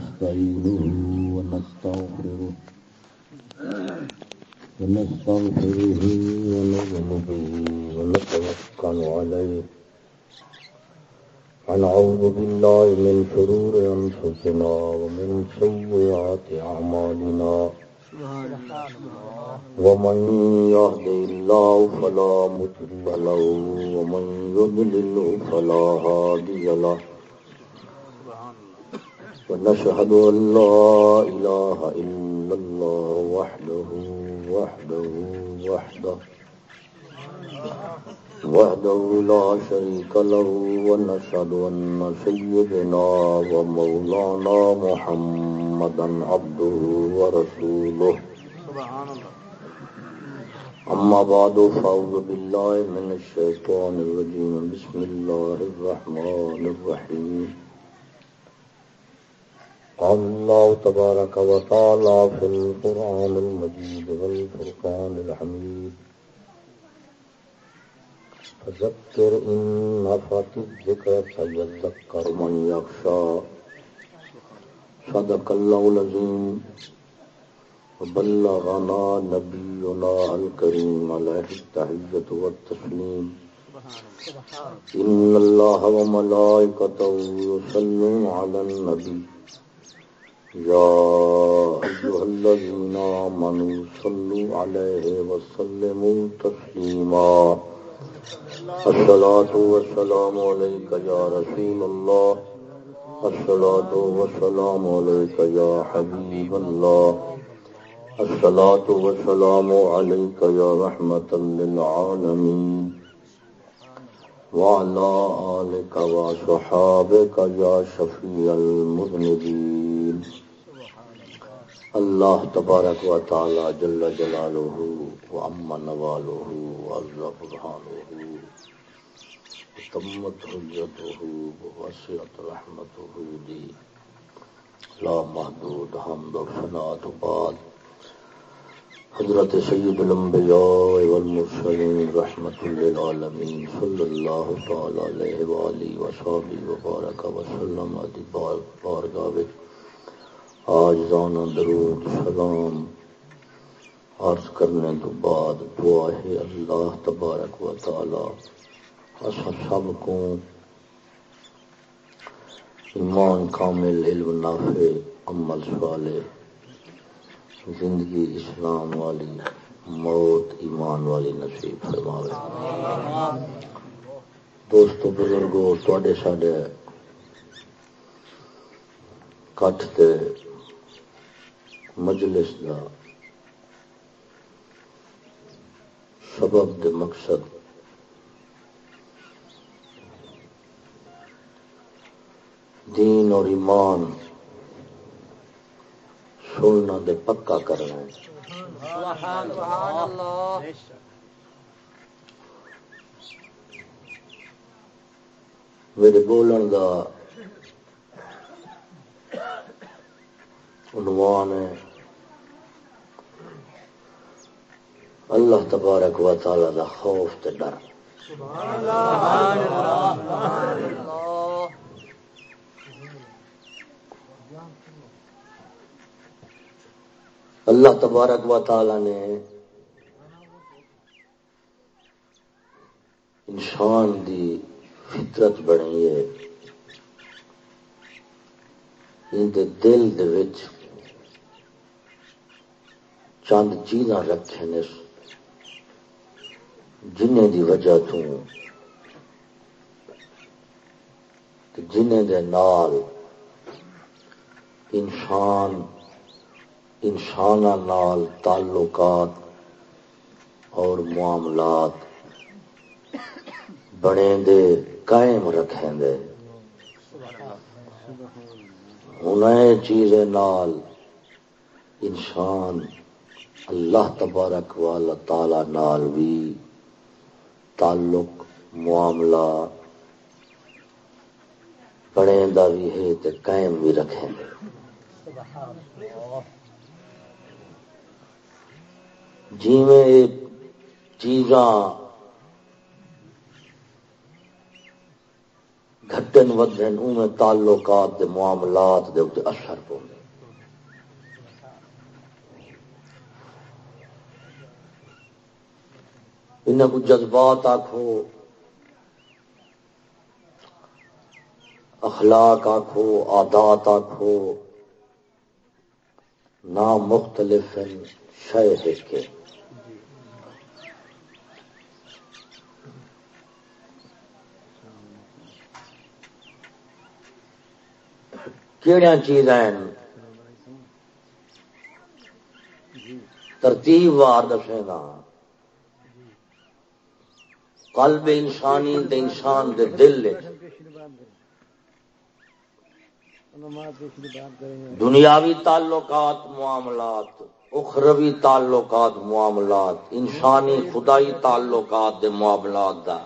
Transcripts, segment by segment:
نستعينه ونستغفره. ونستغفره ونؤمن ونتوكل عليه. ونعوذ بالله من شرور أنفسنا ومن سيئات أعمالنا. ومن يهد الله فلا مضل له ومن يضلل فلا هادي له. ونشهد أن لا إله إلا الله وحده وحده وحده وحده لا شريك له ونشهد أن سيدنا ومولانا محمدا عبده ورسوله. أما بعد فأعوذ بالله من الشيطان الرجيم. بسم الله الرحمن الرحيم. قال الله تبارك وتعالى في القرآن المجيد والفرقان الحميد فذكر إن نفت الذكر سيذكر من يخشى صدق الله العظيم وبلغنا نبينا الكريم عليه التحية والتسليم إن الله وملائكته يصلون على النبي يا أيها الذين آمنوا صلوا عليه وسلموا تسليما. الصلاة والسلام عليك يا رسول الله. الصلاة والسلام عليك يا حبيب الله. الصلاة والسلام عليك يا رحمة للعالمين. وعلى آلك وصحابك يا شفيع المذنبين. اللہ تبارک و تعالی جل جلالہ و اما نوالہ و عز برحانہ تمت حجتہ و وسعت رحمتہ دی لا محدود حمد و ثناء بعد حضرت سید الانبیاء والمرسلین رحمت للعالمین صلی اللہ تعالی علیہ وآلہ وصحبہ وبارک وسلم دی بارگاہ وچ آج زانا درود، سلام۔ عرض کرنے تو بعد دعا ہے اللہ تبارک و تعالی۔ اصل سب کو ایمان کامل، علم، نافع، عمل صالح، زندگی اسلام والی، موت ایمان والی نصیب فرماوے۔ دوستو، بزرگو تھوڑے ساڈے کٹھ تے مجلس دا سبب دے مقصد دین اور ایمان سننا دے پکا کرنا میرے بولن دا عنوان ہے۔ اللہ تبارک و تعالی دا خوف تے ڈر۔ اللہ تبارک و تعالی نے انسان دی فطرت بنی ہے۔ ان دے دل دے وچ چند چیزاں رکھے نے۔ جنہیں دی وجہ تو جنہیں دے نال انسان انسان نال تعلقات اور معاملات بنے دے قائم رکھیں دے انہیں چیزیں نال انسان اللہ تبارک والا تعالی نال بھی تعلق معاملہ بڑے دا بھی ہے تے قائم بھی رکھیں۔ جی میں چیزاں گھٹن ودن ان تعلقات دے معاملات دے اثر پہ ان کو جذبات آخو اخلاق آخو آدات آخو نام مختلف شہ کے کہڑی چیز ہیں ترتیب وار دسے گا۔ قلب انسانی دے انسان دے دل دنیاوی تعلقات، معاملات، اخروی تعلقات، معاملات، انسانی خدائی تعلقات دے معاملات دا۔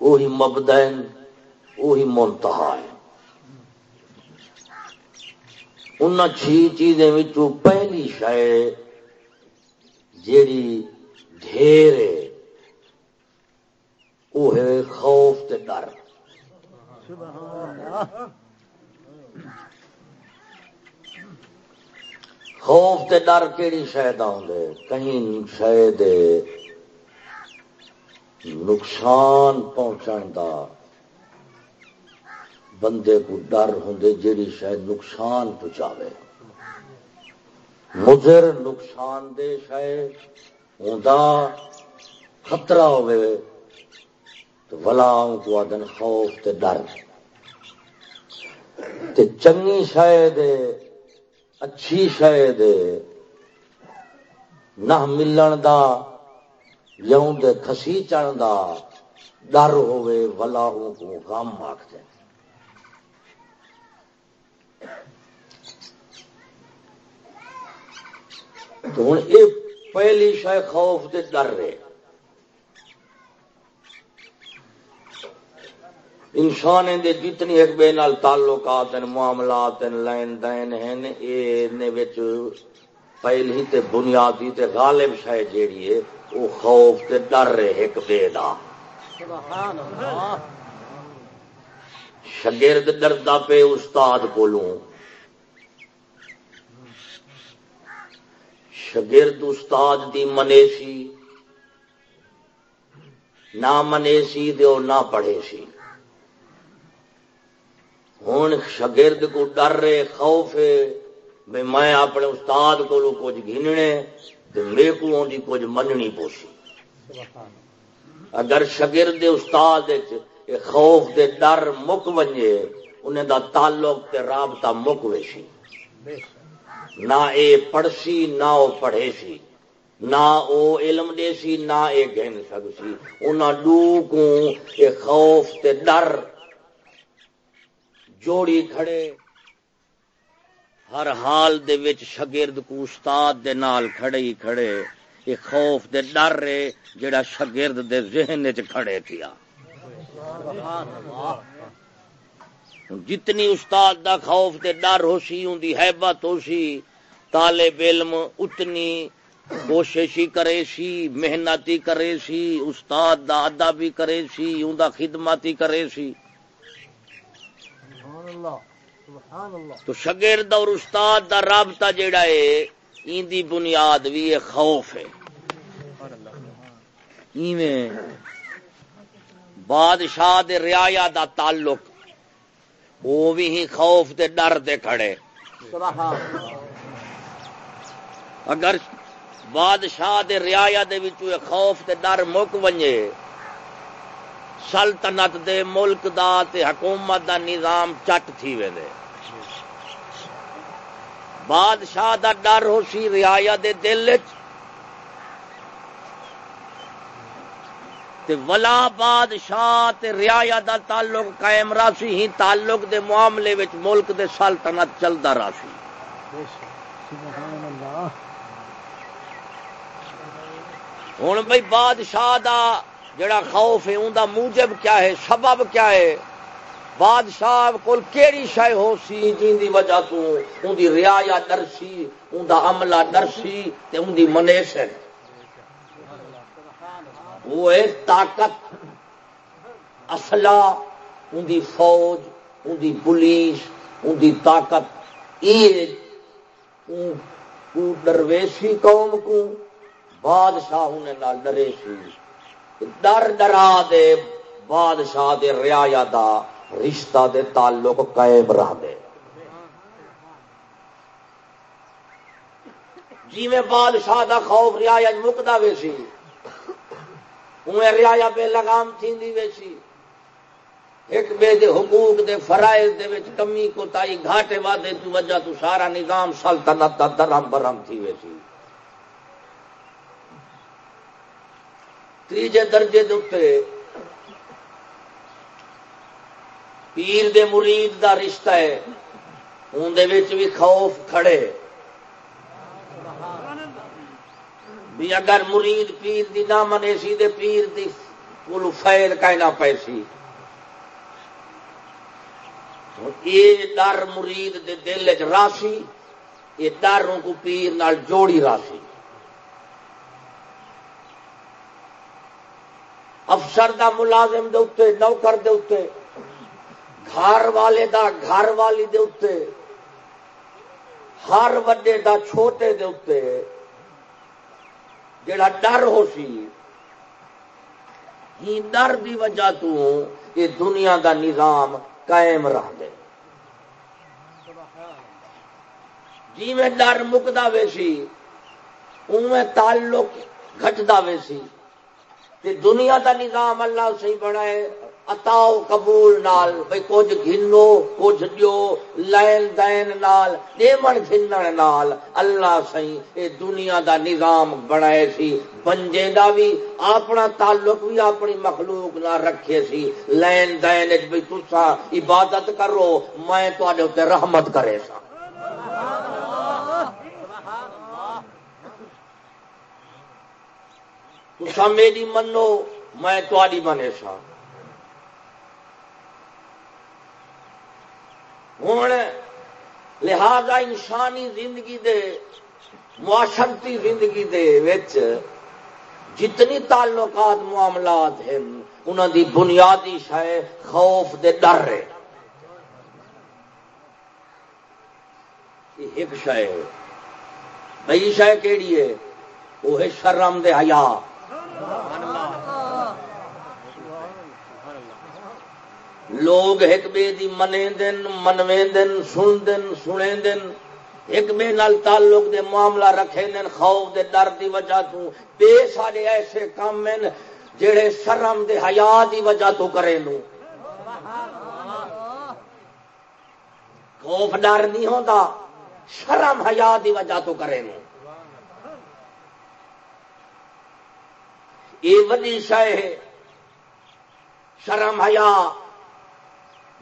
وہی مبدین وہی منتہا ہے۔ ان چھ چیزیں پہلی شہ جیڑی ڈھیر ہے۔ وہ ہے خوف تے ڈر۔ خوف تے ڈر کہڑی شاید آدھے کہیں شاید نقصان پہنچان دا۔ بندے کو ڈر ہوں جیڑی شاید نقصان پہنچاوے۔ مضر نقصان دے شاید ہوں خطرہ ہوئے تو ولا کو آدن خوف تے ڈر۔ تے چنگی شاید اچھی شاید نہ ملن دا، یوں دے کھسی چڑھ دا۔ ڈر ہوئے ولا کو غم آخر تو ہوں یہ پہلی شاید خوف تے ڈر رہے انسان دے جتنی ایک بے نال تعلقات ہیں معاملات ہیں لین دین ہیں یہ پہلی تے بنیادی تے غالب شاید جیڑی ہے وہ خوف تے ڈر رہے ایک بے دا۔ شگرد ڈردا پہ استاد کولوں۔ شگرد استاد دی منیسی نہ منیسی دے نہ پڑھے سی ہوں شگرد کو ڈر رہے، خوف ہے۔ میں اپنے استاد کو کچھ گننے تو میرے کو کچھ مننی پوسی۔ اگر شگرد استاد خوف دے ڈر مک ونجے، انہیں دا تعلق تے رابطہ مک ویسی نہ اے پڑھسی، نہ وہ پڑھے سی نہ او علم دے سی نہ اے گہن سکسی انہاں ڈو کو اے خوف تے ڈر جوڑی کھڑے ہر حال دے وچ شگرد کو استاد دے نال کھڑے ہی کھڑے۔ یہ خوف دے ڈر رے جڑا شگرد دے ذہن وچ کھڑے تھیا۔ جتنی استاد دا خوف تے ڈر ہو سی ان دی حیبت ہو سی، طالب علم اتنی کوشش ہی کرے سی محنت ہی کرے سی، استاد دا ادا بھی کرے سی ان دا خدمت ہی کرے سی۔ تو شگرد اور استاد دا رابطہ جیڑا ہے ان دی بنیاد بھی یہ خوف ہے۔ ایویں بادشاہ دے ریا دا تعلق وہ بھی ہی خوف دے ڈر دے کھڑے۔ اگر بادشاہ دے ریا دے وچ خوف دے ڈر مک ونجے سلطنت دے ملک دا تے حکومت دا نظام چٹ تھی وے دے۔ بادشاہ دا ڈر ہو سی ریا دے دل تے ولا بادشاہ تے ریا دا تعلق قائم راسی ہی تعلق دے معاملے وچ ملک دے سلطنت چلدا راسی ہوں بھائی بادشاہ دا جڑا خوف ہے ان دا موجب کیا ہے؟ سبب کیا ہے؟ بادشاہ کول کیڑی شے ہو سی؟ جن دی وجہ تو ان دی رعایا ڈر ان دا عملہ ڈر سی تے ان دی منیش ہے وہ ہے طاقت اصلا ان دی فوج ان دی پولیس ان دی طاقت یہ درویشی قوم کو بادشاہ انہیں ڈرے سی۔ ڈر ڈرا دے، بادشاہ دے ریا دا، رشتہ دے تعلق قائم رہ دے۔ جی میں بادشاہ دا خوف ریا مکتا ویسی ریا بے لگام تھی ویسی ایک بے دے حقوق دے فرائض دے وچ کمی کو تائی گھاٹے وعدے تو وجہ تو سارا نظام سلطنت دا درم برم تھی ویسی تیجے درجے دے پیر دے مرید دا رشتہ ہے اندر بھی خوف کھڑے۔ بھی اگر مرید پیر دی نہ منے سی دے پیر دی کل فیل کہنا پیسی یہ ڈر مرید دے دل چ راسی یہ ڈروں کو پیر نال جوڑی راسی۔ افسر دا ملازم دے اتنے نوکر دے اتنے گھر والے دا گھر والی دے اتنے ہر وڈے دا چھوٹے دے اتنے جڑا ڈر ہو سی، ہی ڈر دی وجہ تو یہ دنیا دا نظام قائم رہ دے جی میں ڈر مکتا ویسی میں تعلق گھٹتا ویسی دنیا دا نظام اللہ سی بنائے اتاؤ قبول نال بھائی کچھ گھنو کچھ دیو، لین دین نال، دیمن گھنن نال اللہ سی اے دنیا دا نظام بنائے سی۔ بنجے دا بھی، اپنا تعلق بھی اپنی مخلوق نہ رکھے سی۔ لین دین بھائی تسا عبادت کرو، میں تے رحمت کرے سا تسا میری منو، میں تاری منے سا ہوں لہذا انسانی زندگی دے، معاشرتی زندگی دے وچ جتنی تعلقات، معاملات ہیں انہوں دی بنیادی شہ خوف دے ڈر ہے۔ ایک شہ بئی شہ کہڑی ہے؟ وہ ہے شرم دے حیا۔ لوگ ایک بے دی منے دن منویں دن سن دن سنے دن ایک بے نال تعلق دے معاملہ رکھے دن خوف دے در دی وجہ تو، بے سارے ایسے کام ہیں جڑے شرم دے حیا دی وجہ تو کرے نو۔ خوف ڈر نہیں ہوتا شرم حیا دی وجہ تو کرے نو۔ یہ وڈی شہ ہے۔ شرم حیا۔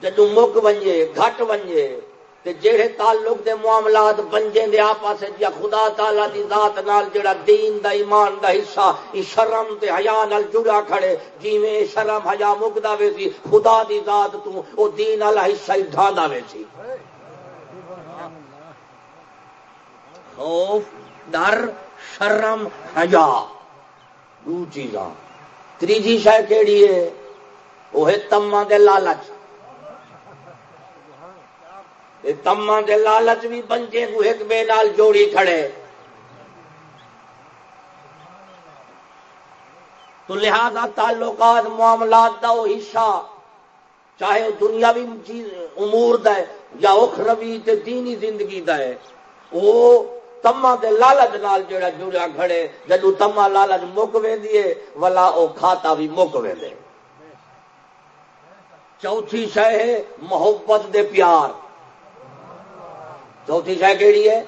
جدو مک ونجے، گھٹ ونجے، تے جہے تعلق دے معاملات بنجے دے آپس یا خدا تعالی دی ذات نال جڑا دین دا ایمان دا حصہ، ای شرم تے حیا نال جڑا کھڑے جویں شرم حیا مکدا وے سی، خدا دی ذات تو او دین والا حصہ ہی ڈھاندا وے سی۔ خوف، ڈر، شرم، حیا۔ دو چیزاں تیجی شہ کیڑی ہے وہ ہے تما دے لالچ تما دے لالچ بھی بنجے کو ایک بے نال جوڑی کھڑے تو لہذا تعلقات معاملات دا وہ حصہ چاہے وہ دنیا بھی امور دا ہے یا اخروی تے دینی زندگی دا ہے وہ تما دے لالچ نال جڑا جڑا کھڑے جدو تما لالچ مک وی ولا او کھاتا بھی مک وے چوتھی شہ ہے محبت دے پیار۔ چوتھی شہ کہڑی ہے؟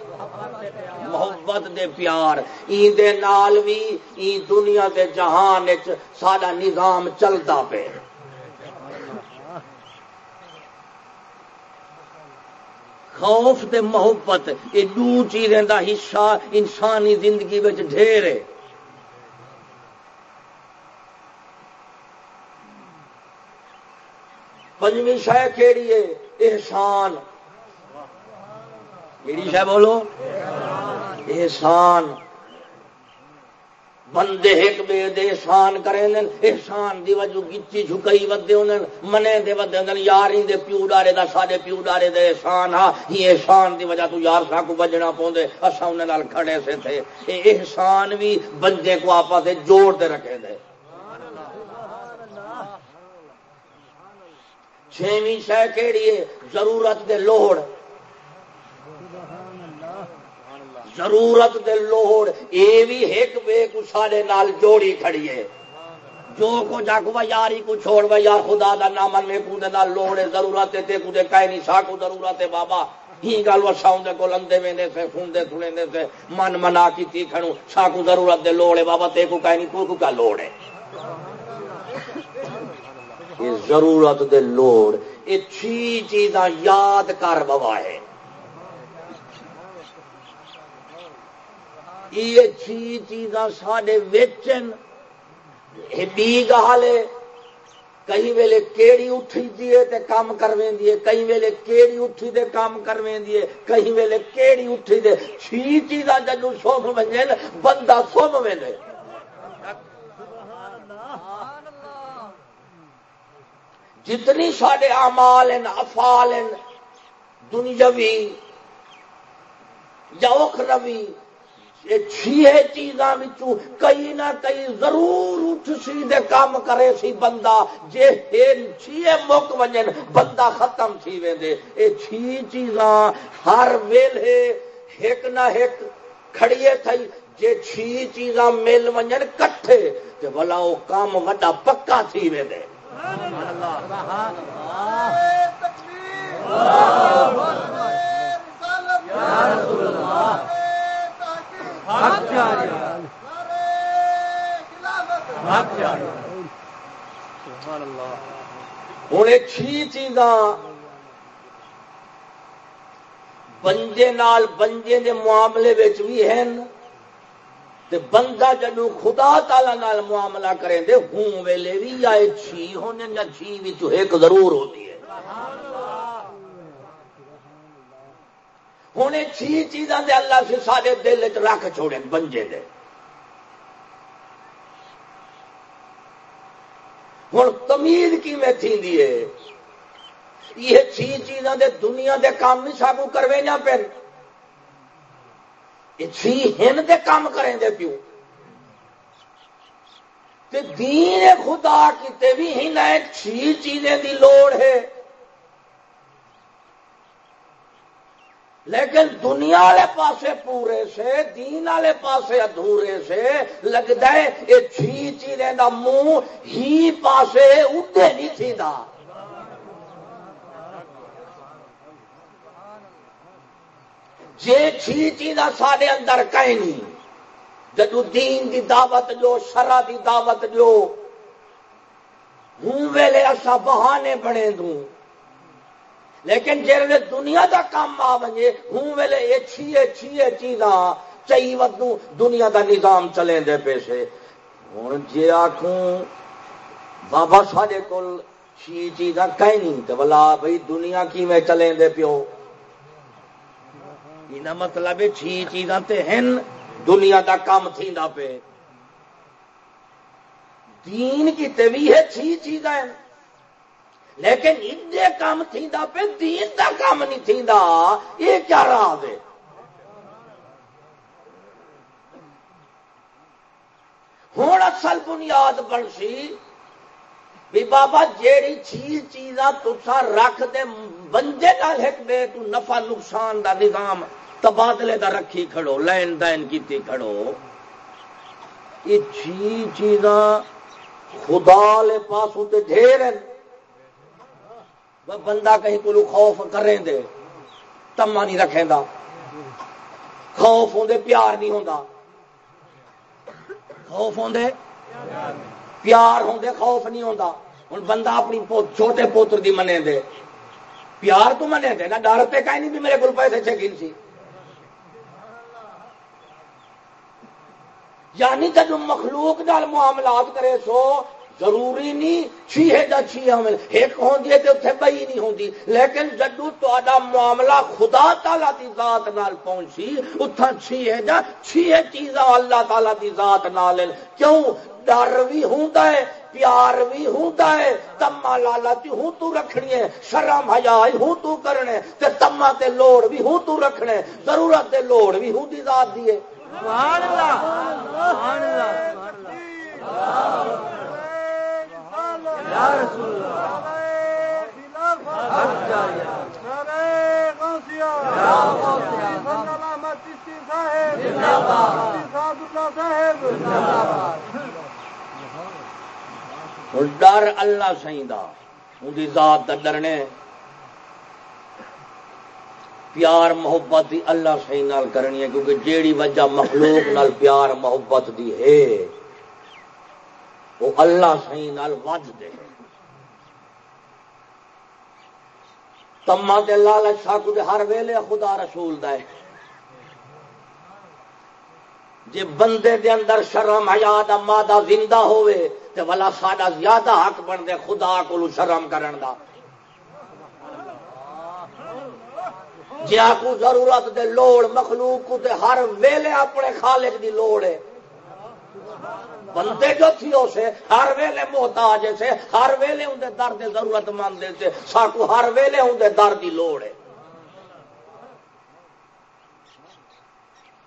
محبت دے پیار۔ این دے نال بھی این دنیا دے جہان سارا نظام چلتا پہ خوف تے محبت، یہ دو چیزیں دا حصہ انسانی زندگی بچ ڈھیر ہے۔ پنجویں شہ کہڑی ہے؟ احسان۔ کہڑی شہ بولو؟ احسان۔ بندے ایک بے دے احسان کریں احسان دی وجہ گچی جھکئی ودے انہیں منے دے ودے انہیں یاری دے پیو ڈارے دا سارے پیو ڈارے دے احسان ہاں یہ احسان دی وجہ تو یار سا کو بجنا پوندے اسا انہیں نال کھڑے سے تھے۔ اے احسان بھی بندے کو آپا سے جوڑ دے رکھے دے۔ چھویں شہ کیڑی ہے؟ ضرورت دے لوڑ۔ ضرورت دے لوڑ، اے بھی ایک بے کو سارے نال جوڑی کھڑی ہے۔ جو کو جا کو یاری کو چھوڑ با یا خدا دا نام میں کو دے نال لوڑ ضرورت تے کو دے کہے نہیں سا کو ضرورت ہے بابا۔ ہی گل وساؤں دے کو لندے ویندے سے خون دے تھڑے دے سے، من منا کی تھی کھڑوں، سا کو ضرورت دے لوڑ ہے بابا، تے کو کہے نہیں کو کو کیا لوڑ ہے۔ یہ ضرورت دے لوڑ، یہ چھی چیزاں یاد کر بابا ہے۔ یہ چی چیزاں سڈے ویچن۔ بی گال کئی ویلے کیڑی اٹھی دیے تے کام کرویں دیے کئی ویلے کیڑی اٹھی دے کام کرویں دیے کئی ویلے کیڑی اٹھی دے۔ چھی چیزاں جدو سوم بنے بندہ سوم ویلے جتنی سارے امال افال دنیاوی، یا اخروی چھ چیزاں کئی نہ کئی ضرور اٹھ سی دے کام کرے سی بندہ۔ جے چھ مک ونجن بندہ ختم تھی ویندے اے چھ چیزاں ہر ویلے ایک نہ ایک کھڑیے تھئی۔ جے چھ چیزاں مل ونجن کٹھے تے بھلا او کام وڈا پکا تھی ویندے سبحان اللہ۔ سبحان اللہ۔ تکبیر اللہ۔ اکبر یا رسول اللہ۔ ہوں چھی چیزاں بنجے نال بنجے دے معاملے بھی ہیں۔ بندہ جدو خدا تعالی نال معاملہ کریں دے، ہوں ویلے بھی یا چھی ہونے یا چھی بھی ایک ضرور ہوتی ہے۔ ہوں چی چیزاں دے اللہ سے سارے دل چ رکھ چھوڑے، بنجے دے۔ ہوں تمیز کی میں تھی یہ چی چیزاں دے دنیا دے کام نہیں سابو کروے نہ پہ یہ چھی ہن دے کام کریں دے پیو۔ تے دین خدا کیتے بھی ہی نہ چیزیں دی لوڑ ہے۔ لیکن دنیا والے پاسے پورے سے، دین والے پاسے ادھورے سے لگتا ہے یہ چھی چیرے کا منہ ہی پاسے ادے نہیں تھی دا جی چھی چیزاں سارے اندر کہیں نہیں جدو دین دی دعوت جو شرح دی دعوت جو، ہوں ویلے اصا بہانے بنے دوں۔ لیکن جی دنیا دا کام آ ہوں ویلے یہ چھیے چھیے چیزاں چی ودو دنیا دا نظام چلے دے پیسے۔ ہوں جی آخوں بابا سارے کول چی چیزاں کہیں تو بلا بھائی دنیا کی میں چلیں دے پیو۔ یہ مطلب چھی چیزاں تے ہیں دنیا دا کام تھی پہ دین کی بھی ہے چھی چیزاں لیکن انجے کام تھیندا پہ دین دا کام نہیں تھیندا۔ یہ کیا رہا دے ہوں اصل بنیاد بن سی بھی بابا جیڑی چیز، چیزاں تسا رکھ دے، بندے نال ایک بے تو نفع، نقصان دا نظام، تبادلے دا رکھی کھڑو، لین دین کیتی کھڑو۔ یہ چیز چیزاں خدا لے پاسوں تے ڈھیر ہیں۔ بندہ کہیں کو خوف کریں دے تما نہیں رکھیں دا۔ خوف ہوں پیار نہیں ہوں خوف ہوں پیار ہوں خوف نہیں ہوں ہوں بندہ اپنی چھوٹے پوتر دی منے دے۔ پیار تو منے دے، نہ ڈر پہ کہیں نہیں بھی میرے کو پیسے چکن سی۔ یعنی جب مخلوق نال معاملات کرے سو ضروری نہیں چھیے دا چھیے ہمیں۔ ایک ہوندی ہے تے اتھے بئی نہیں ہوندی لیکن جدو تو معاملہ خدا تعالی دی ذات نال پہنچی، اتھا چھیے دا چھیے چیزاں اللہ تعالی دی ذات نال۔ کیوں؟ ڈر بھی ہوندا ہے پیار بھی ہوندا ہے، تما لالچ ہوں تو رکھنی ہے، شرم حیا ہوں تو کرنے تے تما تے لوڑ بھی ہوں تو رکھنے ضرورت تے لوڑ بھی ہوں دی ذات دی ہے۔ سبحان اللہ سبحان اللہ سبحان اللہ۔ ڈر اللہ سی ذات کا ڈرنے پیار محبت دی اللہ سی نال کرنی ہے، کیونکہ جیڑی وجہ مخلوق نال پیار محبت دی ہے۔ وہ اللہ سی نال وج دے تما دے لالچ ساکو دے ہر ویلے خدا رسول دا ہے۔ جے بندے دے اندر شرم حیا دا مادہ زندہ ہوئے تے والا ساڈا زیادہ حق بن دے خدا کو شرم کرن دا۔ جی کو ضرورت دے لوڑ مخلوق کو تے ہر ویلے اپنے خالق دی لوڑ ہے۔ بندے جو تھی اسے ہر ویلے محتاج سے، ہر ویلے اندر درد ضرورت مند سے، ساکو ہر ویلے اندر درد کی لوڑ ہے۔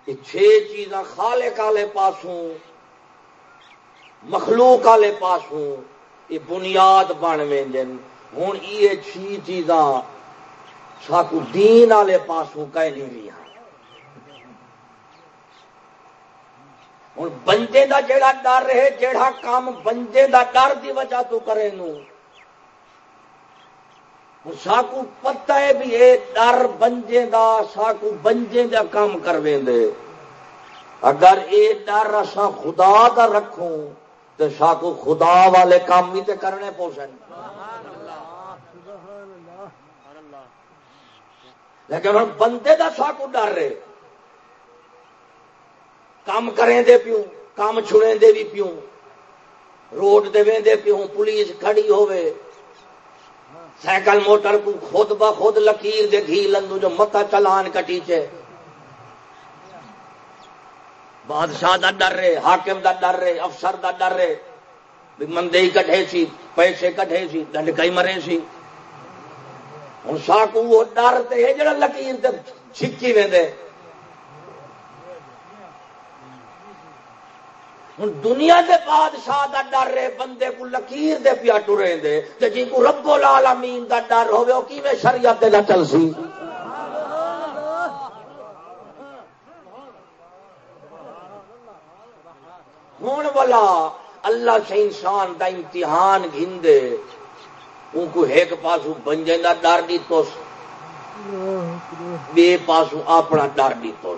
چھ چیزاں خالے کالے پاسوں، مخلوق والے پاسوں یہ بنیاد بن وین ہوں یہ چھ چیزاں ساکو دین والے پاسوں کہ نہیں رہی ہوں بندے دا جڑا ڈر ہے جڑا کام بندے دا ڈر دی وجہ تو کرے نو ساکو پتہ ہے بھی یہ ڈر بنجے دا ساکو بنجے دا کام کرویں دے اگر یہ ڈر اصا خدا دا رکھوں تو ساکو خدا والے کام بھی تے کرنے پوسن لیکن ہوں بندے دا ساکو ڈر رہے کام کریں دے پیوں کام چھڑیں دے بھی پیوں۔ روڈ دے وے پیوں، پولیس کھڑی ہوئے سائیکل، موٹر کو خود بخود لکیر دے گھی لندو جو متا چلان کٹی چے بادشاہ دا ڈر رہے، حاکم دا ڈر رہے، افسر دا ڈر رہے۔ مندے ہی کٹے سی، پیسے کٹے سی ڈنڈ کئی مرے سی۔ ہوں ساکو وہ ڈر تے جڑا لکیر تے چھکی وے ہوں دنیا دے بادشاہ دا ڈر رہے بندے کو لکیر دے پیا ٹرے دے، تے جی کو رب العالمین دا ڈر ہوے او کیویں شریعت دے نہ چل سی؟ ہوں والا، اللہ سے انسان دا امتحان گھندے ان کو ایک پاسو بنجے دا ڈر دی تو بے پاسو اپنا ڈر دی تو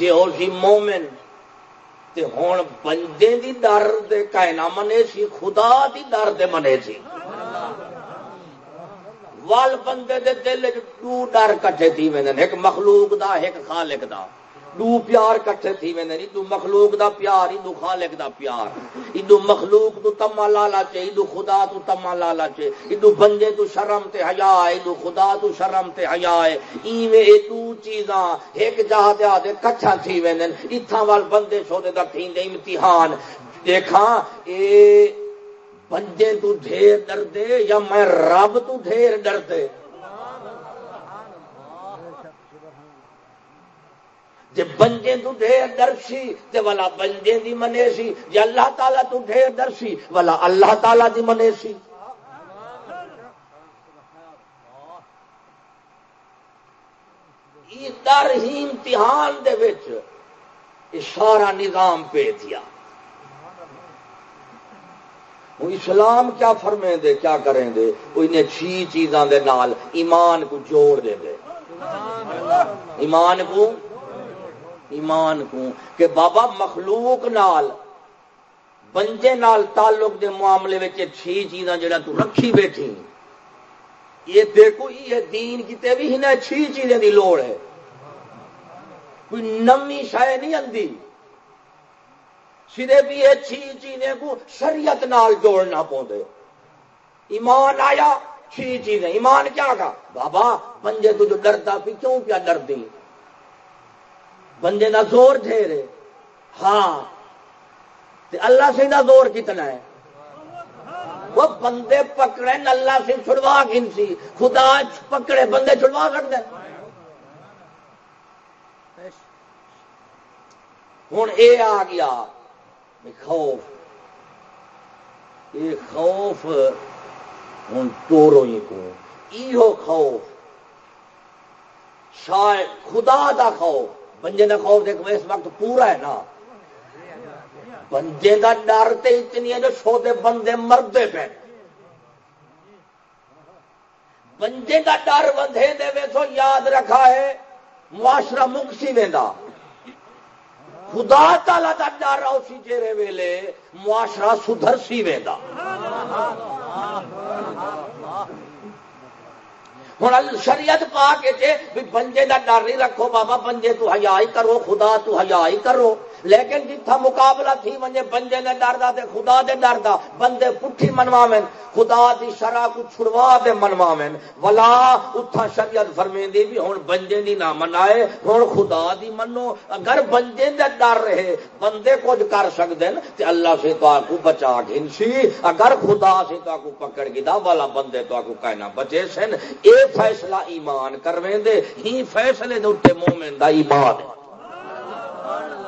ہو سی مومن تے ہون بندے دی ڈر دے کائنا منے سی، خدا دی ڈر دے منے سی۔ وال بندے دے دل ڈو ڈر کٹے تھی میں ایک مخلوق دا، ایک خالق دا۔ دو پیار کٹھے تھی میں ادو مخلوق دا پیار ادو خالق دا پیار۔ ادو مخلوق تو تما لالا چے ادو خدا تو تما لالا چے۔ ادو بندے تو شرم تے حیا ادو خدا تو شرم تے حیا ایویں اے دو چیزاں ایک جہاں تے آدے کٹھا تھی ویندن ایتھاں وال بندے چھوڑے دا تھیندے امتحان۔ دیکھاں، اے بندے تو ڈھیر ڈردے یا میں رب تو ڈھیر ڈردے۔ جی بنجے تو ڈھیر درسی تے والا بنجے دی منے سی جی اللہ تعالیٰ تو ڈھیر درسی والا اللہ تعالیٰ دی منے سی۔ در ہی امتحان دے وچ سارا نظام پہ دیا اسلام کیا فرمے دے، کیا کریں دے؟ وہ انہیں چھی چیزاں دے نال ایمان کو جوڑ دے دے۔ ایمان کو ایمان کو کہ بابا مخلوق نال بنجے نال تعلق دے معاملے میں چھ چیزاں جڑا تو رکھی بیٹھی۔ یہ دیکھو، یہ دین کتے بھی ہی چھ چیزیں دی لوڑ ہے۔ کوئی نمی شاید نہیں آتی سرے بھی یہ چھی چیزیں کو شریعت نال جوڑنا پوندے ایمان آیا چھی چیزیں ایمان کیا کہا بابا، بندے تو جو ڈرتا پی کیوں کیا ڈر دی بندے نہ زور رہے ہاں۔ تے اللہ سے نہ زور کتنا ہے؟ وہ بندے پکڑے اللہ سے چھڑوا گن سی۔ خدا پکڑے بندے چھڑوا کر دیں ہوں اے آ گیا۔ خوف۔ یہ خوف۔ ہوں ٹورو ہی کو ایہو خوف۔ شاید خدا دا خوف۔ بنجے دا خوف دیکھو اس وقت پورا ہے نا۔ بندے دا ڈر تے اتنی ہے جو چھوٹے بندے مردے پہ بندے دا ڈر بندے دے وے تو یاد رکھا ہے معاشرہ مکسی ویندہ خدا تالا کا ڈر اسی چہرے ویلے معاشرہ سدھر سی ویدا ہوں شریعت پا کے بنجے کا ڈر نہیں رکھو، بابا بنجے تو ہی کرو، خدا تو ہی کرو۔ لیکن جتھا مقابلہ تھی ونجے بندے نے ڈردا تے خدا دے ڈردا، بندے پٹھی منواویں خدا دی شرع کو چھڑوا دے منواویں ولا، اتھا شریعت فرمیندی بھی ہن بندے دی نہ منائے، ہن خدا دی منو۔ اگر بندے دے ڈر رہے، بندے کچھ کر سکدے تے اللہ سے تو کو بچا گھنسی اگر خدا سے تو کو پکڑ گدا والا بندے تو کو کہنا بچے سن۔ اے فیصلہ ایمان کرویں دے ہی فیصلے دے اوتے مومن دا ایمان۔ ہے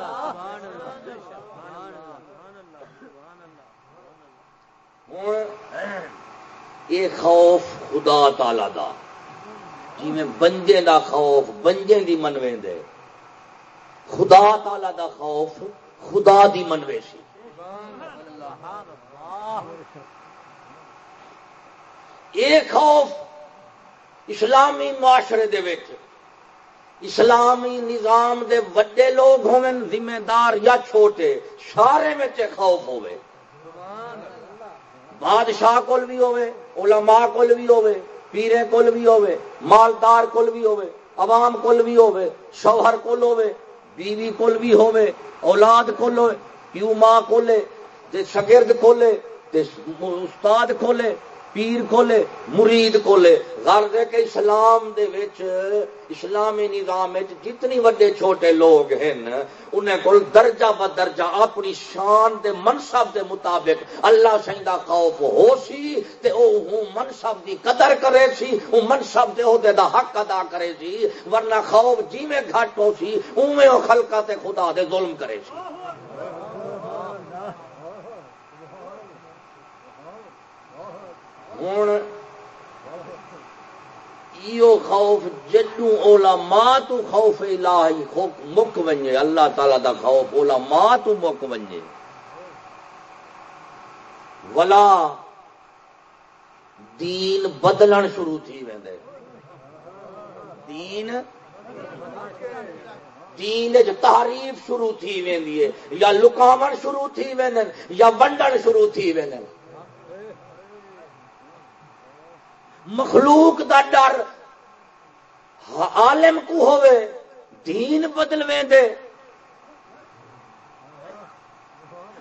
یہ خوف خدا تعالی دا۔ جی میں بنجے دا خوف بنجے دی منوے دے۔ خدا تعالی دا خوف، خدا دی منوے سی یہ خوف اسلامی معاشرے دے وچ، اسلامی نظام دے وڈے لوگ ہوئے ذمہ دار یا چھوٹے سارے میں خوف ہوئے بادشاہ کول بھی ہوے علماء کول بھی ہوے پیرے کول بھی ہوے مالدار کول بھی ہوے عوام کول بھی ہوے شوہر کول ہوے بیوی کول بھی ہوے اولاد کول ہوے پیو ماں کولے، تے شاگرد کولے، تے استاد کولے پیر کھولے، مرید کھولے۔ غرض ہے کہ اسلام دے وچ، اسلامی نظام وچ جتنی وڈے چھوٹے لوگ ہیں انہیں کول درجہ ب درجہ اپنی شان دے منصب دے مطابق اللہ سائیں دا خوف ہو سی تے او ہوں منصب دی قدر کرے سی، او منصب دے عہدے دا حق ادا کرے سی، ورنہ خوف جی میں گھٹ ہو سی، اوویں او خلقہ تے خدا دے ظلم کرے سی۔ ہوں خوف جدو اولا ماں تو خوف الہی مک ونجے اللہ تعالی دا خوف اولا ماں تو مک ونجے ولا دین بدلن شروع تھی ویندے دین دین تعریف شروع تھی ویندی ہے یا لکاون شروع تھی ویندن یا ونڈن شروع تھی ویندن مخلوق دا ڈر۔ ہاں، عالم کو ہوئے دین بدلویں دے۔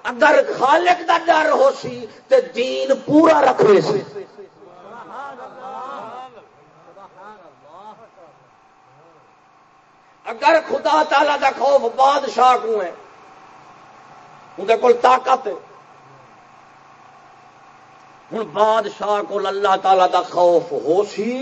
اگر خالق دا ڈر ہو سی، تے دین پورا رکھے سی۔ اگر خدا تعالی دا خوف بادشاہ کو ہے اندر کول طاقت ہے۔ ہوں بادشاہ کو اللہ تعالی دا خوف ہو سی،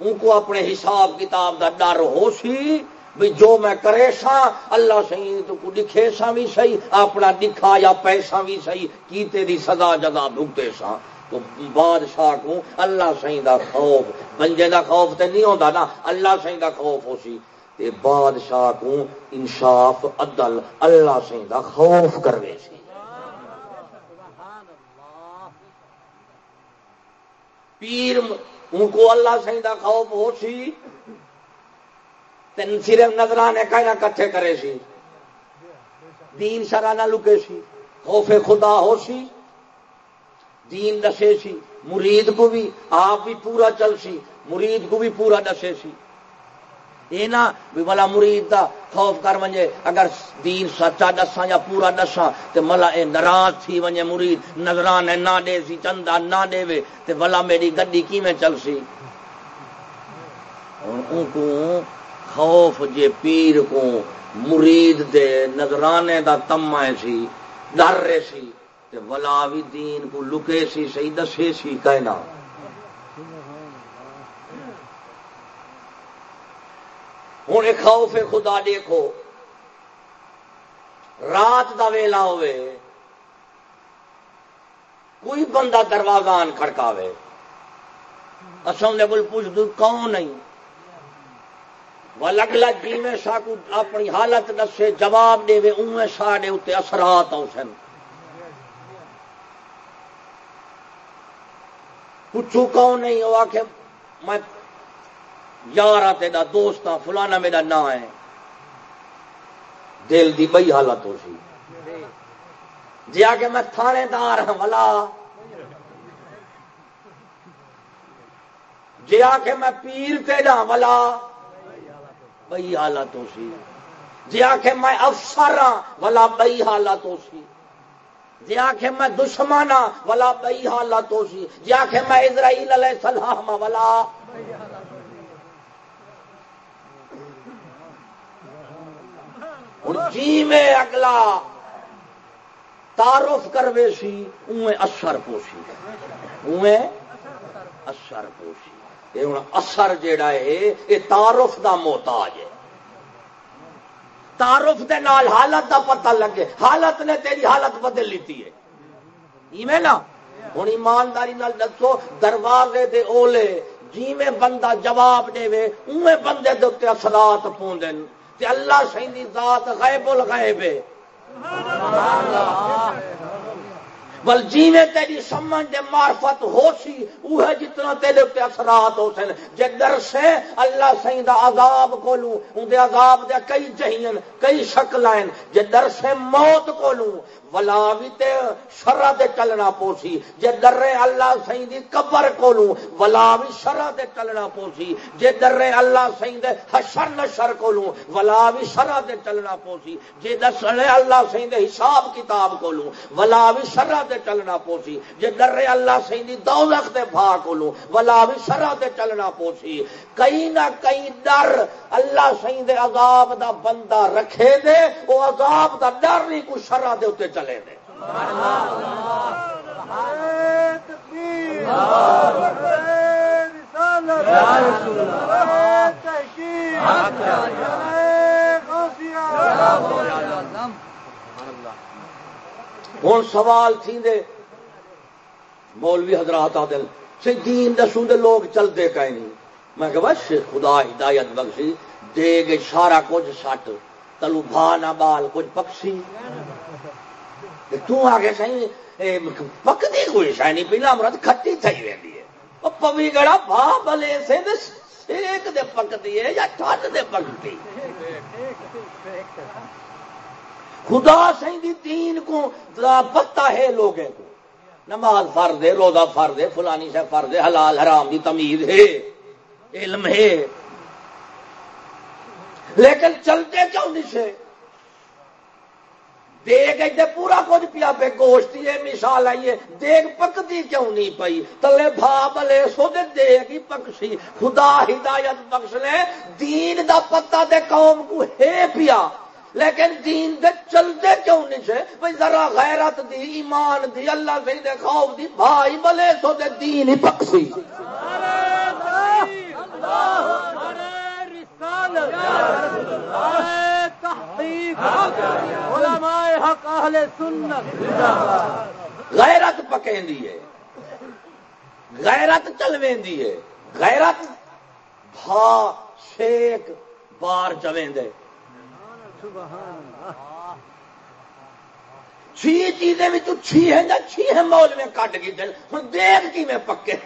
ان کو اپنے حساب کتاب دا ڈر ہو سی بھی جو میں کرے سا، اللہ سی تو کو لکھے سا بھی صحیح، اپنا دکھا یا پیسہ بھی صحیح کی تیری سزا جگہ بھگتے سا۔ تو بادشاہ کو اللہ سی دا خوف بنجے دا خوف تے نہیں ہوتا نا، اللہ سی دا خوف ہو سی۔ تے بادشاہ کو انصاف، عدل، اللہ سی دا خوف کروے سی۔ پیر ان کو اللہ سی دا خوف ہو سی، تین صرف نظرانے کہنا کٹھے کرے سی۔ دین شرا نہ لکے سی، خوف خدا ہو سی۔ دین دسے سی، مرید کو بھی آپ بھی پورا چل سی، مرید کو بھی پورا دسے سی۔ یہ نہ بھی ملا مرید دا خوف کر ونجے، اگر دین سچا دساں یا پورا دساں، تے ملا اے ناراض تھی ونجے مرید، نظران نہ دے سی چندا نہ دے وے، تے ولا میری گڈی کیویں چل سی؟ ان کو خوف جے پیر کو مرید دے نظرانے دا تما سی، ڈر رہے سی، تے ولا بھی دین کو لکے سی، صحیح دسے سی کہنا ہوں خوف خدا دیکھو۔ رات دا ویلا ہوئے۔ کوئی بندہ دروازہ آن کھڑکاوے۔ اصل نے بول پوچھ دوں کون نہیں؟ وہ الگ الگ جی میں سا اپنی حالت دسے، جواب دے اوے ساڈے اتنے اثرات آ سن۔ پوچھو کون نہیں؟ وہ آخ میں یار تیرا دوست آ، فلانا میرا نام ہے۔ دل دی بئی حالت ہو سی۔ جی آ کے میں تھانے دار ہوں ولا۔ جی آ کے میں پیر تیرا ولا۔ بئی حالت ہو سی۔ جی آ کے میں افسر ہاں ولا بئی حالت ہو سی۔ جی آ کے میں دشمن ہاں ولا بئی حالت ہو سی۔ جی آ کے میں اسرائیل علیہ السلام ہاں، ولا جی میں اگلا تعارف کروے سی اوے اثر پوسی اوے اثر پوسی یہ ہوں اثر جیڑا ہے، یہ تعارف دا محتاج ہے۔ تعارف دے نال حالت دا پتہ لگے۔ حالت نے تیری حالت بدل لیتی ہے۔ ایویں نا ہوں ایمانداری نال دسو، دروازے دے اولے جی میں بندہ جواب دے اوے بندے دے اثرات پوندن تے اللہ سہی ذات غیب الغیب ہے۔ بل جی تیری سمجھ دے معرفت ہو سی وہ جتنا تیرے اتنے اثرات ہو سن جے در سے اللہ سہی دا عذاب کولوں اون دے عذاب دے کئی جہین کئی شکل ہیں جے در سے موت کولوں ولا بھی تے شرع دے چلنا پوسی۔ جے در اللہ سہی دی قبر کولوں، ولا بھی شرع دے چلنا پوسی۔ جے در اللہ سہی دے حشر نشر کولوں، ولا بھی شرع دے چلنا پوسی۔ جے دس اللہ سہی دے حساب کتاب کولوں، ولا بھی شرع دے چلنا پوسی۔ جے در اللہ سہی دی دوزخ دے بھا کولوں، ولا بھی شرع دے چلنا پوسی۔ کئی نہ کئی ڈر اللہ سہی دے عذاب دا بندہ رکھے دے وہ عذاب دا ڈر نہیں، کوئی شرع دے اتنے چلے دے ہوں سوال تھی دے۔ مولوی حضرات آدل سے دین دسوں دے لوگ چلتے کہیں نہیں۔ میں کہ بس خدا ہدایت بخشی، دے گے سارا کچھ سٹ، تلو بھا نہ بال کچھ پکسی تگے سی پکتی کوئی شاید نہیں پہلا مرد کھٹی تھی رہی ہے پوی گڑا بھا بلے سے سیک دے پکتی ہے یا ٹھنڈ دے پکتی خدا سی تین کو پتا ہے لوگ نماز فرد ہے روزہ فرد ہے فلانی سے فرد ہے حلال حرام کی تمیز ہے علم ہے لیکن چلتے کیوں نہیں سے دیگ اتنے پورا کچھ پیا پہ گوشت یہ مثال آئیے دیگ پکتی کیوں نہیں پئی؟ تلے بھا بلے سو دے دیگ ہی پکسی۔ خدا ہدایت بخش لے۔ دین دا پتہ دے قوم کو ہے پیا۔ لیکن دین دے چلتے کیوں نہیں سے بھائی ذرا غیرت دی، ایمان دی، اللہ سے دے خوف دی، بھائی بلے سو دے دین ہی پکسی۔ اللہ اللہ۔ تحقیق علماء حق، اہل سنت۔ غیرت پکیندی ہے، غیرت چلویندی ہے، غیرت بھا شیک بار چویندے چھ چیزیں بھی تو چھ ہیں جا چھ ہیں مول میں کٹ گئی دل ہوں دیکھ کی میں پکے۔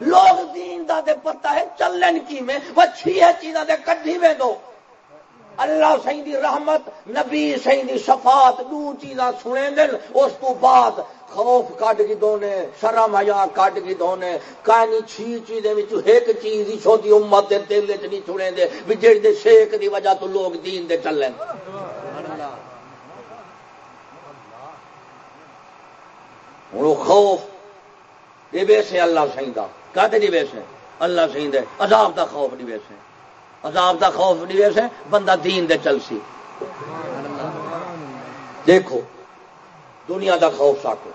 لوگ دین دا دے پتہ ہے چلن کی میں، وہ چھ چیزاں دے کٹھی میں دو۔ اللہ سی دی رحمت، نبی سی دی شفاعت، دو چیزاں سنے دن اس تو بعد خوف کٹ کی دونے، شرم آیا کٹ کی دونے۔ کہنی چھی چیزیں وچ ایک چیز ہی چھوٹی امت دے دل وچ نہیں چھڑے دے بھی جڑی دے شیخ دی وجہ تو لوگ دین دے چلیں ہوں خوف، یہ ویسے اللہ سی کا کد نہیں ویسے؟ اللہ سی دے عذاب دا خوف نہیں ویسے۔ عذاب دا خوف نہیں ویسے، بندہ دین دے چل سی دیکھو، دنیا دا خوف ساکو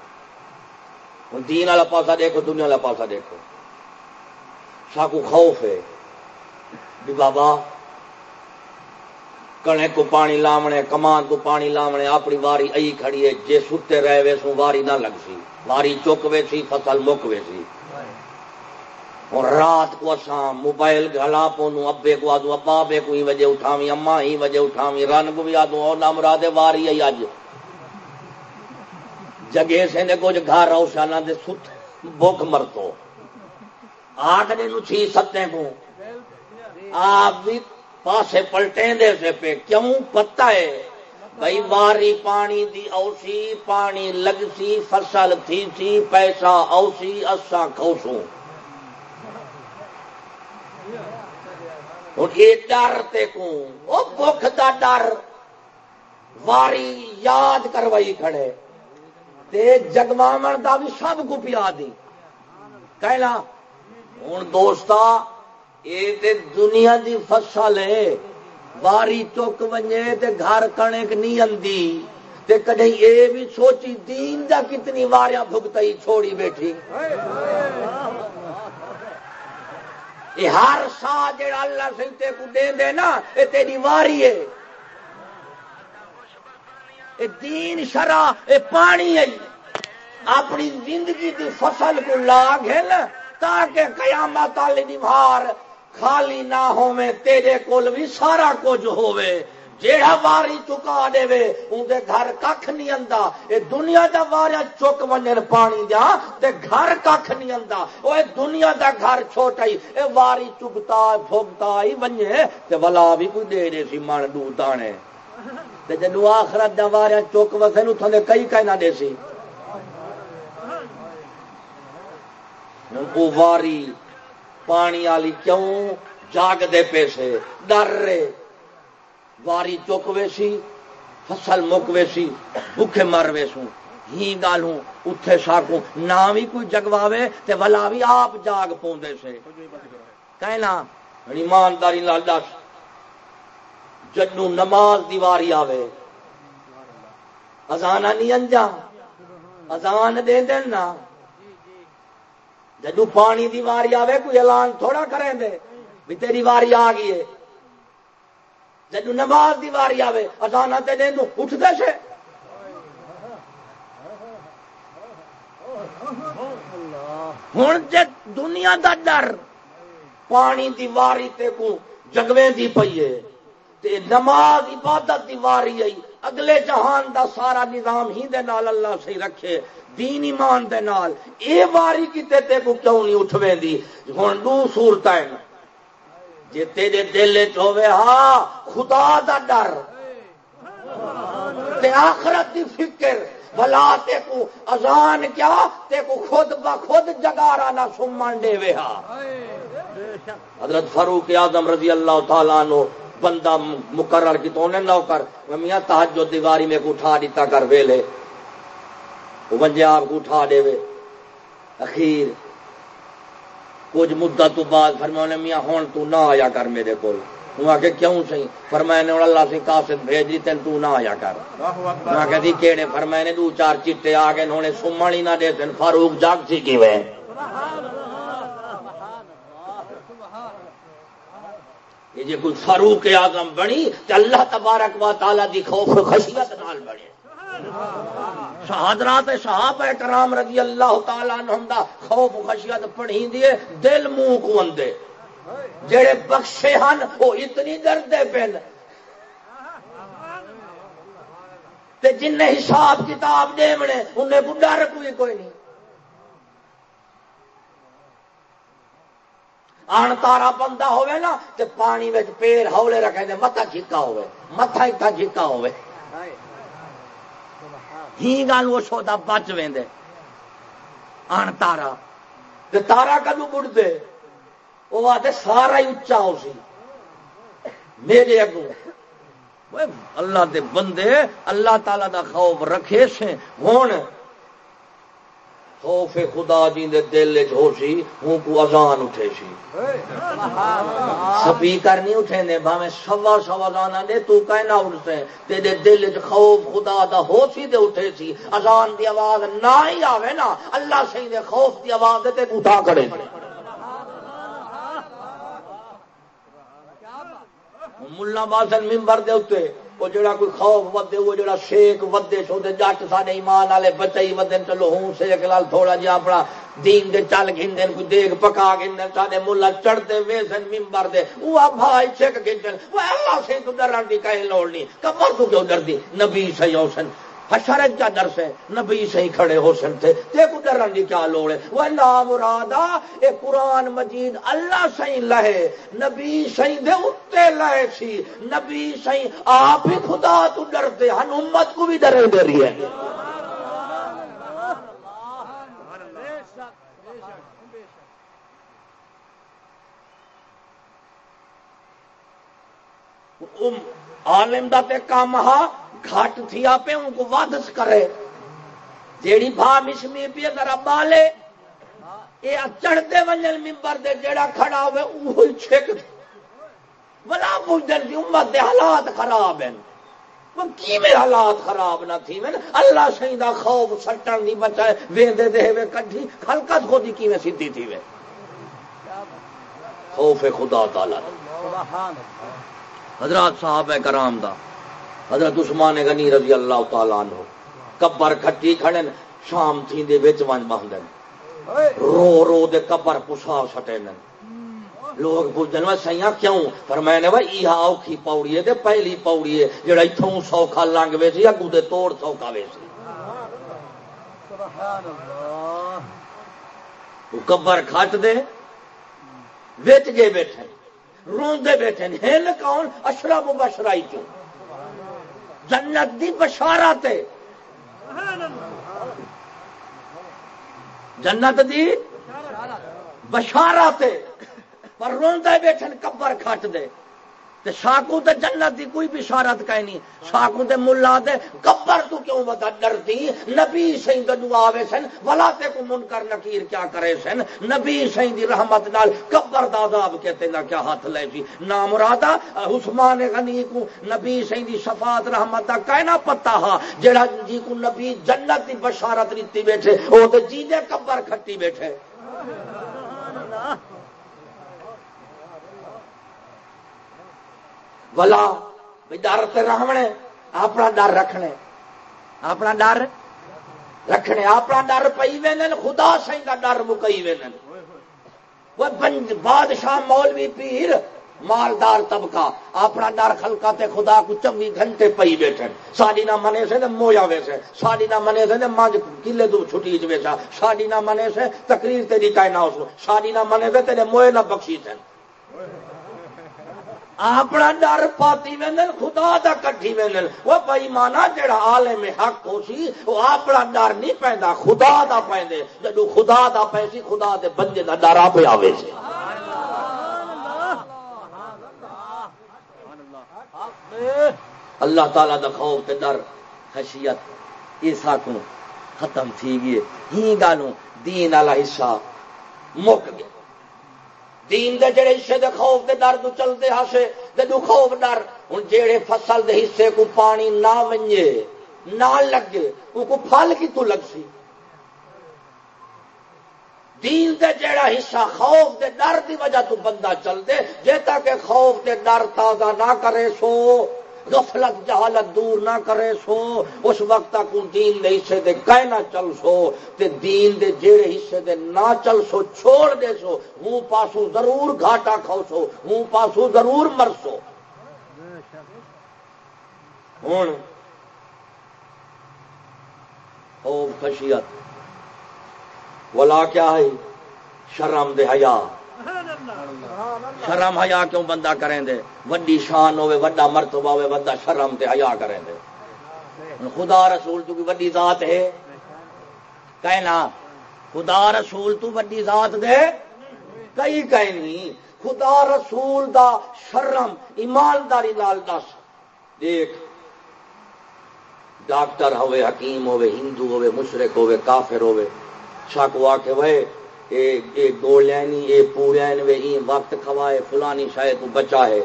ہوں دین والا پاسا دیکھو، دنیا والا پاسا دیکھو۔ ساکو خوف ہے۔ بھی بابا، کنے کو پانی لاونے کمان کو پانی لاونے اپنی واری ائی کھڑی ہے، جے ستے رہے وے سو واری نہ لگ سی واری چک سی فصل مک سی اور رات کو اساں موبائل گلا پونو ابے کو آدو ابا بے کو ہی وجہ اٹھاویں اما ہی وجہ اٹھاویں، رن کو بھی آدو اور نام را دے واری ائی اج جگہ سے نے کچھ گھر روشانہ دے ست، بھوک مرتو۔ آگ نے نو چھی ستے کو۔ آپ بھی پاسے پلٹیں دے سے پہ، کیوں؟ پتا ہے۔ بھائی واری پانی دی اوسی، پانی لگ سی، فصل تھی سی، پیسہ اوسی، اساں کھوسوں۔ ہوں یہ ڈر تے کو وہ بخ دا ڈر واری یاد کروائی کھڑے تے جگوامن دا بھی سب کو پیا دی کہنا ہوں دوستا یہ دنیا دی فصل ہے باری چک ونجے تے گھر کنک نہیں آتی تے کدی یہ بھی سوچی دین دا کتنی واریاں بھگتائی چھوڑی بیٹھی یہ ہر سا جڑا اللہ سنتے کو دے دے نا یہ تیری واری ہے اے دین شرع، اے پانی ہے اپنی زندگی دی فصل کو لاگ ہے نا تاکہ قیامت والی دیوار خالی نہ ہوے تیرے کول بھی سارا کچھ ہوے جیڑا واری چکا دے وے اندے گھر کھ نہیں آتا یہ دنیا دا واریا چک ونجن پانی دیا، تے گھر کھ نہیں آتا وہ دنیا دا گھر چھوٹا ہی، اے واری چکتا پھوکتا ہی ونجے۔ تے ولا بھی کوئی دے دے سی من دو دانے تے جدو آخرت دا واریا چک وسے نو تھے کئی کہنا دے سی۔ وہ واری پانی والی کیوں جاگ دے پیسے؟ ڈر رہے۔ واری چک ویسی، فصل مک ویسی بکھے مر ویسوں ہی گالوں اتے ساکوں نہ بھی کوئی جگواوے تے ولا بھی آپ جاگ پوندے سے۔ کہنا ایمانداری لال دس، جنو نماز دیواری آوے۔ ازانا نہیں انجا۔ ازان دے دینا جدو پانی دی واری آوے، کوئی اعلان تھوڑا کریں دے، بھی تیری واری آ گئی ہے۔ جدو نماز دی واری آوے ازانا تے اٹھ دے سے ہوں جے دنیا دا ڈر، پانی دی واری تے کو جگویں دی پئی تے نماز عبادت دی واری آئی اگلے جہان دا سارا نظام ہی دے نال اللہ سے رکھے، دین ایمان دے نال۔ اے واری کیتے تے کو کیوں نہیں اٹھویں دی؟ ہن دو صورتاں جے تیرے دل وچ ہاں خدا دا ڈر تے آخرت دی فکر بلا تے کو اذان کیا تے کو خود بخود جگارا نہ سمن دے وے ہاں حضرت فاروق اعظم رضی اللہ تعالی عنہ بندہ مقرر کی تو نہ کر میاں تہجد دیواری میں کو اٹھا دیتا کر ویلے وہ بنجے آپ کو اٹھا دے وے اخیر کچھ مدت تو بعد فرمایا میاں ہوں تو نہ آیا کر میرے کو آ کے کیوں سی فرمائے نے اللہ سے کاسد بھیج دی تین تو نہ آیا کر۔ میں کہتی کہڑے فرمائے نے دو چار چیٹے آ گئے انہوں نے سمن ہی نہ دے تین فاروق جاگ سی کی وے؟ یہ جی کوئی فاروق اعظم بنی تو اللہ تبارک و تعالی دی خوف خشیت نال بنے شہادرات صاحب کرام رضی اللہ تعالیٰ دا خوف خشیت پڑھی دیے دل منہ کو اندے۔ جڑے بخشے ہن، وہ اتنی دردے پہن۔ تے جن نے حساب کتاب دے منے، انہیں کو ڈر کوئی نہیں۔ آن تارا بندہ ہوئے نا، تے پانی میں پیر ہولے رکھے دے متا جھکا ہوئے۔ متا اتنا جھکا ہوئے۔ ہی گل وہ سودا بچ وے آن تارا۔ تے تارا کدو بڑھ دے وہ آتے سارا ہی اچا ہو سی۔ میرے اگوں۔ اللہ دے بندے، اللہ تعالی دا خوف رکھے سے ہوں خوف خدا جی دے دل ہو سی، ہوں کو اذان اٹھے سی۔ سپیکر نہیں اٹھے نے، بھاویں سوا سوا اذان دے، تو کہنا اٹھتے۔ تیرے دل چ خوف خدا دا ہو سی تے اٹھے سی۔ اذان دی آواز نہ ہی آوے نا، اللہ سی دے خوف دی آواز دے تے اٹھا کرے ملا باسن ممبر دے اتنے وہ جڑا کوئی خوف ودے، وہ جڑا شیک ودے، سو دے جٹ سارے ایمان والے بچے ودن چلو ہوں شیک لال تھوڑا جہا اپنا دین دے چل گھن کوئی دیگ پکا گھن سارے ملا چڑھتے ویسن ممبر دے۔ وہ بھائی چک گھن وہ اللہ سے تو ڈرن کی کہیں لوڑ نہیں۔ کمر تو کیوں ڈردی؟ نبی سی اوسن حشرت کا درس ہے، نبی صحیح کھڑے ہو سکتے دیکھو ڈرن کی کیا لوڑ ہے۔ وہ نام مرادا، اے قرآن مجید اللہ صحیح لہے، نبی صحیح دے اتے لہے سی۔ نبی صحیح آپ ہی خدا تو ڈرتے ہن امت کو بھی ڈرے دے رہی ہے۔ عالم دا تے کام ہا گھٹ تھی آپ ان کو وادس کرے۔ جیڑی بھا مشمی پی ذرا بالے۔ یہ چڑھتے ونجل ممبر دے جیڑا کھڑا ہوئے وہ چھک بلا پوچھن کی امت دے حالات خراب ہیں۔ وہ کی میں حالات خراب نہ تھی؟ میں اللہ سہی خوف سٹن نہیں بچائے۔ ویندے دے وے کڈھی خلقت خودی کی میں سیدھی تھی وے؟ خوف خدا تعالی۔ حضرات صاحب کرام دا۔ حضرت عثمان غنی رضی اللہ تعالیٰ عنہ کبر کھٹی کھڑے شام تھی دے وچ ون باندھن رو رو دے کبر پسا سٹے لوگ پوچھتے ہیں سیاں کیوں؟ پر میں نے، بھائی یہ اوکھی پوڑی ہے تے پہلی پوڑی ہے، جڑا اتوں سوکھا لنگ وے سی اگو دے توڑ سوکھا وے سی۔ سبحان اللہ کبر کھٹ دے، وچ گئے بیٹھے روندے بیٹھے ہل کون؟ اشرا مبشرائی کیوں؟ جنت دی بشارت جنت دی بشارت پر روندے بیٹھن کبر کھٹ دے۔ تے شاکو تے جنت دی کوئی بشارت کہیں نہیں۔ شاکو تے ملا دے کبر تو کیوں بتا ڈرتی نبی سہی دنو آوے سن، ولا تے کو منکر نکیر کیا کرے سن۔ نبی سہی دی رحمت نال کبر داداب کہتے نہ کیا ہاتھ لے سی نا مرادا، عثمان غنی کو نبی سہی دی شفاعت، رحمت دا کہنا پتا ہا۔ جڑا جی کو نبی جنت دی بشارت لیتی بیٹھے، او تے جی دے کبر کھٹی بیٹھے۔ اللہ۔ بلا ڈر رہنے اپنا ڈر رکھنے اپنا ڈر رکھنے اپنا ڈر پی وے خدا سی کا ڈر مکئی وے وہ بادشاہ، مولوی پیر، مالدار طبقہ اپنا ڈر خلکا تے خدا کو چوبی گھنٹے پی بیٹھے ساری نہ منے سے مویا ویسے ساری نہ منے سے مانج کلے دو چھٹی ویسا۔ ساری نہ منے سے تقریر تیری کہنا اس ساری نہ منے سے تیرے موئے نہ بخشی تھے اپنا ڈر پاتی وین خدا دا کٹھی وین وہ بھائی مانا جڑا آلے میں حق ہو سی، وہ اپنا ڈر نہیں پہنتا خدا دا پہنتے جدو خدا دا پیسی، خدا دے بندے دا ڈر آپ آوے سے اللہ تعالی دا خوف تے ڈر خشیت ایسا کو ختم تھی گئے ہی گالوں دین والا حصہ مک گیا۔ دین دے جڑے حصے دے خوف دے ڈر تو چلتے ہسے ہاں دو خوف ڈر ہوں جڑے فصل دے حصے کو پانی نہ ونجے، نہ لگے وہ کو پھل کتوں لگ سی دین دے جڑا حصہ خوف دے ڈر دی وجہ تو بندہ چل دے جے تاکہ خوف دے ڈر تازہ نہ کرے سو۔ غفلت، جہالت دور نہ کرے سو، اس وقت تک دین دے حصے دے کہنا چل سو، تے دین دے جیڑے حصے دے نہ چل سو، چھوڑ دے سو ہوں پاسو ضرور گھاٹا کھو سو ہوں پاسو ضرور مر سو۔ ہوں خوف خشیت۔ ولا کیا ہے؟ شرم دے حیا۔ شرم حیا کیوں بندہ کریں دے؟ وڈی شان ہوے وڈا مرتبہ ہوے بندہ شرم تے حیا کریں دے۔ خدا رسول تو وڈی ذات ہے۔ کہنا خدا رسول تو وڈی ذات دے۔ کئی کہنی خدا رسول دا شرم، ایمانداری لال دس۔ دیکھ، ڈاکٹر ہوے حکیم ہوے ہندو ہوے مشرق ہوے کافر ہوے شک وا کے وہ اے گول لینی اے پورین وے این وقت کھوائے، فلانی شاید تو بچا ہے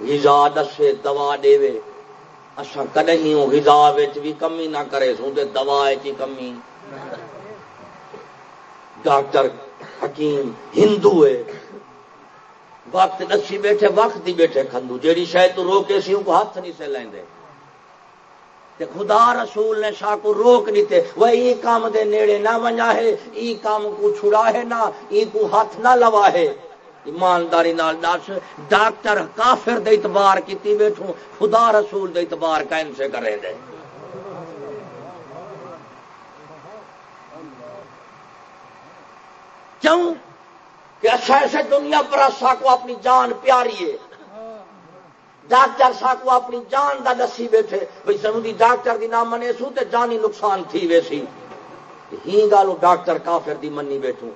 غذا دسے، دوا دے وے اساں کدی ہوں غذا وچ بھی کمی نہ کرے، سوں تے دوا وچ کمی۔ ڈاکٹر حکیم ہندو ہے۔ وقت دسی بیٹھے، وقت ہی بیٹھے کھندو۔ جیڑی شاید تو روکے سی، ان کو ہاتھ نہیں سے لیندے۔ تے خدا رسول نے شاہ کو روک دیتے وہ ای کام دے نیڑے نہ ونجا ہے، ای کام کو چھڑا ہے نہ، ای کو ہاتھ نہ لوا ہے۔ ایمانداری نال دس، ڈاکٹر کافر دے اعتبار کیتی بیٹھوں خدا رسول دے اعتبار کین سے کرے دے۔ کیوں؟ کہ اچھا ایسے دنیا پر سا کو اپنی جان پیاری ہے۔ ڈاکٹر سا کو اپنی جان دا دسی بیٹھے بھائی سمجھی ڈاکٹر دی نام منے سو تے جانی نقصان تھی ویسی ہی گالو ڈاکٹر کافر دی منی بیٹھوں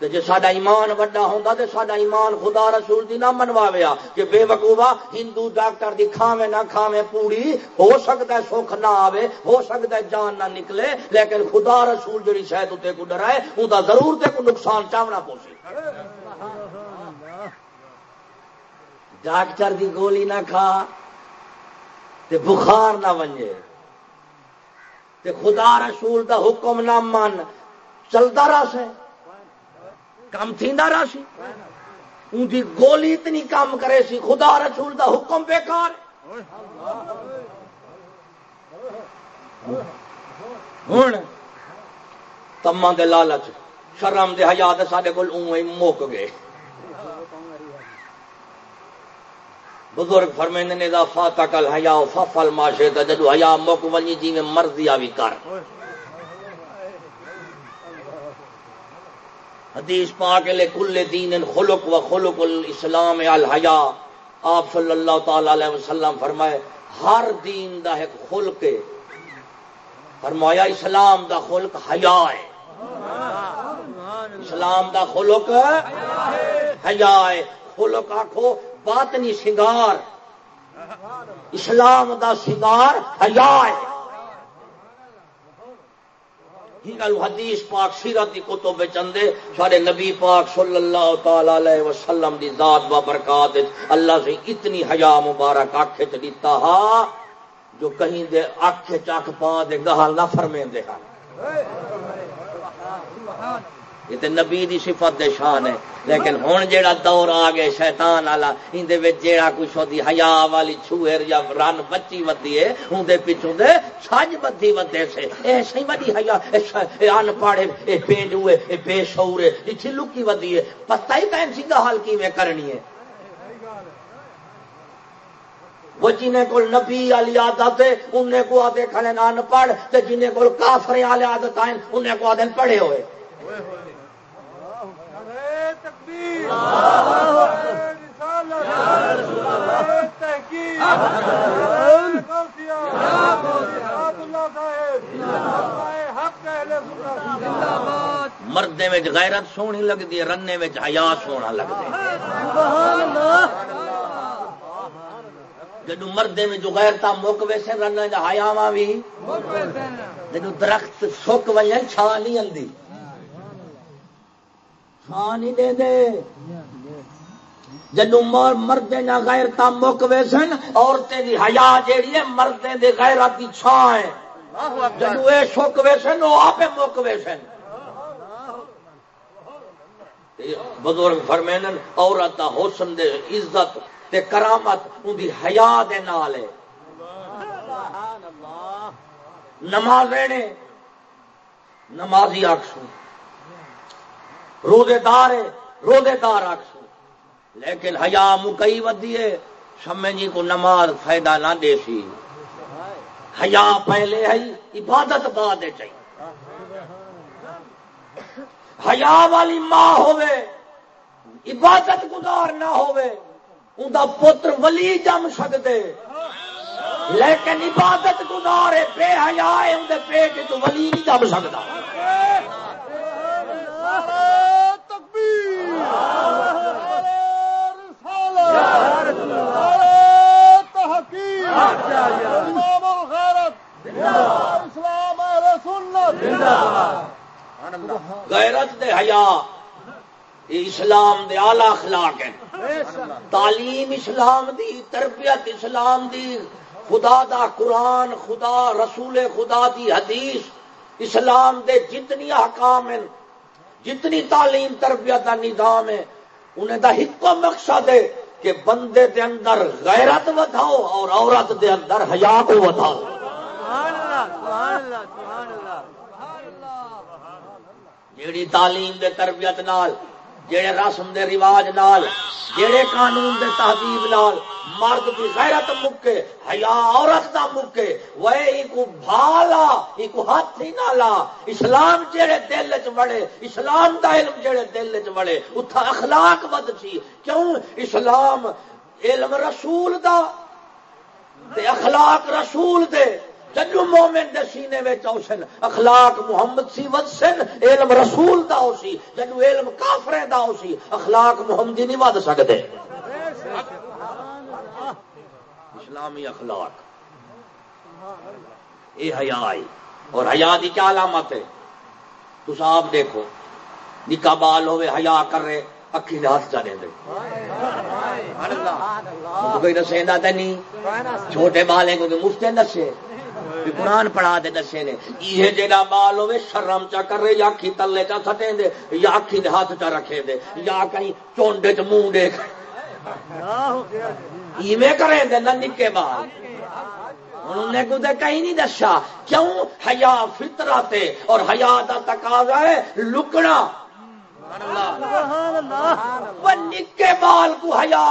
تے جے ساڈا ایمان وڈا ہوندا تے ساڈا ایمان خدا رسول دی نہ منواویا کہ بے وقوفا ہندو ڈاکٹر دی کھاوے نہ کھاوے پوری ہو سکتا ہے سکھ نہ آوے، ہو سکتا ہے جان نہ نکلے، لیکن خدا رسول جڑی شاید تے کو ڈرائے اوندا ضرور تے کو نقصان چاونا پوسی ڈاکٹر دی گولی نہ کھا تے بخار نہ ونجے۔ تے خدا رسول دا حکم نہ من۔ چلتا رہا سے۔ کم تھی راسی ان گولی اتنی کام کرے سی۔ خدا رسول دا حکم بیکار۔ ہوں تما دے لالچ، شرم دے حیات سارے کو مک گئے۔ بزرگ فرمند نے دا فاتا کل حیا ففل ماشے دا جدو حیا مک ونی جی میں مرضی آوی کر۔ حدیث پاک لے کل دین خلق و خلق الاسلام الحیا۔ آپ صلی اللہ تعالی علیہ وسلم فرمائے، ہر دین دا ایک خلق ہے۔ فرمایا، اسلام دا خلق حیا ہے۔ اسلام دا خلق حیا ہے۔ خلق آخو باطنی سنگار، اسلام دا سنگار حیا ہے۔ حدیث پاک سیرت کی کتب چندے سارے نبی پاک صلی اللہ تعالی علیہ وسلم دی ذات و برکات اللہ سے اتنی حیا مبارک آخ دیتا ہا، جو کہیں دے آخ چک پا دے گہال نہ فرمے دے ہاں۔ یہ تو نبی دی صفت دے شان ہے۔ لیکن ہوں جیڑا دور آ گئے شیطان والا اندر جیڑا کچھ ہوتی ہیا والی چھوہر یا رن بچی ودی ہے اندر پچھوں دے سج بدھی ودے سے۔ ایسے ہی وڈی ہیا ان پاڑے، اے پینڈ ہوئے اے بے شعور ہے یہ لکی ودی ہے۔ پتہ ہی پہن سی حال کی میں کرنی ہے۔ وہ جنہیں کو نبی والی عادت ہے، انہیں کو آدھے کھڑے ان پڑھ، تے جنہیں کو کافر والی عادت آئے انہیں کو آدھے پڑھے ہوئے۔ مردے میں غیرت سونی لگتی ہے رنے میں حیا سونا لگتا جدو مردے میں جو غیرتا مک ویسے رن ہایا بھی جدو درخت سک وجہ چھان نہیں آتی چھان نہیں دے دے۔ جدو مردے نہ غیرتا مک ویسن عورتیں دی حیا جیڑی ہے، مردے دے غیرت کی چھان ہے۔ جدو اے سک ویسن وہ آپ مک ویسن بزرگ فرمین عورت دا حسن، دے عزت، تے کرامت ان دی حیا دے نال ہے۔ نماز نے نمازی آخسوں روزے دار ہے روزے دار آخسوں لیکن حیا مکئی ودی ہے سمے جی کو نماز فائدہ نہ دے سی۔ حیا پہلے ہے، عبادت بعد چاہیے۔ حیا والی ماں ہوے عبادت گزار نہ ہوے ہوئے پتر ولی جم سکتے لیکن عبادت گزار ہے، بے حیا ہے اندر پیٹ تو ولی نہیں جم سکتا غیرت دے حیا، اسلام دے آلہ اخلاق ہیں۔ تعلیم اسلام دی، تربیت اسلام دی، خدا دا قرآن، خدا رسول خدا دی حدیث، اسلام دے جتنی حکام ہیں جتنی تعلیم تربیت کا نظام ہے انہیں دا ایک مقصد ہے کہ بندے دے اندر غیرت وداؤ اور عورت دے اندر حیا کو وداؤ جیڑی تعلیم دے تربیت نال جڑے رسم دے رواج نال، جڑے قانون دے تہذیب نال مرد کی غیرت مکے، حیا عورت دا مکے وہ ایکو بھالا، ایکو ہاتھ ہی نہ لا۔ اسلام جڑے دل چ وڑے، اسلام دا علم جڑے دل چ وڑے، اتھا اخلاق ود سی کیوں؟ اسلام علم رسول دا، تے اخلاق رسول دے۔ جدو مومن دے سینے میں چوسن اخلاق محمد سی ودسن علم رسول دا ہو سی جدو علم کافرے دا ہو سی اخلاق محمدی نہیں ود سکتے اسلامی اخلاق۔ یہ حیا آئی اور حیا کی کیا علامت ہے؟ تو آپ دیکھو نکا بال ہوئے حیا کر رہے اکھی ہاتھ چلے دے۔ کوئی دسے نہیں چھوٹے بالے کو مفتے دسے قرآن پڑھا دے دسے نے یہ جیڑا بال ہوے شرم چا کر رہے یا اکھی تلے چا سٹے دے یا اکھی دے ہاتھ چا رکھے دے یا کہیں چونڈے چ منہ دیکھ ایویں کریں دے نہ نکے بال انہوں نے کو دے کہیں نہیں دسا کیوں حیا فطرت اور حیا دا تقاضا ہے لکنا نکے بال کو ہیا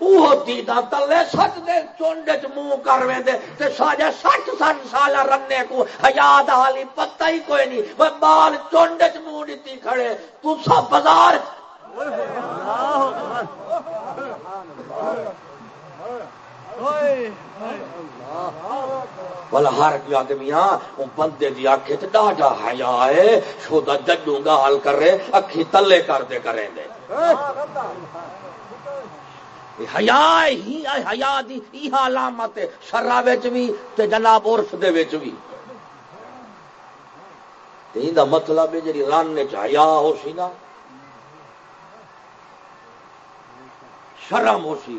ہوتی تلے سٹ دے چونڈ چ منہ کر دے ساجا سٹ سٹ سال رنے کو ہیا دالی پتہ ہی کوئی نہیں۔ وہ بال چونڈ چ منہ دیتی کھڑے تو سب بازار بلا ہر آدمی بندے کی اکھ ڈاڈا ہیا ہے شودا جڈو گال کر رہے، اکھی تلے کر دے کریں دے۔ ہیا ہی ہیا دی علامت شرا بھی جناب عرف دے بھی دا مطلب ہے جی رن چیا ہو سی نا، شرم ہو سی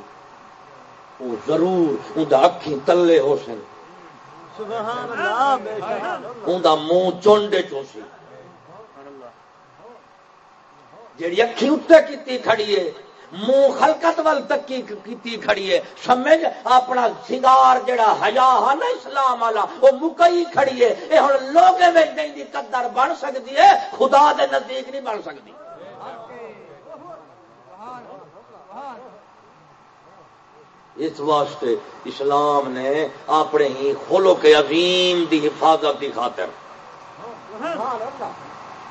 وہ ضرور اندر اکھی تلے ہو سن۔ منہ چونڈے چوسی جی اکھی اتنے کی کھڑی ہے منہ خلکت وال تک کی کھڑی ہے۔ سمجھ اپنا سنگار جڑا ہیا ہے نا اسلام والا وہ مکئی کھڑی ہے۔ یہ ہوں لوگ قدر بن سکتی ہے خدا دے نزدیک نہیں بن سکتی اس واسطے اسلام نے اپنے ہی کھولو کے عظیم دی حفاظت کی خاطر۔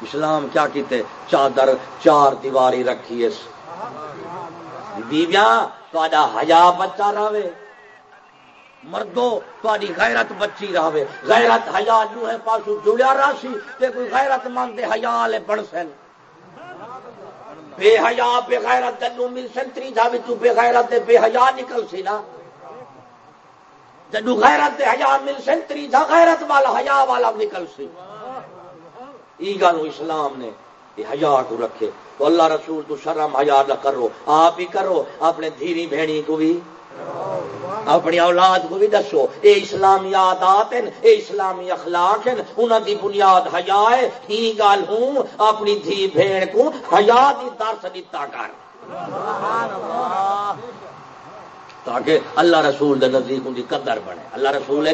اسلام کیا کیتے؟ چادر، چار دیواری رکھی اس بیویاں تا ہیا بچہ رہے مردو تاری غیرت بچی رہے غیرت ہیا جو ہے پاسو جڑیا راسی تے کوئی غیرت مند ہیا لے بڑھ سن۔ بے حیا، بے غیرت جنو مل سنتری تھا بھی تو بے غیرت بے حیا نکل سی نا۔ جنو غیرت حیا مل سنتری تھا غیرت والا حیا والا نکل سی۔ ای گل اسلام نے حیا کو رکھے۔ تو اللہ رسول تو شرم حیا نہ کرو، آپ ہی کرو، اپنے دھیری بہنی کو بھی۔ اپنی اولاد کو بھی دسو، اے اسلامی آدات ہیں اے اسلامی اخلاق ہیں انہوں دی بنیاد حیا ہے، ہی گل ہوں، اپنی دھی بھیڑ کو حیا دی درس دیتا کر۔ تاکہ اللہ رسول دے نزدیک ان کی قدر بنے۔ اللہ رسول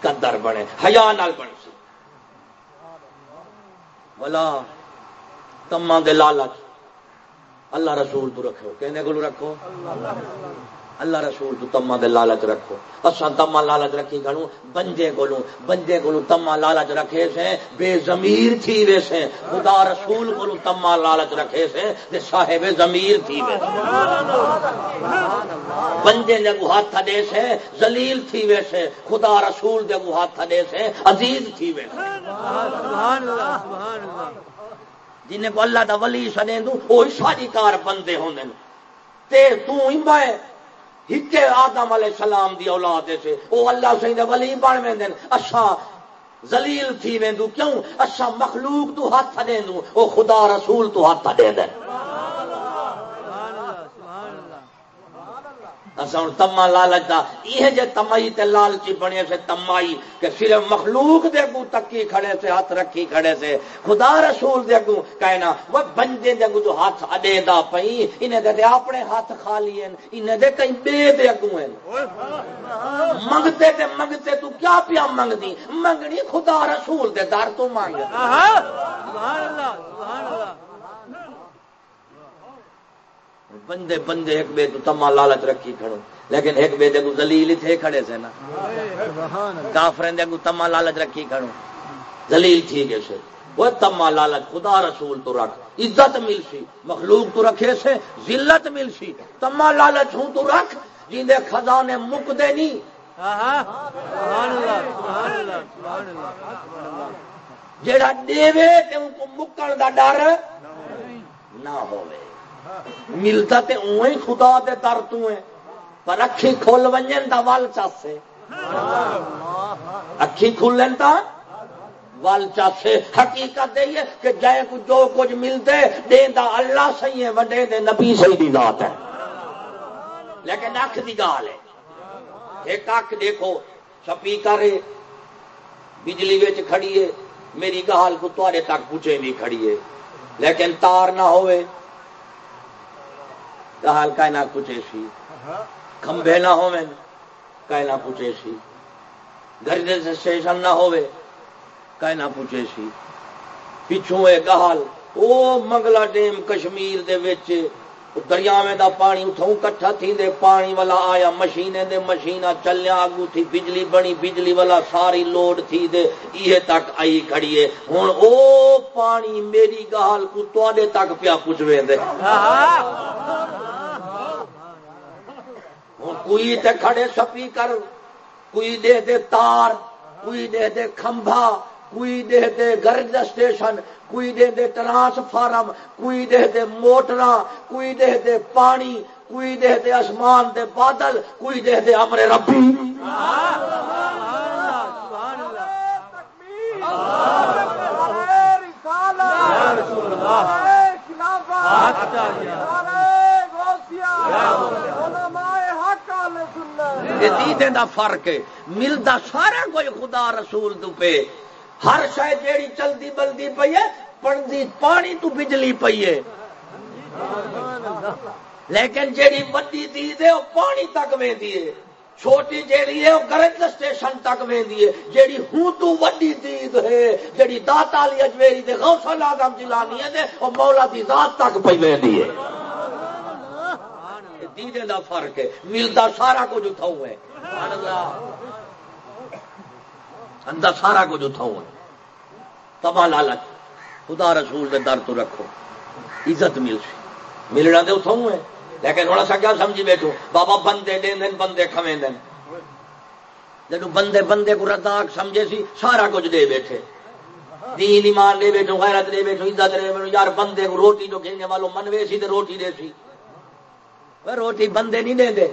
قدر بنے، حیا نال بن سی۔ بلا تما دے لالچ۔ اللہ رسول تو رکھو۔ کہنے کو رکھو۔ اللہ رسول تو تما دے لالچ رکھو۔ اصا تما لالچ رکھی کھڑوں بندے کو بندے کو تما لالچ رکھے سے۔ بے زمیر تھی وے سے۔ خدا رسول کو تما لالچ رکھے سے۔ دے صاحب زمیر تھی وے بندے دے کو ہاتھ دے سے۔ ذلیل تھی وے سے۔ خدا رسول دے کو ہاتھ دے سے۔ عزیز تھی وے سبحان اللہ سبحان اللہ۔ جنہیں کو اللہ دا ولی سنے دوں وہ ساری کار بندے ہوندے تے تو ہی میں ہکے آدم علیہ السلام دی اولاد سے۔ وہ اللہ سے دے ولی بن ویندن اچھا ذلیل تھی ویندو کیوں؟ اچھا مخلوق تو ہاتھ دے دوں۔ او خدا رسول تو ہاتھ دے دے تما لالچ دا یہ جے تمائی تے لالچی بنے سے تمائی کہ صرف مخلوق دے کو تکی کھڑے سے ہاتھ رکھی کھڑے سے۔ خدا رسول دے کو کہنا وہ بندے دے کو جو ہاتھ اڈے دا پئی انہیں دے, دے اپنے ہاتھ خالی ہیں انہیں دے کہیں بے دے کو ہیں منگتے تے منگتے تو کیا پیا منگ دی منگنی خدا رسول دے دار تو مانگ سبحان اللہ سبحان اللہ۔ بندے بندے ایک بے تو تما لالچ رکھی کھڑو لیکن ایک بے دے کو زلیل تھے کھڑے سے نا۔ کافریں دے کو تما لالچ رکھی کھڑو زلیل تھی گے سے۔ وہ تما لالچ خدا رسول تو رکھ۔ عزت مل سی مخلوق تو رکھے سے ذلت مل سی تما لالچ ہوں تو رکھ جن دے خزانے مک دے نہیں جیڑا دے تے ان کو مکن دا ڈر نہ ہوئے ملتا تے اوہیں خدا دے در تو ہے پر اکھی کھول ونجن دا وال چاسے۔ اکھی کھولن تا وال چاسے۔ حقیقت دے یہ کہ جائے کو جو کچھ ملتے، دے دا اللہ صحیح ہے، وڈے دے نبی صحیح دی ذات ہے۔ لیکن اکھ دی گال ہے۔ ایک اکھ دیکھو، سپیکر بجلی وچ کھڑی ہے۔ میری گال کو تواڈے تک پوچھے نہیں کھڑی ہے۔ لیکن تار نہ ہوئے۔ حال کائنا کچھ ایسی کھمبے نہ ہوئے کائنا ایسی گرجے سے اسٹیشن نہ ہوئے کائنا کچھ ایسی پچھوں اے کہال او منگلا ڈیم کشمیر دے وچ دریاویں دا پانی اتوں کٹھا تھی دے پانی والا آیا مشینے دے مشینہ چلیا آگو تھی بجلی بنی بجلی والا ساری لوڈ تھی دے یہ تک آئی کھڑی ہے او پانی میری گال کو تے تک پیا پوچھوے دے ہوں کوئی تے کھڑے سپی کر کوئی دے دے تار کوئی دے دے کھمبا کوئی دے دے گرج اسٹیشن کوئی دے دے ٹرانسفارم کوئی دے دے موٹر کوئی دے دے پانی، کوئی دے دے آسمان دے بادل، کوئی دے دے امر ربی۔ فرق ملتا سارا کوئی خدا رسول تو پہ۔ ہر شاید جیڑی چلتی بلدی پی ہے پڑتی پانی تو بجلی پی ہے۔ لیکن جیڑی وڈی دید ہے وہ پانی تک وی چھوٹی جیڑی ہے وہ گرج اسٹیشن تک وی جیڑی ہوں تو وڈی دید ہے جیڑی دات والی اجمیری دے غوث آدم جلانی ہے وہ مولا دی ذات تک پی وی ہے۔ دیدے دا فرق ہے ملتا سارا کچھ اتھاؤں ہے۔ اندر سارا کچھ اتھاؤں ہے۔ تبا لالچ۔ خدا رسول دے در تو رکھو۔ عزت مل سی ملنا تو اتوں ہے لیکن تھوڑا سا کیا سمجھی بیٹھو۔ بابا بندے دین دن بندے کھویں دن۔ جب بندے بندے کو رداک سمجھے سی، سارا کچھ دے بیٹھے۔ دین ایمان دے بیٹھو، غیرت دے بیٹھو، عزت دے بیٹھو۔ یار بندے کو روٹی جو کھیلنے والوں منوے سی تو روٹی دے سی۔ روٹی بندے نہیں دے دے۔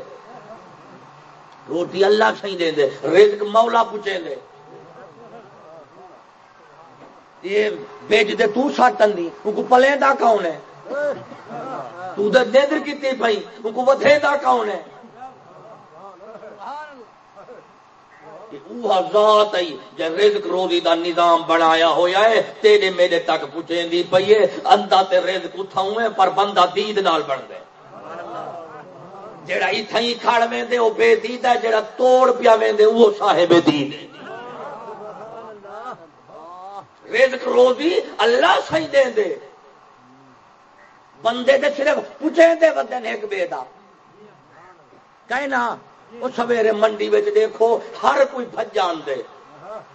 روٹی اللہ صحیح دے دے۔ رزق مولا پوچھے دے۔ یہ بیج دے تو ساٹن دی ان کو پلے دا کون ہے؟ تو دے دندر کیتی پئی ان کو ودھے دا کون ہے؟ ذات آئی جب رزق روزی دا نظام بنایا ہویا ہے، تیرے میرے تک پوچھیں دی پئی ہے اندھا تے رزق اتھاؤں ہے پر بندہ دید نال بن دے جڑا اتھائی کھڑ میں دے وہ بے دید ہے جڑا توڑ پیا میں دے وہ صاحب دید ہے۔ رزق روزی اللہ سی دے دے۔ بندے دے صرف پوچھے دے بدن ایک بے دا۔ کہنا وہ سویرے منڈی دیکھو، ہر کوئی بجان دے۔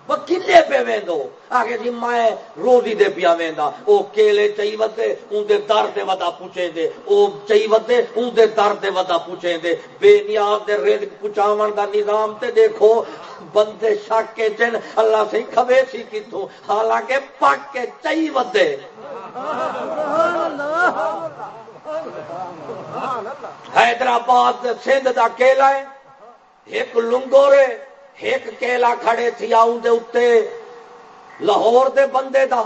وہ کلے پہ ویندو؟ آگے جی میں روزی دے پیا ویندا۔ او کیلے چاہی وتے، اون دے در تے ودا پوچھے دے او چاہی وتے، اون دے در تے ودا پوچھے دے بے نیاز دے رزق پچاون دا نظام تے دیکھو۔ بندے شک کے جن اللہ سے کھوے سی کیتھوں حالانکہ پاک کے چاہی وتے۔ حیدرآباد سندھ دا کیلا ہے۔ ایک لنگورے ایک کیلا کھڑے تھی آؤں دے اتے، لاہور دے بندے دا۔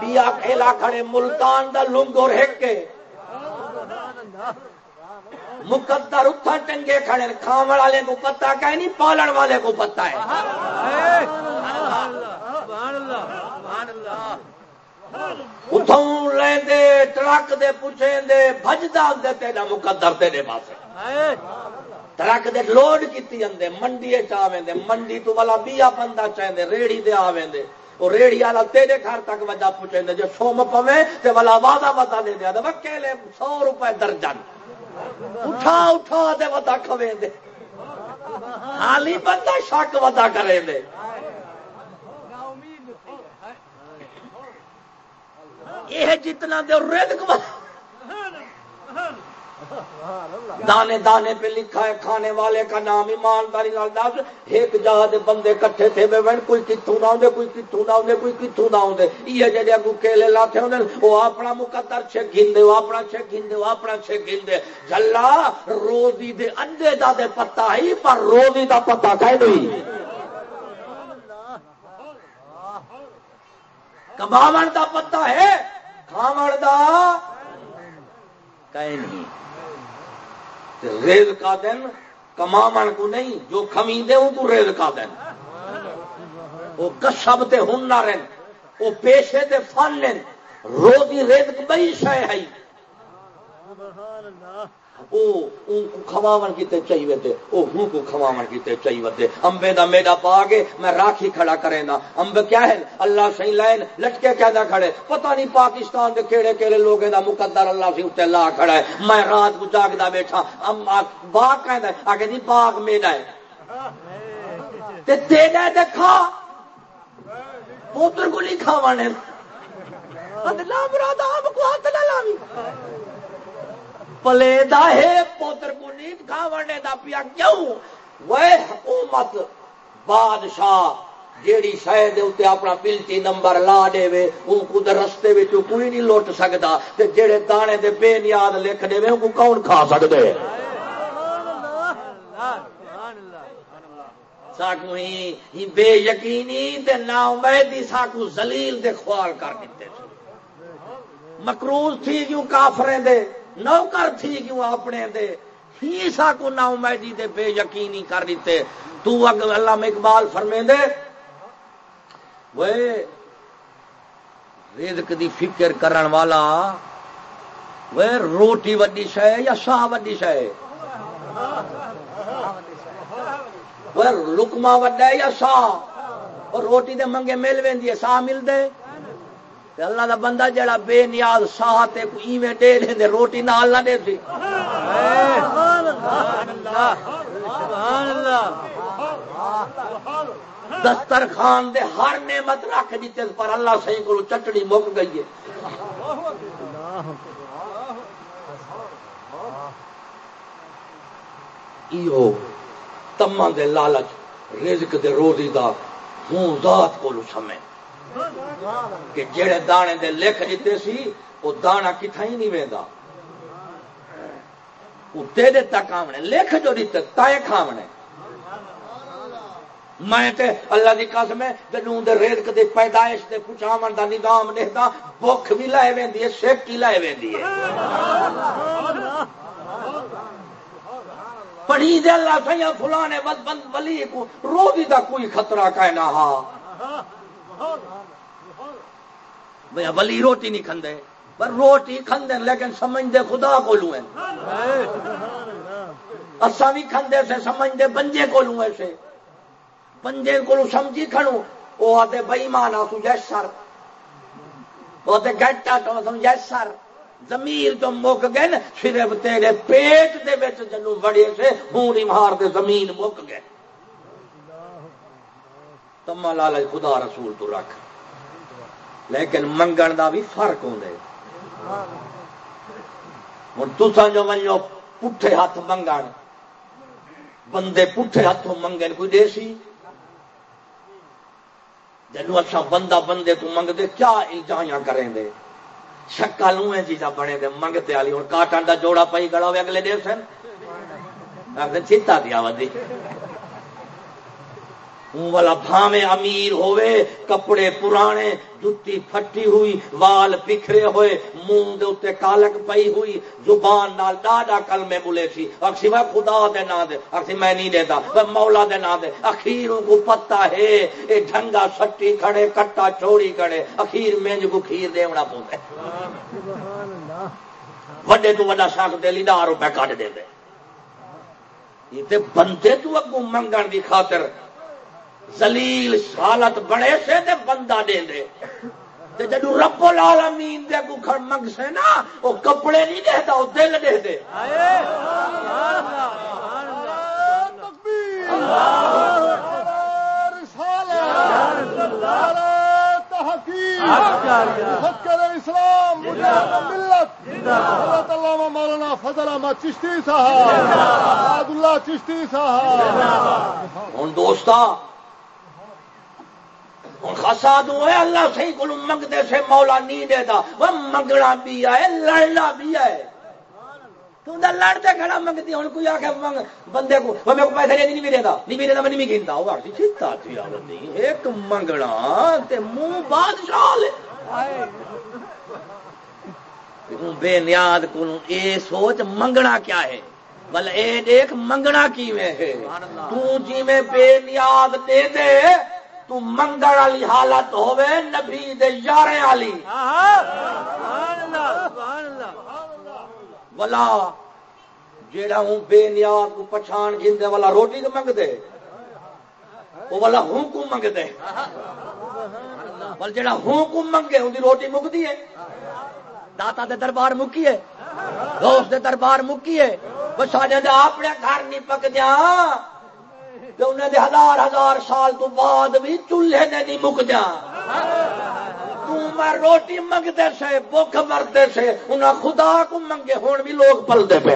پیا کیلا کھڑے، ملتان دا لنگور ایک کے مقدر اتھا ٹنگے کھڑے کھان والے کو پتا کہ نہیں، پالن والے کو پتا ہے۔ اتوں لے ٹرک دے پوچھے دے بجدا دے تیرا مقدر تیرے پاس ٹرک دے لوڈ کیتی جاندے منڈی چاہے دے منڈی تو والا بیا بندہ چاہے ریڑی دے آویں دے وہ ریڑی والا تیرے گھر تک وجہ پوچھے دے جو سوم پوے تے والا وعدہ وعدہ دے دیا دے کیلے سو روپے درجن اٹھا اٹھا دے ودا کھوے دے حالی بندہ شک ودا کرے دے یہ جتنا دے رزق دانے دانے پہ لکھا ہے، کھانے والے کا نام ایمانداری دس ایک جہاں دے بندے کٹھے تھے بے بہن کوئی کتوں نہ آدھے کوئی کتوں نہ آدھے کوئی کتوں نہ آدھے یہ جڑے اگو کیلے لاتے ہوں وہ اپنا مقدر چھ گھندے، وہ اپنا چھ گھندے، وہ اپنا چھ گھندے۔ جلا روزی دے انڈے دا دے پتہ ہی، پر روزی دا پتہ کہہ نہیں کماون دا پتہ ہے، کھاون دا کہیں نہیں ریز کا دن کماون کو نہیں، جو کمی دے تو ریل ریز کا دن۔ وہ کسب تے ہنر وہ پیشے تے فن روزی ریز بڑی شہ ہے۔ کھواون کیتے چاہیے ہوں کو کھواون کیتے چاہیے امبے دا میڈا پا کے میں راکھی کھڑا کریں دا کیا ہے؟ اللہ لائن، لٹکے کھڑے؟ پتہ نہیں پاکستان دے کیڑے کیڑے دا مقدر اللہ سے اتنے لا کھڑا ہے۔ میں رات کو جاگدا بیٹھا باغ کہندا ہے؟ آگے نہیں باغ میرا ہے۔ تے تے کھا۔ پوتر کو نہیں کھاوانے۔ مراد آپ کو ہاتھ نہ لاوی۔ پلے دا ہے پوتر کو نیند کھاونے دا پیا کیوں؟ وہ حکومت بادشاہ، جیڑی شاید اتنے اپنا پلچی نمبر لا دے وے ان کو در رستے میں کوئی نہیں لوٹ سکتا تے جیڑے دانے دے بے نیاد لکھ دے وے ان کو کون کھا سکتے ساکو ہی بے یقینی تے نا امیدی ساکو زلیل دے خوال کر دیتے مکروز تھی کیوں کافریں دے۔ نوکر تھی کیوں اپنے دے ہی سا کو نا امیدی دے بے یقینی کر دیتے تو اگر اللہ میں اقبال فرمے دے وہ رزق دی فکر کرن والا وہ روٹی وڈی شے یا شاہ وڈی شے وہ لکما وڈا یا شاہ اور روٹی دے منگے مل ویندی ہے ساہ مل دے اللہ دا بندہ جڑا بے نیاز، ساہ تے کو ایویں دے دے، روٹی نال نہ دے سی۔ دسترخان دے ہر نعمت رکھ دیتے پر اللہ صحیح کو چٹڑی مک گئی ہے۔ ایو تما دے لالچ، رزق دے روزی دا، ہوں ذات کو سمے۔ کہ جڑے دانے دے لکھ دیتے سی وہ دانا کتنا ہی نہیں وہدا تیرے تک آمنے لکھ جو دیتے تائیں کھامنے۔ میں تے اللہ دی قسم ہے جنوں دے رزق دے پیدائش دے پچھاون دا نظام دیکھدا بھوک بھی لائے ویندی ہے سیک کی لائے ویندی ہے۔ پڑھی دے اللہ سیاں فلانے بند ولی کو، روزی دا کوئی خطرہ کہنا ہا بھیا ولی روٹی نہیں کھندے۔ پر روٹی کھندے، لیکن سمجھتے خدا کو لوں اسا بھی کھندے سے سمجھتے بنجے کو لوں ایسے بنجے کو سمجھی کھڑوں۔ وہ آتے بئی مانا سو سر وہ آتے گٹا تو سم جیس سر زمیر جو مک گئے نا، صرف تیرے پیٹ دے بچ جنو بڑے سے ہوں مار دے زمین مک گئے۔ تما لال خدا رسول تو رکھ۔ لیکن منگن دا بھی فرق ہوں ہوں تسا جو منو پٹھے ہاتھ منگن، بندے پٹھے ہاتھوں منگن، کوئی دے سی جنو اچھا بندہ بندے تو منگتے، کیا الجائیاں کریں دے؟ شکا لوہے جی چیزاں بنے دے، منگتے والی ہوں کاٹن کا جوڑا پائی گڑا ہوئے اگلے دے سن۔ چیتا دیا ودی والا بھاوے امیر ہوئے، کپڑے پرانے جتی پھٹی ہوئی، وال بکھرے ہوئے منہ دے اتنے کالک پئی ہوئی، زبان نال ڈاڈا کل میں بولے سی۔ اکسی میں خدا دے نا دے اکسی میں نہیں دیتا مولا دے نا دے۔ اخیر کو پتا ہے، اے ڈھنگا سٹی کھڑے، کٹا چوڑی کھڑے، اخیر مینج کو کھیر دیونا پوندے وڈے تو وڈا شاک دے لی ڈار روپے کٹ دے دے۔ یہ بندے تو اگو منگن دی خاطر زلیل حالت بڑے سے تے بندہ دے دے۔ تے جدو رب العالمین دے کو کھڑ منگ سے نا وہ کپڑے نہیں دیتا وہ دل دے دے اسلام ملت مولانا فضل احمد چشتی صاحب اللہ چشتی صاحب۔ ہوں دوستہ خاصا دو اللہ صحیح کو منگتے سے مولا نہیں دیتا وہ منگنا بھی ہے لڑنا بھی ہے تو لڑتے کھڑا منگتی ہوں کوئی آ کے منگ، بندے کو، وہ میرے کو پیسے نہیں بھی دیتا، نہیں بھی دیتا، میں نہیں گنتا وہ چیتا ایک منگنا تے منہ بادشاہ لے۔ بے نیاد کو اے سوچ منگنا کیا ہے؟ بل اے دیکھ منگنا کی میں ہے؟ تو جی میں بے نیاد دے دے۔ تو منگل والی حالت ہوے نبی دے یارے والی بلا جیڑا ہوں بے نیاز کو پچھان گھندے والا روٹی کو منگ دے وہ والا ہوں کو منگ دے بل جیڑا ہوں کو منگے، ان دی روٹی مکتی ہے۔ داتا دے دربار مکی ہے، دوست دے دربار مکی ہے۔ بس آجے دے اپنے گھر نہیں پک دیا انہیں دے ہزار ہزار سال تو بعد بھی چولہے نے نہیں مک جا میں روٹی منگتے سے بک مرتے سے انہیں خدا کو منگے ہوں بھی لوگ پلتے پہ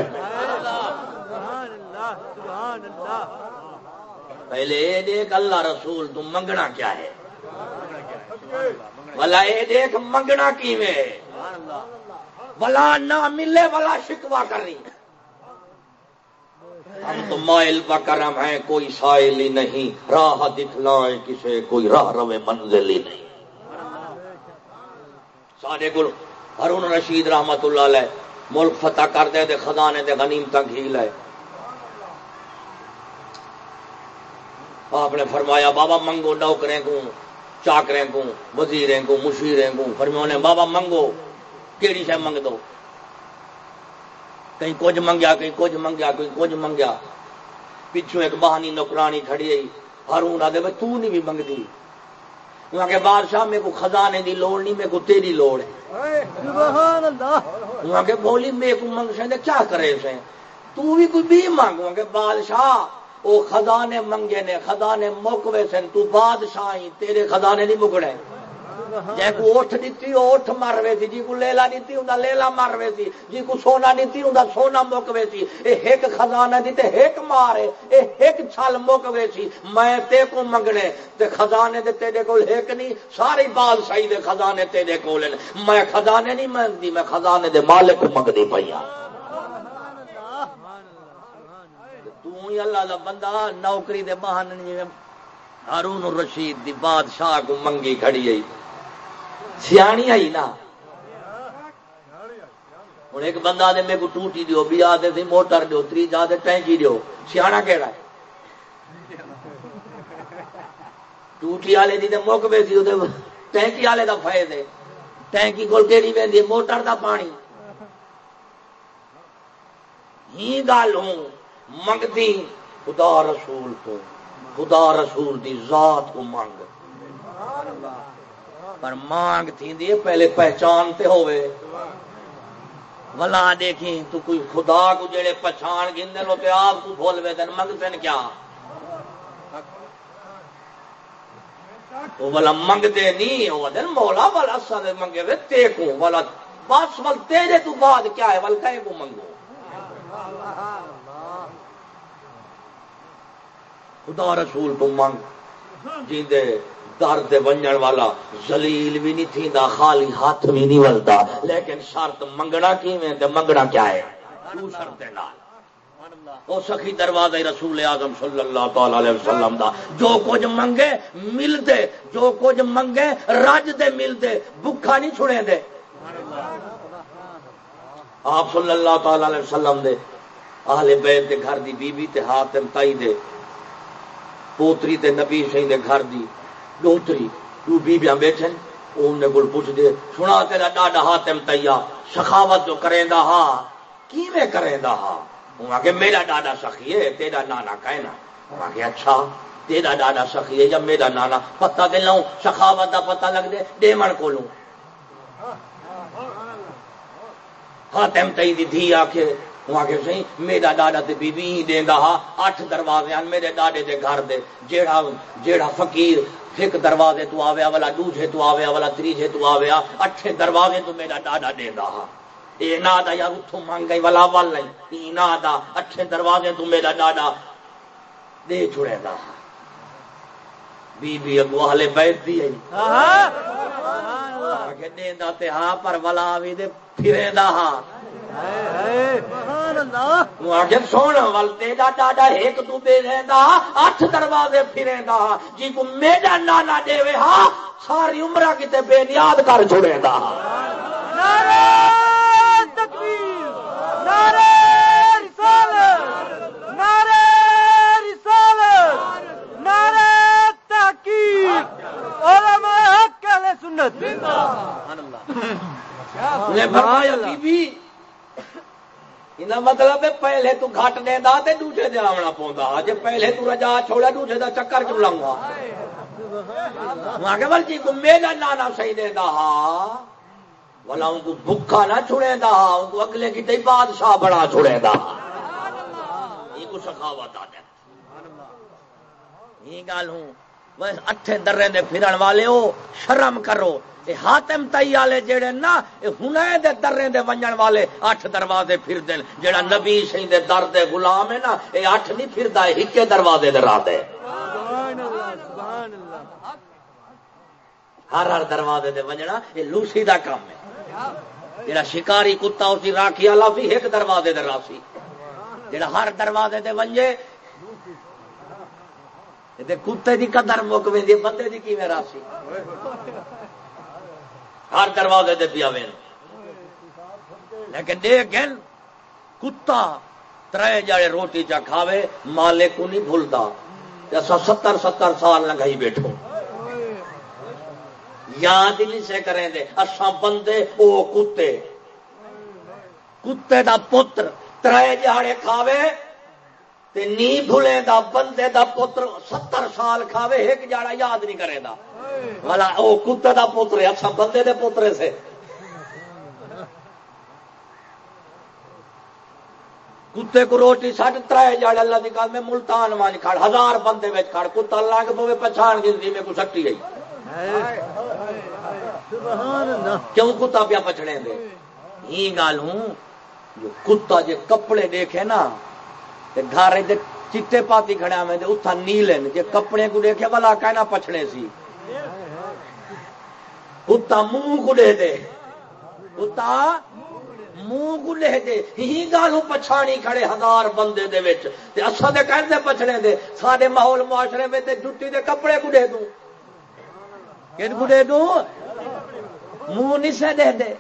پہلے یہ دیکھ، اللہ رسول تم منگنا کیا ہے؟ بلا یہ دیکھ، منگنا کی میں بلا نہ ملے بلا شکوا کر رہی ہم تو مائل بکرم ہیں، کوئی سائل ہی نہیں۔ راہ دکھلائے کسے، کوئی راہ روے منزل ہی نہیں۔ سارے گل ہرون رشید رحمت اللہ علیہ ملک فتح کر دے دے خزانے دے غنیم تک ہی آپ نے فرمایا، بابا منگو نوکریں کو چاکریں کو وزیریں کو مشیریں کو فرمایا، بابا منگو، کیڑی شہ منگ دو؟ کہیں کچھ منگیا کہیں کچھ منگیا کہیں کچھ منگیا۔ پچھو ایک بہانی نوکرانی کھڑی آئی ہرون آدھے بھائی تو نہیں بھی منگتی۔ وہاں کے بادشاہ میرے کو خزانے دی لوڑ نہیں میرے کو تیری لوڑ ہے۔ وہاں کے بولی میرے کو منگ سے کیا کرے سے تو بھی کوئی بھی مانگ کے بادشاہ وہ خزانے منگے نے خزانے مکوے سے تو بادشاہ ہی تیرے خزانے نہیں مکڑے۔ جی کو اٹھ دیتی اٹھ مر وے سی جی کو لیلا دیتی انہیں لیلا مر وے سی جی کو سونا دیتی انہیں سونا مک وے سی اے ایک خزانہ دیتے ایک مارے اے ایک چھل مک وے سی میں تے کو منگنے تے خزانے دے تیرے کول ایک نہیں ساری بادشاہی دے خزانے تیرے کول میں خزانے نہیں منگتی میں خزانے دے مالک منگتی پئی ہوں اللہ دا بندہ نوکری دے بہانے ہارون رشید دی بادشاہ کو منگی کھڑی آئی سیانی آئی نا۔ ہوں ایک بندہ نے میرے کو ٹوٹی دیو، بھی آتے تھی موٹر دیو، تری جا دے ٹینکی دیو۔ سیاح کہڑا ہے؟ ٹوٹی والے کی مک پہ سی ٹینکی والے کا فائدے ٹینکی کول کہڑی پہ موٹر دا پانی۔ ہی گل ہوں منگتی خدا رسول کو خدا رسول دی ذات کو منگ۔ پر مانگ تھی پہلے پہچان تے ہوئے۔ ولا دیکھی تو کوئی خدا کو جڑے پچھان گندے لو تے آپ کو بھول وے دن منگتے کیا؟ وہ والا منگتے نہیں وہ دن مولا والا سر منگے وے تے کو والا بس، ول تیرے تو بعد کیا ہے؟ ول کہے کو منگو؟ خدا رسول تو منگ، جیندے درد ونجن والا زلیل بھی نہیں تھی دا خالی ہاتھ بھی نہیں ولتا لیکن شرط منگنا کی میں تے منگنا کیا ہے؟ تو شرط نال۔ او سخی دروازہ رسول اعظم صلی اللہ تعالی علیہ وسلم دا۔ جو کچھ منگے مل دے جو کچھ منگے، رج دے مل دے بھکھا نہیں چھڑے دے۔ آپ صلی اللہ تعالی علیہ وسلم دے۔ اہل بیت دے گھر دی بی بی تے حاتم تائی دے۔ پوتری تے نبی سی دے گھر دی۔ ڈوتری تو بیبیاں بیٹھے انہیں گل پوچھ دے، سنا تیرا ڈاڈا ہاتم تیا، سخاوت جو کریں دا ہا کی میں کریں دا ہا؟ وہاں کہ میرا ڈاڈا سخی ہے، تیرا نانا کہنا وہاں کہ اچھا تیرا ڈاڈا سخی ہے یا میرا نانا؟ پتہ دے لوں سخاوت دا پتہ لگ دے ڈیمن کو لوں ہاتم تئی دی دھی آکھے وہاں کہ صحیح میرا ڈاڈا تے بی بی ہی دیندا ہا، اٹھ دروازے ہیں میرے ڈاڈے دے گھر دے جیڑا جیڑا فقیر ایک دروازے تو آویا والا دوجے تو آویا والا تریجے تو آویا اٹھے دروازے تو میرا ڈاڈا دے دا اے نا دا یار اتھوں مانگ گئی والا ول نہیں ای نا دا اٹھے دروازے تو میرا ڈاڈا دے چھڑے دا بی بی اگو اہل بیت دی ہے کہ دیندا تے ہاں پر ولا وی دے پھرے دا ہاں سونا ول تیرا ڈاڈا ایک تو بے رہا اٹھ دروازے پھرے دا جی کو میرا نانا دے ہاں ساری عمر کتے بے نیاد کر چھوڑے دا سنت۔ مطلب پہلے تو گھٹ دینا دوسرے دن آنا پوندا جی پہلے تو رجا چھوڑا دوسرے دا چکر چ لگا بل جی کو میرا نانا صحیح دینا ہا بلا ان کو بکھا نہ چھڑے دا ان کو اگلے کی بادشاہ بڑا چھڑے دا یہ کو سخاوت آ یہ گل ہوں بس اٹھے درے دے پھرن والے ہو شرم کرو ہاتم تائی والے جڑے نا، اے ہنے دے درے دے ونجن والے اٹھ دروازے پھر دین جڑا نبی سی دے در دے غلام ہے نا، اے اٹھ نہیں پھردا اے ہکے دروازے دے راہ دے۔ سبحان اللہ ہر ہر دروازے دے ونجنا، اے لوسی دا کام ہے۔ جڑا شکاری کتا اسی راکھی والا سی ایک دروازے دے راہ سی۔ جڑا ہر دروازے دے ونجے کتے دی قدر مک وی بندے دی کی راسی ہر دروازے دے پیا لیکن دیکھ کتا تر جڑے روٹی چا کھاوے مالے کو نہیں بھولتا ایسا ستر ستر سال لگائی بیٹھو۔ یاد ہی نہیں سے کریں دے اصا بندے، او کتے۔ کتے دا پتر تر جاڑے کھاوے تے نی بھولے دا بندے دا پتر ستر سال کھاوے ایک جاڑا یاد نہیں کرے دا والا او کتے دا پتر اچھا بندے دے پترے سے۔ کتے کو روٹی سٹ تر جاڑ اللہ گل میں ملتان مان کھڑ ہزار بندے میں کھڑ کتا اللہ کے پوے پچھان گنتی میں کو سٹی گئی۔ کیوں کتا پیا پچھڑے دے؟ یہ گل ہوں جو کتا جے کپڑے دیکھے نا گھر چیٹے پاتی کھڑیا میں اتھا نیلے جے کپڑے کو دیکھے بلا کہنا پچھڑے سی۔ کتا منہ کو دے دے۔ کتا منہ کو لے دے۔ ہی گالوں پچھانی کھڑے ہزار بندے دے وچ۔ تے اسا دے کہندے پچھڑے دے سارے ماحول معاشرے میں تے جُٹی دے کپڑے کو دے دوں۔ کن کو دے دوں؟ منہ نہیں سے دے۔ دے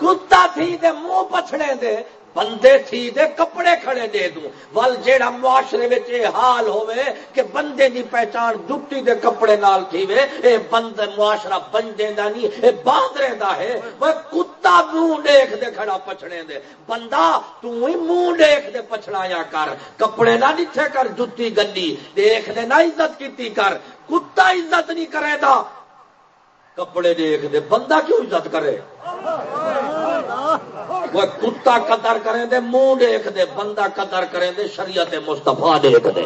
کتا تھی دے منہ پچھڑے دے۔ بندے تھی دے کپڑے کھڑے دے دوں۔ ول جیڑا معاشرے وچ اے حال ہوے کہ بندے دی پہچان جُتی دے کپڑے نال تھی وے اے بند معاشرہ بندے دا نہیں، اے باندرے دا ہے۔ وہ کتا منہ دیکھ دے کھڑا پچھڑے دے۔ بندہ تو ہی منہ دیکھ دے پچھڑایا کر۔ کپڑے نہ نٹھے کر جُتی گلی۔ دیکھ دے نہ عزت کیتی کر۔ کتا عزت نہیں کرے دا۔ کپڑے دیکھ دے، بندہ کیوں عزت کرے؟ وہ کتا قدر کریں دے، منہ دیکھ دے، بندہ قدر کریں دے، شریعت مستفا دیکھ دے۔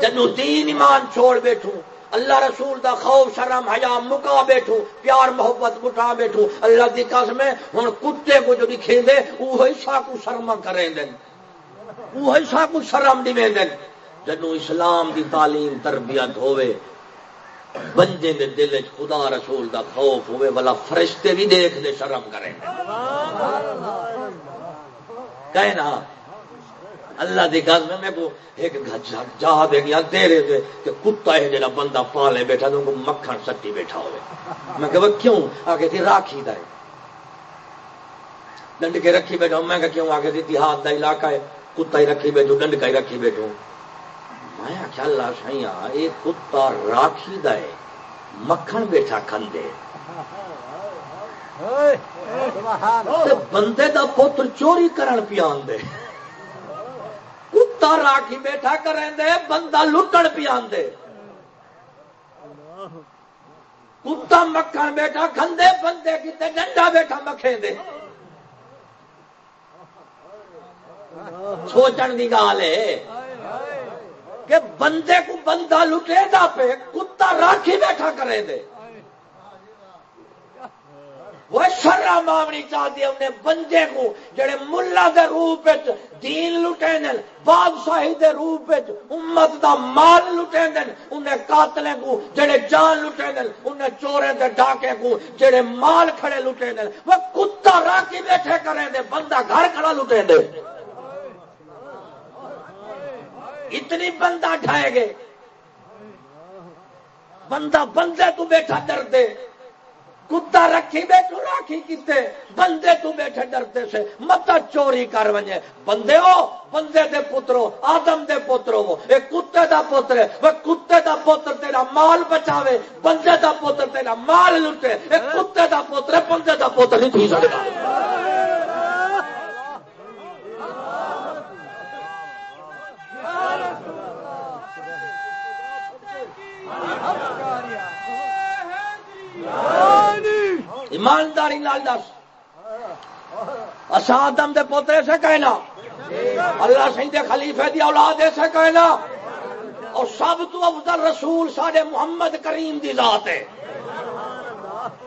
جنو دین ایمان چھوڑ بیٹھوں، اللہ رسول دا خوف، شرم، حیا، مکا بیٹھوں، پیار، محبت مٹا بیٹھوں، اللہ دی قسم ہے، ہن کتے کو جو دکھے دے، اوہی شاہ کو شرم کریں دے۔ اوہی شاہ کو شرم دیویں دے۔ جنو اسلام دی تعلیم، تربیت ہوئے بندے دے دل چ خدا رسول دا خوف ہوئے، والا فرشتے بھی دیکھ دے شرم کریں کہنا اللہ دی گز میں کو ایک جا دے گیا تیرے دے، کہ کتا ہے جڑا بندہ پالے بیٹھا تو کو مکھن سٹی بیٹھا ہوئے۔ میں کہ کیوں؟ آگے تھی، راکھی دا ہے۔ ڈنڈ کے رکھی بیٹھا میں کہ کیوں؟ آگے تھی، دیہات دا علاقہ ہے، کتا ہی رکھی بیٹھو ڈنڈ کا ہی رکھی بیٹھو۔ میں آخیا اللہ سائیا یہ کتا راکھی دا ہے مکھن بیٹھا کھندے۔ بندے دا پتر چوری کرن پیان دے کتا راکھی بیٹھا کریں دے بندہ لٹن پیان دے کتا مکھن بیٹھا کھندے بندے کتے ڈنڈا بیٹھا مکھیں دے سوچن دی گال ہے۔ کہ بندے کو بندہ لٹے دا پہ کتا راکھی بیٹھا کرے دے۔ وہ شرا مامنی چاہتی انہیں بندے کو جڑے ملا دے روپ دین لٹے دن بادشاہی دے روپ امت دا مال لٹے دن انہیں قاتلیں کو جڑے جان لٹے دن انہیں چورے دے ڈاکے کو جڑے مال کھڑے لٹے دن وہ کتا راکی بیٹھے کریں دے، بندہ گھر کھڑا لٹے دے اتنی بندہ ڈھائے گے بندہ بندے تو بیٹھا ڈر دے کتا رکھی بیٹھو، راکھی کتے۔ بندے تو بیٹھے ڈرتے سے۔ مت چوری کر وجے بندے ہو، بندے دے پترو آدم دے پترو وہ ایک کتے دا پتر ہے۔ وہ کتے دا پتر تیرا مال بچاوے۔ بندے دا پتر تیرا مال لٹے ایک کتے دا پتر ہے، بندے دا پتر نہیں تھی سکتا ایمانداری لال دس۔ آدم دے پوترے سے کہنا۔ اللہ سی دے خلیفے دی اولاد سے کہنا۔ اور سب تو افضل رسول سارے محمد کریم دی ذات ہے۔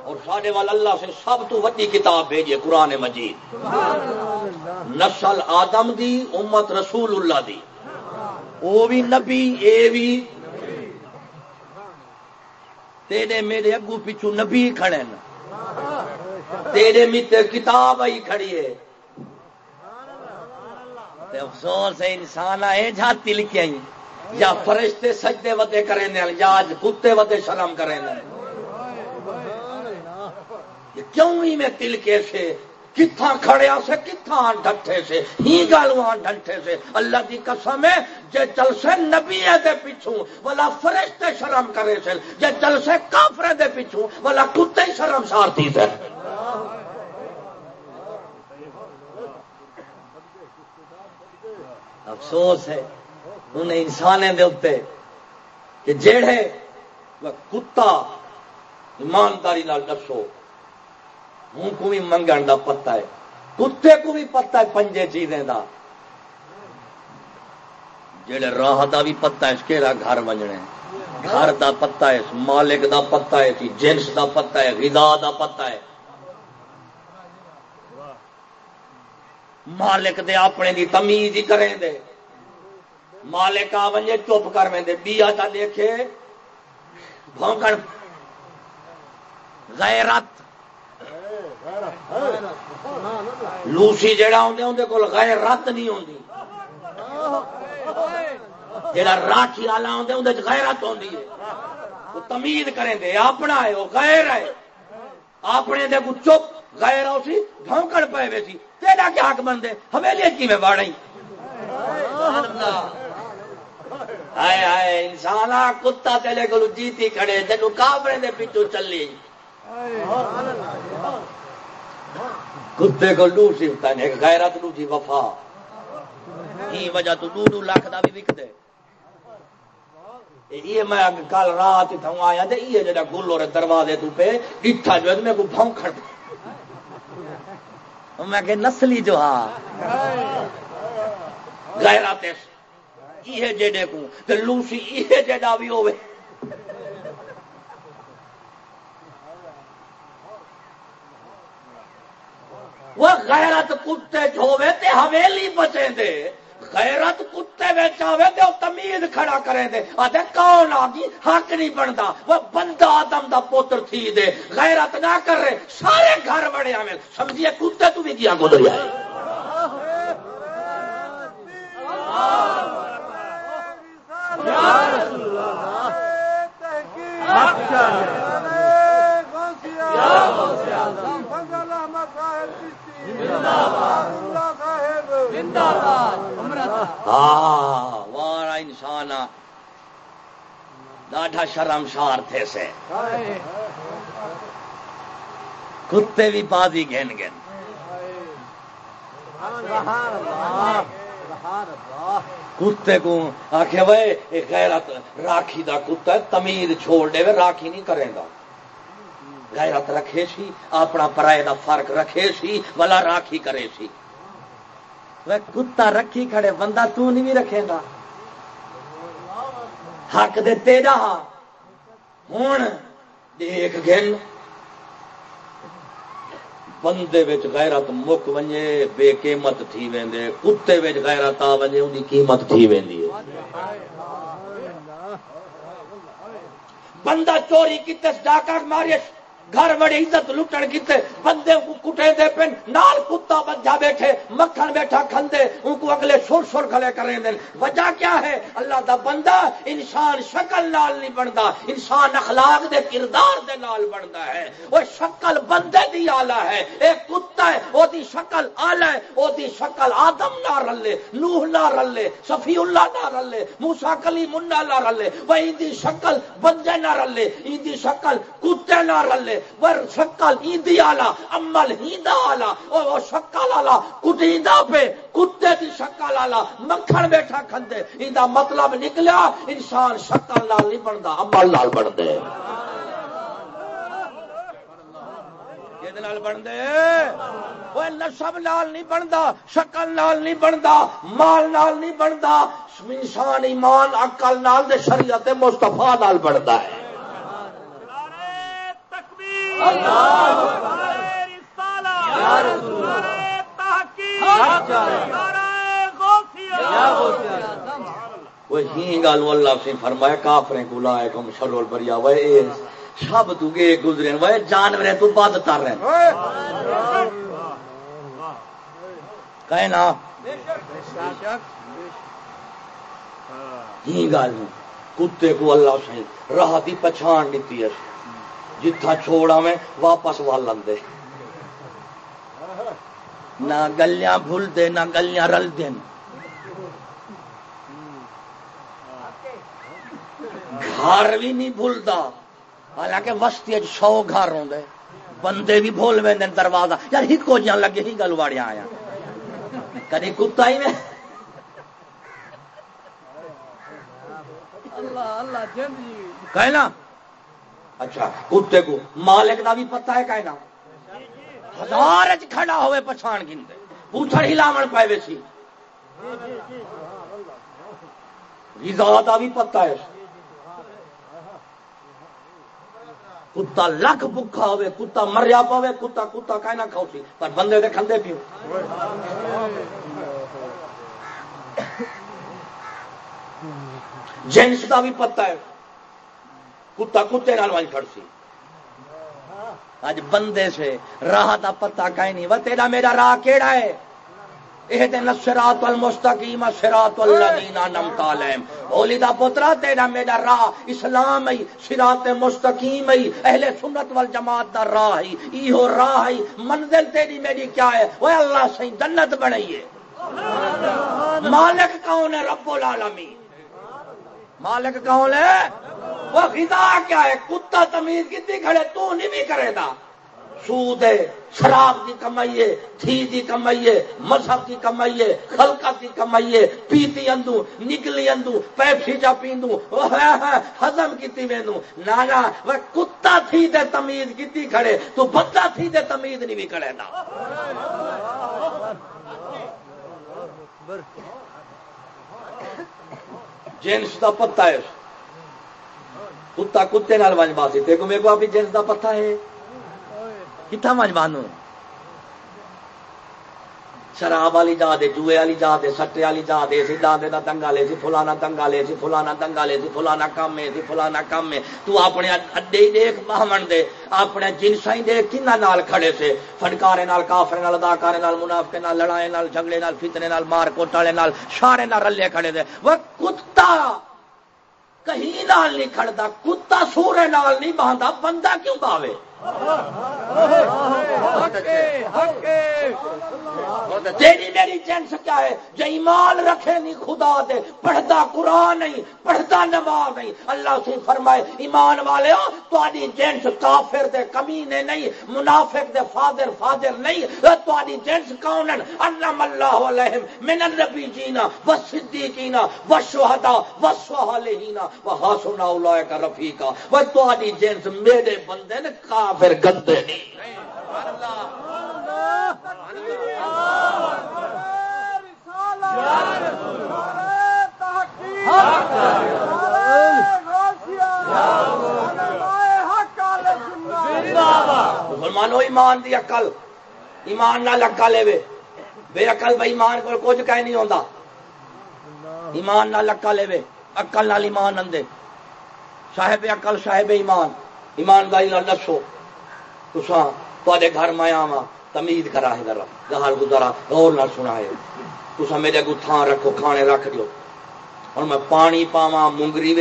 اور سارے وال اللہ سے سب تو وڈی کتاب بھیجیے قرآن مجید۔ نسل آدم دی، امت رسول اللہ دی۔ وہ بھی نبی اے بھی تیرے میرے اگو پچھو نبی کھڑے نا تیرے میتے کتاب آئی کھڑی ہے۔ افسوس ہے، انسان آئے، جا لکھی آئی یا فرشتے سجدے وتے کریں یا آج کتے ودے شرم کریں کیوں ہی میں تل کے سے کتھا کھڑیا سے کتھا ڈٹھے سے، ہی گالواں ڈنٹے سے۔ اللہ کی قسم ہے، جے چل سے نبی دے پیچھوں والا فرشتے شرم کرے سے۔ جے چل سے کافرے دے پیچھوں والا کتے شرم سارتی سے۔ افسوس ہے، انہیں انسانے دے اتنے کہ جیڑے کتا ایمانداری نال دسو ہوں کو بھی منگن دا پتا ہے۔ کتے کو بھی پتا ہے پنجے چیزیں دا۔ جڑے راہ دا بھی پتا ہے کہڑا گھر بجنے گھر دا پتا ہے مالک دا پتا ہے جنس دا پتا ہے، غذا دا پتا ہے۔ مالک دے اپنے دی تمیز ہی کریں دے۔ مالک آ ونجے، چپ کر میں دے۔ بیا تا دیکھے، بھونکن۔ غیرت۔ لوسی جڑا جہا اندر کول غیر رت نہیں آتی جہاں راکھی والا آدھے اندر غیرت آتی ہے۔ وہ تمیز کریں دے، اپنا ہے، وہ غیر ہے۔ اپنے دے کو چپ، غیر اسی بھونکڑ پے وے سی۔ تیرا کیا حق بندے؟ حویلی کی میں باڑی ہائے ہائے انسان کتا تیرے کو جیتی کھڑے، تینوں کابرے دے پیچھو چلی۔ کتے کو لو سفت ہے غیرت لو جی وفا۔ ہی وجہ تو دو دو لاکھ دا بھی وک دے یہ میں کل رات اتوں آیا تو یہ جا گل اور دروازے تو پہ ڈٹھا جو میں کو بھونکڑ میں کہ نسلی جو ہاں۔ گہرا یہ جڑے کو، تے لوسی یہ جڑا بھی ہوئے۔ وہ غیرت کتے چوے تے حویلی بچے دے، غیرت کتے بچ آئے تو تمیز کھڑا کریں دے۔ آتے کون آ گئی حق نہیں بنتا وہ بندہ آدم دا پوتر تھی دے۔ غیرت نہ کر رہے۔ سارے گھر بڑے آئے سمجھیے کتے تو بھی گیا گزریا یا رسول اللہ۔ یا غوث کیا گزر آئے ہاں وارا انسان ڈاڈا شرم شار تھے سے۔ کتے بھی بازی گن گن کتے کو آخ بھائی غیرت راکھی دا کتا تمید چھوڑ دے راکھی نہیں کرے گا غیرت رکھے سی، اپنا پرائے دا فرق رکھے سی والا راکھی کرے سی۔ وہ کتا رکھی کھڑے، بندہ تو نہیں بھی رکھے گا۔ حق دے تیرا۔ ہوں دیکھ گن بندے غیرت مک ونجے، بے قیمت تھی ویندے۔ کتے غیرت آ ونجے ان کی قیمت تھی ویندی ہے۔ بندہ چوری کتے ڈاکہ مارے۔ گھر بڑی عزت لٹن کیتے، بندے کو کٹے دے پن، نال کتا بجا بیٹھے، مکھن بیٹھا کھندے، ان کو اگلے شور شور کھلے کریں دیں وجہ کیا ہے؟ اللہ دا بندہ انسان شکل نال نہیں بنتا انسان اخلاق دے کردار دے نال بنتا ہے۔ وہ شکل بندے دی آلہ ہے، ایک کتا ہے، وہ دی شکل آلہ ہے، وہ دی شکل آدم نہ رلے، نوح نہ رلے، صفی اللہ نہ رلے موسا کلی منا نہ رلے، وہ دی شکل بندے نہ رلے دی شکل کتے نہ رلے ور شکل ایندی آلا عمل ہیندا آلا، او شکل آلا کٹیندا پہ کتے دی شکل آلا مکھن بیٹھا کھندے، ایندا مطلب نکلیا، انسان شکل نال نہیں بندا عمل نال بندے نسب نال نہیں بنتا شکل نال نہیں بنتا مال نال نہیں بنتا انسان ایمان اکل نال شریعت مستفا نال بنتا ہے۔ جی گل اللہ سے فرمایا کافرے کو لائے کم شرول بریا وہ سب تو گے گزرے وہ جانور تو بد تر رہے کہنا ہی جی گل، کتے کو اللہ سے راہ کی پچھان دیتی ہے۔ جتھا چھوڑا میں واپس وال لے نہ گلیاں بھول دے نہ گلیاں رل دے گھر بھی نہیں بھولتا حالانکہ وسطی سو گھر ہوں بندے بھی بھول میں دروازہ۔ یار ہی کو جان لگے ہی گل واڑیا آیا۔ کدی کتا ہی میں؟ اللہ اللہ کہنا اچھا کتے کو مالک کا بھی پتا ہے کہنا ہزار کھڑا ہوئے پچھان گنتے پوچھڑ ہلاو پائے وے سی رضا کا بھی پتا ہے۔ کتا لکھ بکھا ہوئے، کتا مریا پوے کتا کتا کہنا کھاؤ سی۔ پر بندے دے کھندے پیو۔ جنس کا بھی پتا ہے۔ کتا کتے نال کھڑ سی۔ اج بندے سے راہ دا پتا کہیں نہیں۔ وہ تیرا میرا راہ کیڑا ہے؟ یہ دن المستقیم سرات الذین انعمت علیہم۔ اولی دا پترا، تیرا میرا راہ اسلام ہے سرات مستقیم ہے اہل سنت والجماعت دا راہ ہے ایہو راہ ہے منزل تیری میری کیا ہے؟ وہ اللہ سے جنت بنائی ہے مالک کون ہے؟ رب العالمین۔ مالک کون ہے وہ غذا کیا ہے؟ کتا تمیز کتنی کھڑے، تو نہیں بھی کرے گا۔ سود ہے، شراب کی کمائیے تھی دی کمائیے مذہب کی کمائیے خلقہ کی کمائیے پیتی اندو نکلی اندو پیپسی چا پیندو ہزم کیتی ویندو نانا، وہ کتا تھی دے تمیز کیتی کھڑے، تو بندہ تھی دے تمیز نہیں بھی کھڑے نا جنس دا پتا ہے۔ کتا کتے نال ونج باسی دیکھو میرے کو ابھی جنس دا پتا ہے۔ کتنا ونج بانو شراب والی جا دے، جوئے والی جا دے سٹے والی جا دے سی دے دا دنگا لے سی فلانا دنگا لے سی فلانا دنگا لے سی فلانا کام ہے سی فلانا کام ہے۔ تو اپنے اڈے ہی دیکھ، باہمن دے، اپنے جنسا ہی دیکھ کنہ نال کھڑے سے؟ فنکارے نال، کافرے نال، اداکارے نال، منافقے نال، لڑائے نال، جھگڑے نال، فتنے نال، مار کوٹالے نال سارے نال رلے کھڑے دے۔ وہ کتا کہیں نال نہیں کھڑتا کتا سورے نال نہیں باندھا بندہ کیوں باوے تیری میری جنس کیا ہے؟ جو ایمان رکھے نہیں خدا دے۔ پڑھتا قرآن نہیں، پڑھتا نماز نہیں۔ اللہ سے فرمائے، ایمان والے ہو تو جنس کافر دے کمینے نہیں، منافق دے فادر فادر نہیں۔ تو جنس کون علم اللہ علیہم من النبی جینا و صدیقینا و شہدا و صالحینا و حسن اولئک رفیقا۔ و تو جنس میرے بندے نے کافر گندے نہیں۔ مسلمانوں ایمان دی اکل ایمان نہ لکا لے بے اکل بھائی، ایمان کو کچھ کہہ نہیں ہوتا ایمان نہ لکا لے اکل نال ایمان اندے صاحب اکل صاحب ایمان۔ ایمانداری نال دسو تسا تے گھر میں آوا تمید کرا ہے ذرا گال گزارا، غور نہ سنا ہے تسا میرے کو تھان رکھو، کھانے رکھ دو ہوں میں پانی پاوا مونگری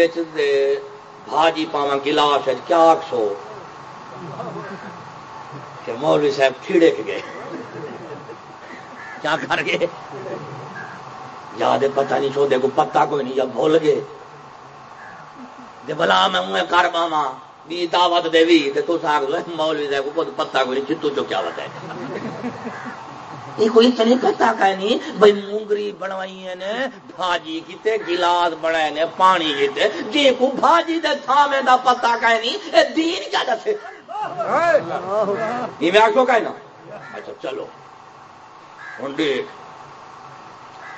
بھاجی پاوا گلاس کیا آخسو کہ مولوی صاحب کھیڑے کے گئے؟ کیا کر گئے؟ یاد پتہ نہیں چھوڑے کو پتا کوئی نہیں جب بھول گئے۔ بلا میں منہ کر پاوا بھی دعوت دے بھی تو مولوی صاحب کو پتا کوئی نہیں، چتو جو کیا بتائے یہ کوئی اتنی پتا کہ نہیں؟ بھائی مونگری بنوائی نے، بھاجی کیتے گلاس بنائے نے، پانی کیتے۔ جی کو بھاجی دے تھامے دا پتا کہ نہیں، اے دین کیا دسے؟ یہ میں آخو کہ نا۔ اچھا چلو۔ ہوں دیکھ۔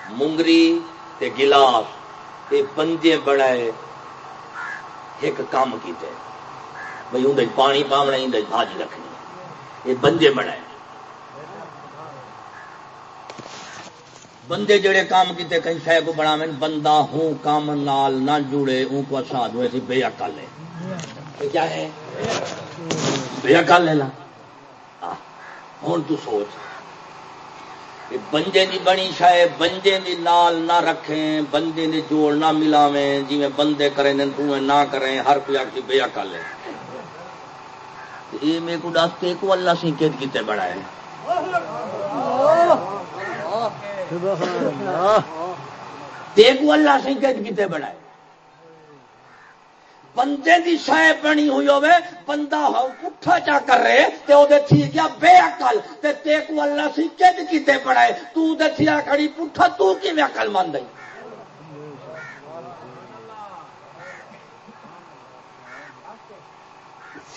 مونگری تے گلاس تے بندے بنائے، ایک کام کیتے۔ بھائی اندر پانی پاونا اندر بھاجی رکھنی۔ یہ بندے بنائے بندے جڑے کام کیتے کئی شہ کو بنا میں بندہ ہوں، کام نال نہ جڑے ان کو ساتھ ہوئے تھی بے عقل ہے۔ کیا ہے؟ بے عقل ہے نا۔ ہوں تو سوچ۔ بنجے دی بنی شاید بنجے دی نال نہ رکھیں، بندے دی جوڑ نہ ملاویں جی میں بندے کریں تو نہ کریں، ہر کوئی آخری بے عقل ہے۔ میرے کو دستے کو اللہ سی کیتے بڑا ہے۔ اللہ کیتے بڑا ہے۔ بندے دی شہ بنی ہوئی ہوے بندہ ہاں پٹھا چا کر رہے، تے او دے تھی گیا بے عقل، تے تے کو اللہ سی کت کیتے بڑا تو دے تھی کھڑی، پٹھا تو کی عقل مان دئی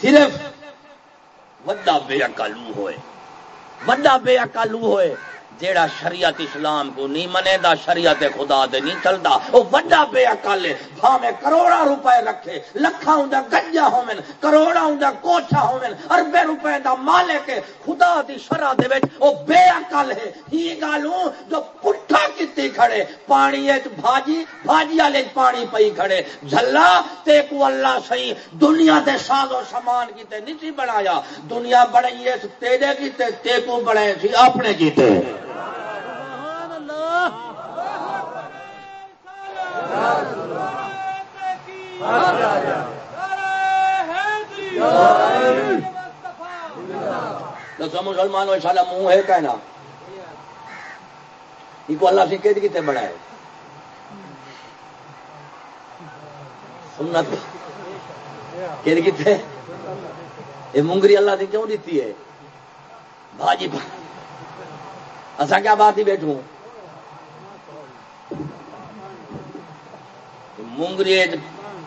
صرف وڈا بے اکالو ہوئے وڈا بے اکالو ہوئے۔ جیڑا شریعت اسلام کو نہیں منے دا، شریعت خدا دے نہیں چلتا وہ وڈا بے اکل ہے بھاوے کروڑا روپے رکھے لکھا ہوں گنجا ہومن کروڑا ہوں کوٹھا ہومن، اربے روپے دا مالک ہے۔ خدا دی شرع دے وچ او بے اکل ہے۔ ہی گالوں جو پٹھا کیتی کھڑے، پانی وچ بھاجی بھاجی والے پانی پئی کھڑے۔ جھلا تے کو اللہ صحیح دنیا دے ساز و سامان کیتے نہیں سی بنایا۔ دنیا بڑی ہے تیرے کیتے، تے کو بڑے سی، اپنے کیتے۔ مسلمان سارا منہ ہے کہنا۔ یہ کو اللہ سے کتنے بڑا ہے سنت۔ کتنے یہ مونگری اللہ سے کیوں دیتی ہے؟ بھاجی۔ اصا کیا بات ہی بیٹھوں مونگری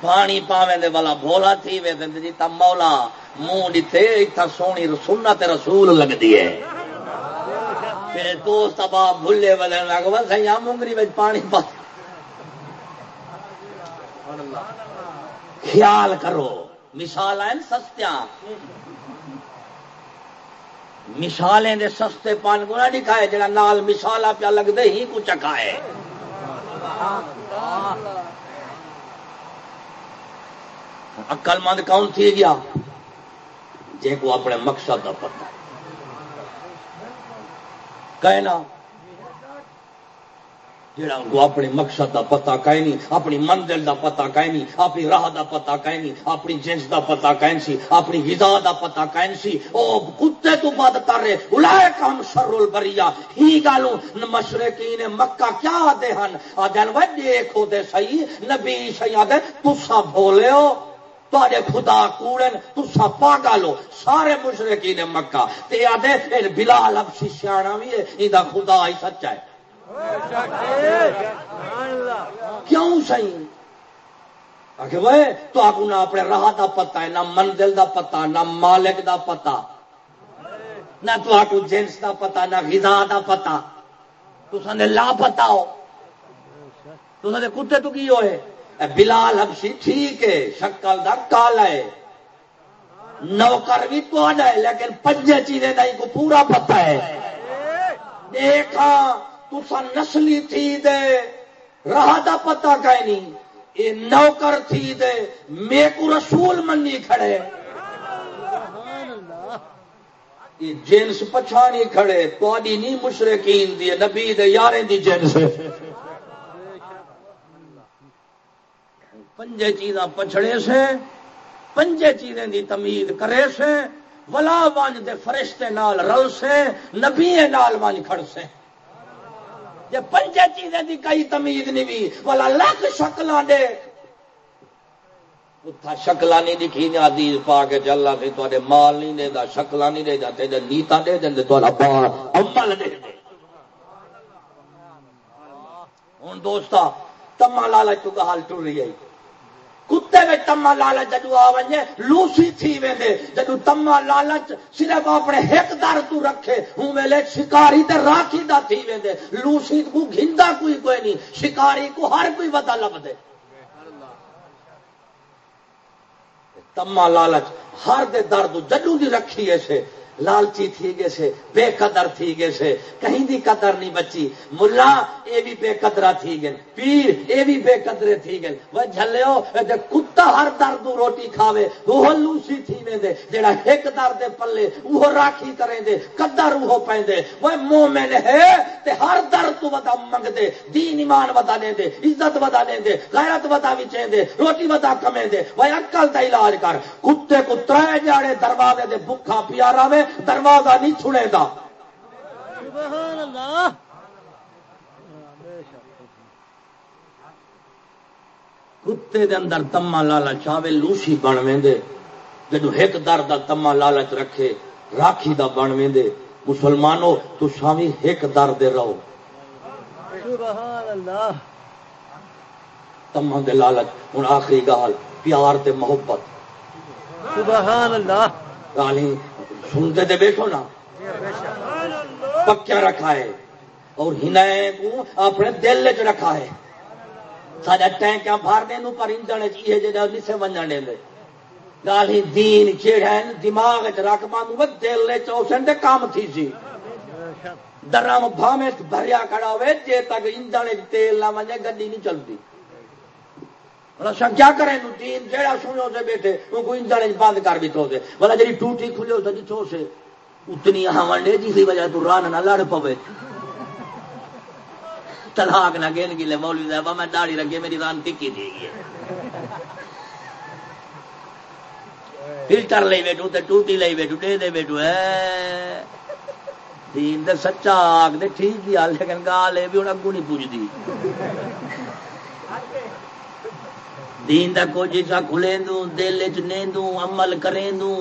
پانی پاوے دے والا بولا تھی، وے دے جی تا مولا منہ ڈتے اتنا سونی سننا تے رسول لگتی ہے۔ میرے دوست اب بھولے بدل لگ بس مونگری میں پانی پا خیال کرو مثال ہیں سستیاں۔ مثالیں دے سستے پان کو نہ دکھائے، جڑا نال مثال پیا لگتے ہی کو چکھائے۔ اکل مند کون تھی گیا؟ جے کو اپنے مقصد کا پتا کہنا جڑا کو اپنے مقصد دا پتا کہیں نہیں، اپنی منزل دا پتا کہیں نہیں، اپنی راہ دا پتا کہیں نہیں، اپنی جنس دا پتا کہیں سی اپنی غذا دا پتا کہیں سی او کتے تو بعد کر رہے اولائے کام شر البریا ہی گالو مشرقین مکہ کیا دے ہن؟ آدھن وہ دیکھو دے صحیح، نبی صحیح آدھے تسا بھولے ہو۔ تے خدا کوڑن، تسا پاگل ہو۔ سارے مشرقین مکہ۔ تے آدھے بلال اب سیاح بھی ہے یہ خدا ہی سچا ہے۔ کیوں سی تو آپ نہ اپنے راہ دا پتا ہے، نہ منزل دا پتا نہ مالک دا پتا نہ تو آپ جنس دا پتا نہ غذا دا پتا تو سنے لا پتا ہو۔ تو سنے کتے تو کی ہوئے؟ بلال حبشی، ٹھیک ہے، شکل دا کالا ہے۔ نوکر بھی تو ہے، لیکن پنجے چیزیں نہیں، کو پورا پتا ہے۔ دیکھا۔ تسا نسلی تھی دے راہ دا پتا کہ نہیں۔ یہ نوکر تھی دے میں کو رسول منی کھڑے۔ یہ جنس پچھانی کھڑے تو نہیں مشرقین دی، نبی دے یاریں دی جنس۔ پنجے چیزاں پچھڑے سے، پنجے چیزیں دی تمید کرے سے، ولا وانج دے فرشتے نال رل سے نبی نال وانج کھڑ سے۔ یہ پنجے چیزیں دی کئی تمیز نہیں بھی۔ والا لکھ شکل دے اتھا شکل نہیں دکھی نے آدیز پا کے چلا سی تے مال نہیں دے دا، شکل نہیں دے جاتے نیتا دے دیں تو بار عمل دے۔ دے ہوں دوست تما لالچ تو حال ٹر رہی ہے کتے میں تما لالچ جدو آ وجے لوسی تھی وے جدو تما لالچ صرف اپنے ایک در تو رکھے، ہوں ویلے شکاری تے راکھی دا تھی وے لوسی کو گھندا کوئی کوئی نہیں، شکاری کو ہر کوئی پتا لب دے تما لالچ ہر دے درد جدو دی رکھی ایسے لالچی تھی گے سے بے قدر تھی گے سے کہیں دی قدر نہیں بچی۔ ملا، اے بھی بے قدرہ تھی گئے۔ پیر، اے بھی بے قدرے تھی گئے۔ وہ جھلے کتا ہر درد روٹی کھاوے۔ وہ لوسی تھی میں دے، جڑا ایک درد پلے وہ راکھی کریں دے، قدر وہ پہن دے۔ وہ مومن ہے، تے ہر درد تو ودا منگ دے۔ دین ایمان ودا دے دے، عزت ودا دے دے، غیرت ودا وچیں دے، روٹی ودا کمیں دے۔ وہ عقل دا علاج کر۔ کتے کو ترے جاڑے دروازے دے بھکھا پیارا میں دروازہ نہیں چھڑے گا کتے دے اندر تما لالچ آوے لوسی بن دے جدو ایک در دا تما لالچ رکھے راکھی دا بن دے مسلمانوں تو سامی ایک در دے رہو۔ تما دے لالچ۔ ہوں آخری گال پیار تے محبت۔ سبحان اللہ گالی سنتے دے بیٹھو نا۔ پکیا رکھا ہے۔ اور ہنائے کو اپنے دل چ رکھا ہے۔ سارا ٹینکیا بھر دیں پر انجن چیے جا نسے ونجن دے گال ہی دین چیڑا دماغ چ رکھ باندھ دل چوسن دے کام تھی جی۔ سی درم بھاوے بھریا کھڑا ہوئے، جے تک انجن تیل نہ ونجے گڈی نہیں چلتی کیا کریں دین جہاں سنو سے بیٹھے، وہ کوئی انجن بند کر بھی تو بلا جی ٹوٹی کھلو تو جتوں سے اتنی ہون ڈے جس کی وجہ تو ران نہ لڑ پوے۔ تلاک نہ گین گلے مولوی صاحب، میں داڑھی رکھے، میری ران ٹکی دے گی فلٹر لے بیٹھو، تے ٹوٹی لے بیٹھو، دے دے بیٹھو ہے دین دے سچا آگ دے، ٹھیک دی حال لیکن گال ہے بھی ہوں اگو نہیں پوچھتی دین دا کو جیسا کھلے دوں دل چ دوں عمل کریں دوں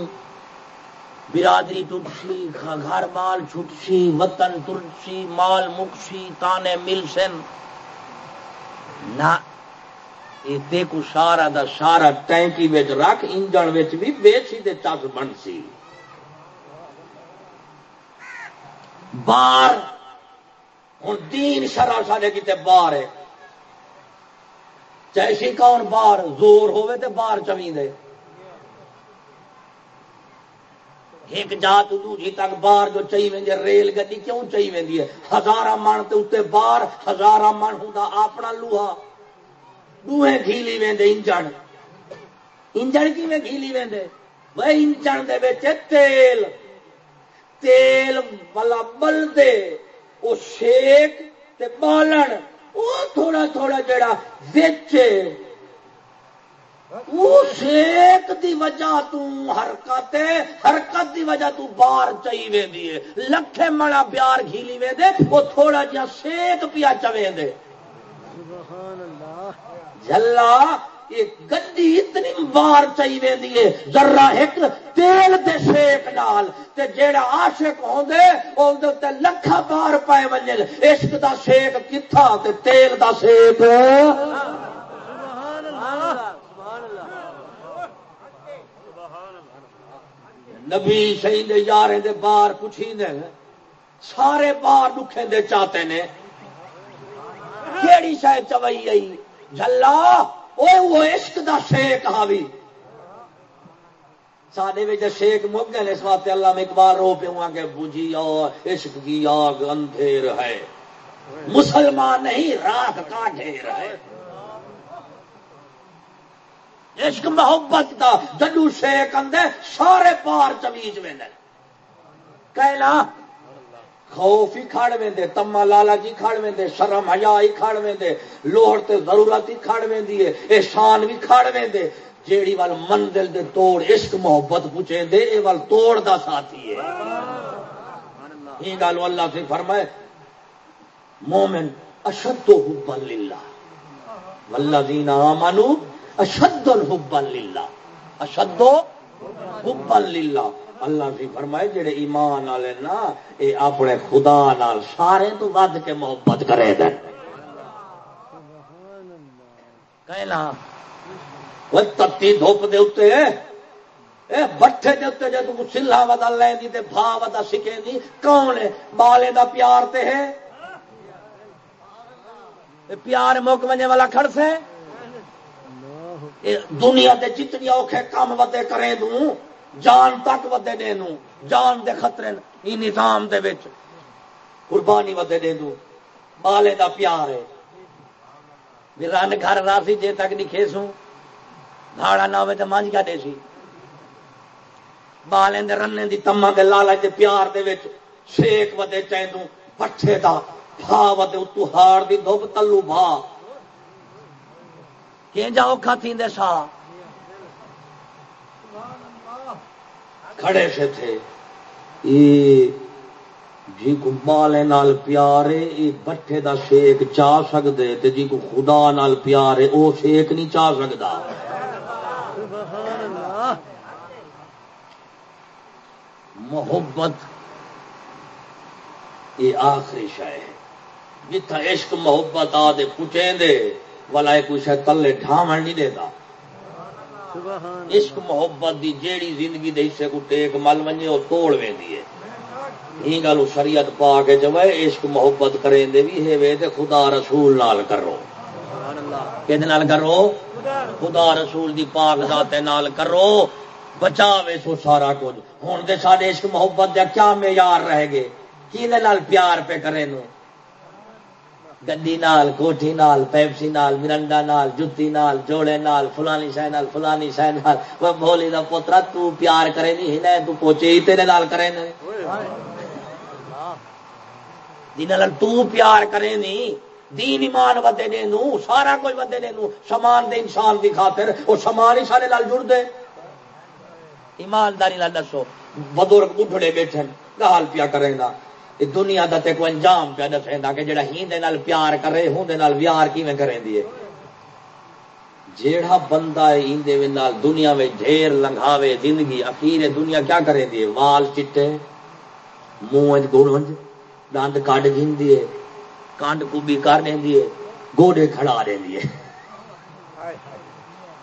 برادری ٹوٹسی گھر مال چھٹسی وطن ترسی مال مکسی تانے ملسن نہ کو سارا دا سارا ٹینکی رکھ، انجن بھی بیچی دے چس بن سی بار۔ ہوں دین شرا سارے کتنے باہر ہے۔ چیسی کون باہر زور ہوئے تے باہر چوی دے۔ ایک جات دوجی تک باہر جو چاہیے وی ریل گی کیوں چاہیے وی ہے؟ ہزار من تے اتنے باہر ہزار من ہوں اپنا لوہا۔ دوہے گھیلی وے انجن۔ انجن کی گھیلی وے وہ انجن دے تیل۔ تیل والا بل دے۔ وہ شیک تے بالن۔ وہ تھوڑا تھوڑا جڑا بچ شیک دی وجہ حرکت حرکت دی وجہ تو چی چاہی وی لکھے مڑا پیار گھیلی وے دے وہ تھوڑا جہا شیک پیا چوے دے جلا یہ گڈی اتنی بار چاہی چاہیے ذرا ایک تیل دے شیک نال، تے جیڑا عاشق ہوندے اون تے لکھا بار پائے ونجل عشق دا شیک کتھا تے تیل دا شیک؟ سبحان اللہ سبحان اللہ نبی شہید یارے دے بار پوچھی دے سارے بار دکھے دے چاہتے نے۔ کیڑی شاید چوئی آئی؟ جھلا! وہ عشق دا شیک ہاوی سادے میں شیک مک گئے اس واسطے اللہ میں ایک بار رو پہ کہ بجھی عشق کی آگ اندھیر ہے مسلمان نہیں راک کا ڈھیر ہے عشق محبت دا جدو شیک اندے سارے پار چویج میں کہنا خوف ہی کھڑ وے تما لالا جی کھڑ وے شرم حیا ہی کھڑ وے لوڑ تے ضرورت ہی کھاڑ کھڑ وی احسان بھی کھڑ وے جیڑی وال منزل دے توڑ، عشق، محبت پوچھے دے، اے وال توڑ دا ساتھی ہے۔ یہ گل اللہ سے فرمائے، مومن اشد حب للہ۔ والذین آمنوا اشد الحب للہ۔ اشد حب للہ۔ اللہ سی فرمائے، جڑے ایمان والے نا، اے اپنے خدا نال سارے تو ود کے محبت کرے دے۔ کہنا وہ تتی دھوپ دے اتنے اے بٹھے دے اتنے جے تو سلا ودا لینی تے بھا ودا سکے دی، کون ہے؟ بالے دا پیار تے ہے۔ پیار موک وجے والا کھڑ سے۔ دنیا دے جتنی اوکھے کام ودے کریں دوں جان تک ودے دے نو، جان دے خطرے ای نظام دے وچ قربانی ودے دے دوں بالے دا پیار ہے۔ رن گھر راسی جے تک نہیں کھیسوں، گھاڑا نہ ہوئے تو مانج کیا دے سی؟ بالیں دے رنے دی تما دے لالا دے پیار دے وچ شیک ودے چیندوں، پٹھے دا بھا ودے اتو ہار دی دھوب تلو بھا۔ کہ جاؤ کھا تھی دے سا؟ کھڑے سے تھے۔ جی کو بالے نال پیارے، یہ بٹھے دا شیک چاہ سکتے تے جی کو خدا نال پیارے، او شیک نہیں چاہ سکتا محبت یہ آخری شہ ہے۔ جتھا عشق محبت آ دے پوچھیں دے والا کوئی شاید تلے ڈھامن نہیں دیتا۔ عشق محبت دی جیڑی زندگی دے حصے کو ٹیک مل ونجے وہ توڑ وے دیے ہی گل شریعت پا کے جب عشق محبت کریں دے بھی ہے وے تے خدا رسول نال کرو۔ کہ نال کرو؟ خدا رسول دی پاک ذات نال کرو۔ بچا وے سو سارا کچھ۔ ہوں دے سارے عشق محبت دے کیا معیار رہ گئے؟ کی نال پیار پہ کرے نو؟ گڈی نال، کوٹھی نال، پیپسی نال مرنڈا نال، جتی نال، جوڑے نال، فلانی شہ نال، فلانی شہ نال۔ وہ بولی دا پوترا تو پیار کرے نہیں ہے تو پوچے ہی تیرے نال کرے جنہ نال تو پیار کرے نہیں، دین ایمان ودے نے نو، سارا کوئی ودے نے نو۔ سامان دے انسان دی خاطر، وہ سامان ہی سارے نال جڑ دے ایمانداری نال دسو، بزرگ اٹھڑے بیٹھے گال پیا کرے نا۔ دنیا کا تے کوئی انجام پہ دسے کہ جڑا ہی دے نال پیار کرے ہوں دے نال ویار کیویں کریں دیے جیڑا بندہ نال دنیا میں ڈھیر لنگاوے زندگی اخیر دنیا کیا کرے دی وال چٹے منہ گڑ دند کڈ گی کانڈ کوبی کر دینی ہے گوڈے کھڑا دینی ہے۔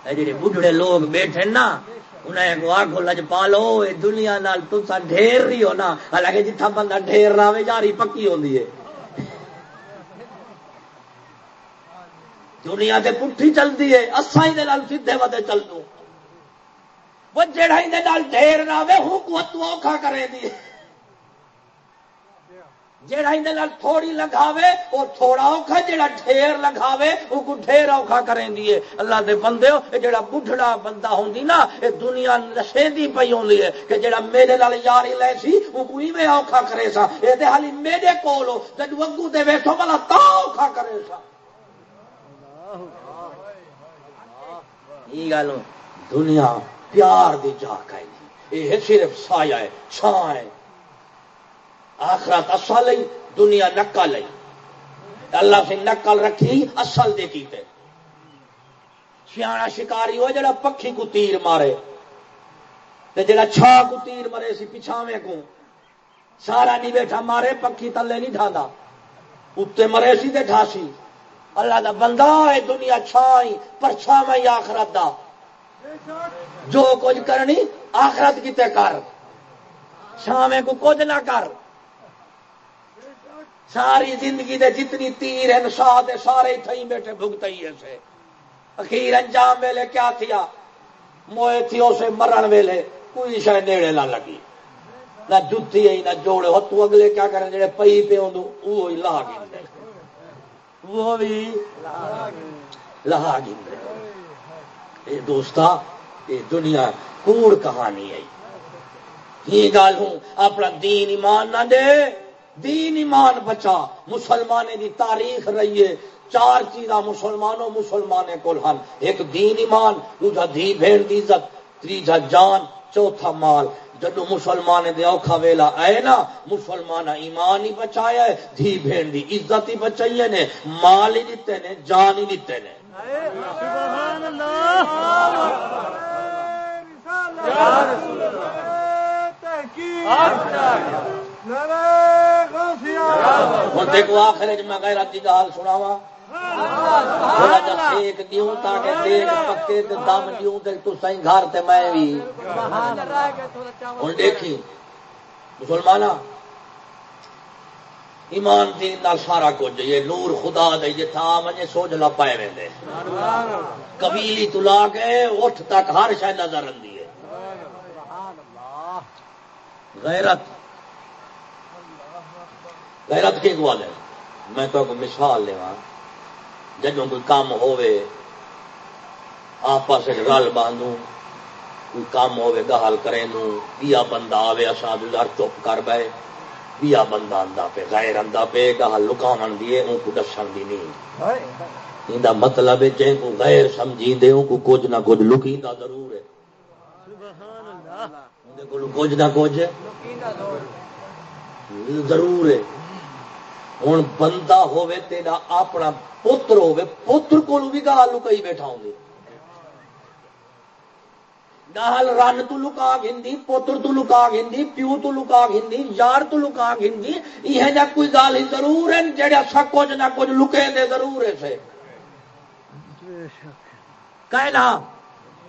جڑے بڈھڑے لوگ بیٹھے نا انہیں کو آگو لج پالو دنیا نال تسا ڈھیر نہیں ہونا حالانکہ جتھا بندہ ڈھیر نہ آئے جاری پکی ہوتی ہے دنیا سے پٹھی چلتی ہے اصا ہی سیدھے ودے چل دوں وہ جڑا ہی ڈھیر نہ آئے حکومت اوکھا کرے دی ہے جڑا ہی تھوڑی لگاوے وہ تھوڑا اوکھا جڑا ڈھیر لگاوے وہ کو ڈھیر اوکھا کریں دیے اللہ دے بندے ہو یہ جڑا بڈھڑا بندہ ہوندی نا یہ دنیا نشیندی پئی ہوندی ہے کہ جڑا میرے نال یاری لے سی وہ کوئی میں اوکھا کرے سا۔ اے تے حالی میرے کول ہو تے وگو دے ویٹھو بلا تا اوکھا کرے سا۔ یہ گل دنیا پیار دی جا ہے یہ صرف سایہ ہے چھان ہے۔ آخرت اصل دنیا نقل ہے اللہ سے نقل رکھی، اصل دے کیتے سیاح شکاری ہو، جڑا پکھی کو تیر مارے۔ تے جڑا چھا کو تیر مرے، سی پچھاوے کو۔ سارا نہیں بیٹھا، مارے، پکھی تلے نہیں ڈھاندا۔ اتنے مرے سی تے ڈھاسی اللہ دا بندہ ہے، دنیا چھائی پر آخرت دا۔ جو کچھ کرنی، آخرت کیتے کر۔ چھاویں کو کچھ نہ کر۔ ساری زندگی دے جتنی تیر ہیں شاہ دے سارے تھئی بیٹھے بھگت ہی ایسے اخیر انجام ویلے کیا تھیا؟ موئے تھی اسے مرن ویلے، کوئی شاید نیڑے نہ لگی۔ نہ جتی ہے نہ جوڑے۔ ہو تو اگلے کیا کریں؟ جڑے پئی پہ ہوں وہ لا گئے وہ بھی لہا گندے اے دوستا یہ دنیا کوڑ کہانی ہے۔ یہ گال ہوں، اپنا دین ایمان نہ دے۔ دین ایمان بچا مسلمانے دی تاریخ رہیے چار چیزاں مسلمانوں مسلمانے کو ہن۔ ایک دین ایمان دوجا دھی بھیڑ دی عزت تیجا جان چوتھا مال۔ جدو مسلمان دے اوکھا ویلا آئے نا مسلمان ایمان ہی بچایا ہے دھی بھیڑ دی عزت ہی بچائی نے مال ہی دیتے نے جان ہی دیتے نے۔ سبحان اللہ۔ ہوں دیکھو آخر میں کا حال سنا وا ایک دیوں تاکہ دیکھ پکے دم دیوں تو سی گھر تے میں بھی دیکھی ایمان دین سارا کچھ یہ نور خدا دے یہ تھا مجھے سوچ لا پائے وے قبیلی تو لا کے اٹھ تک ہر شاید نظر آتی ہے۔ غیرت غیرت کے گوال ہے میں تو مثال لوا جدوں کوئی کام ہوے آپس رل باندھوں کوئی کام ہوے گال کریں بیا بندہ آوے اصا گھر چپ کر بے بیا بندہ آندا پہ غیر آندا پہ گال لکاون دی ان کو دسن دی نہیں ان مطلب ہے جن کو غیر سمجھی دے ان کو کچھ نہ کچھ لکیندا ضرور ہے۔ سبحان اللہ۔ کچھ نہ کچھ ضرور ہے۔ ہوں بندہ ہوے تیرا اپنا پتر ہوے پتر کو بھی گال لکائی بیٹھا ہوں گے۔ گال رن تو لکا گی پوتر تو لکا گی پیو تو لکا گی یار تو لکا گی یہ جا کوئی گال ہی ضرور ہے جہاں سب کچھ نہ کچھ لکے دے ضرور ہے سے کہنا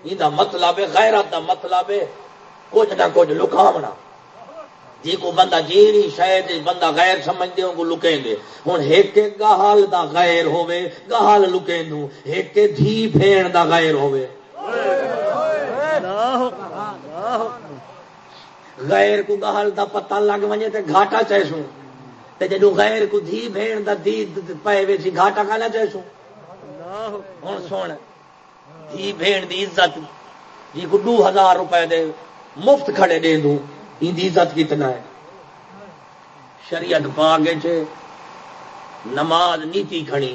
یہ مطلب ہے، غیرت دا مطلب ہے، کچھ نہ کچھ لکاونا جی کو بندہ جی نہیں شاید بندہ غیر سمجھتے کو لکیں گے ہوں ایک گہال دا غیر ہوے گہال لکیں دوں ایک دھی پھیڑ دا غیر ہوے غیر کو گہال دا پتہ لگ وجے تے گھاٹا چیسوں تے جدو غیر کو دھی بھیڑ دا پائے وے سی گھاٹا کالا چیسوں ہوں سن دھی بھیڑ دی عزت جی کو دو ہزار روپے دے مفت کھڑے دے دوں۔ ان عزت کتنا ہے۔ شریعت پاگے چھے نماز نیتی کھڑی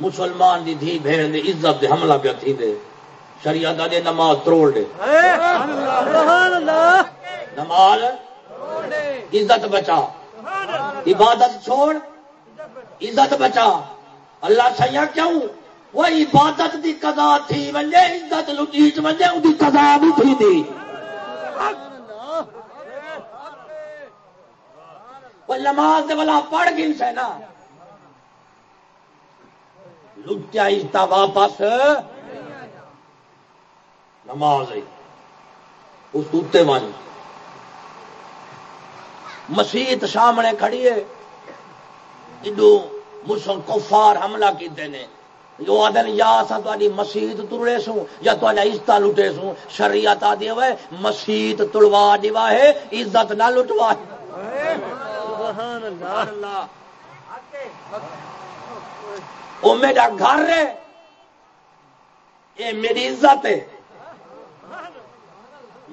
مسلمان دی دھی بھیڑ دے عزت دے حملہ پہ تھی دے۔ شریعت دے نماز تروڑ دے۔ نماز عزت بچا۔ عبادت چھوڑ۔ عزت بچا۔ اللہ سیاح کیوں؟ وہ عبادت دی قضا تھی۔ ونجے عزت لٹیچ ونجے ان کی قضا بھی تھی دی۔ وہ نماز دے والا پڑھ گئی سے نا لٹیا عزت واپس۔ نماز اس اتنے ون۔ مسیت سامنے کھڑی ہے۔ ادو مسل کفار حملہ کیتے ہیں جو آدھے یا اصا تاری مسیت تڑے سو یا تا عزت لٹے سو شریعت آدھی ہوئے مسیت تڑوا دیوا ہے، عزت نہ لٹوا۔ وہ میرا گھر ہے یہ میری عزت ہے۔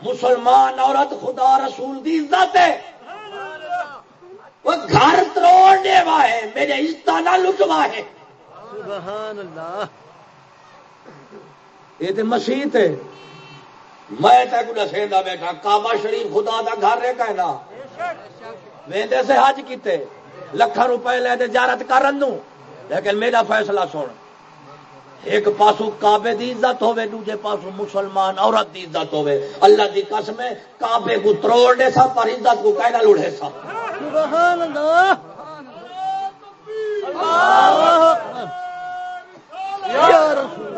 مسلمان عورت خدا رسول دی عزت ہے۔ وہ گھر تروڑنے وا ہے میرے عزت نہ لٹوا ہے۔ سبحان اللہ۔ یہ تو مسیح ہے میں تک دسا بیٹھا۔ کعبہ شریف خدا دا گھر رہے کہنا۔ ویندے سے حج کیتے۔ لکھا روپے لے دے جارت کر دوں لیکن میرا فیصلہ سن۔ ایک پاسو کعبے دی عزت ہوے دوجے پاسو مسلمان عورت دی عزت ہوے۔ اللہ دی قسم ہے کعبے کو تروڑ دے سا پر عزت کو کہنا لڑے سا۔ سبحان اللہ۔ یا رسول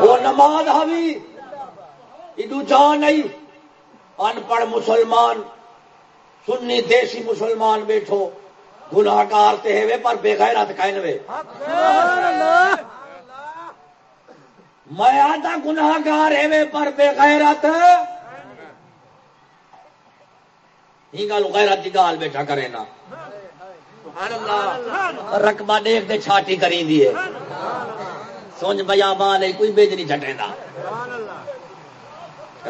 وہ نماز حوی ادو جان نہیں۔ ان پڑھ مسلمان، سنی دیسی مسلمان بیٹھو۔ گناہگار تے ہوئے پر بے غیرت کہن وے میں آتا گناہگار ہوئے پر بے غیرت۔ ہی گل غیرت کی گال بیٹھا کرے نا۔ رقبہ دیکھ دے چھاٹی کری دیے سونج بیا ماں نہیں کوئی بیج نہیں چھٹے نا۔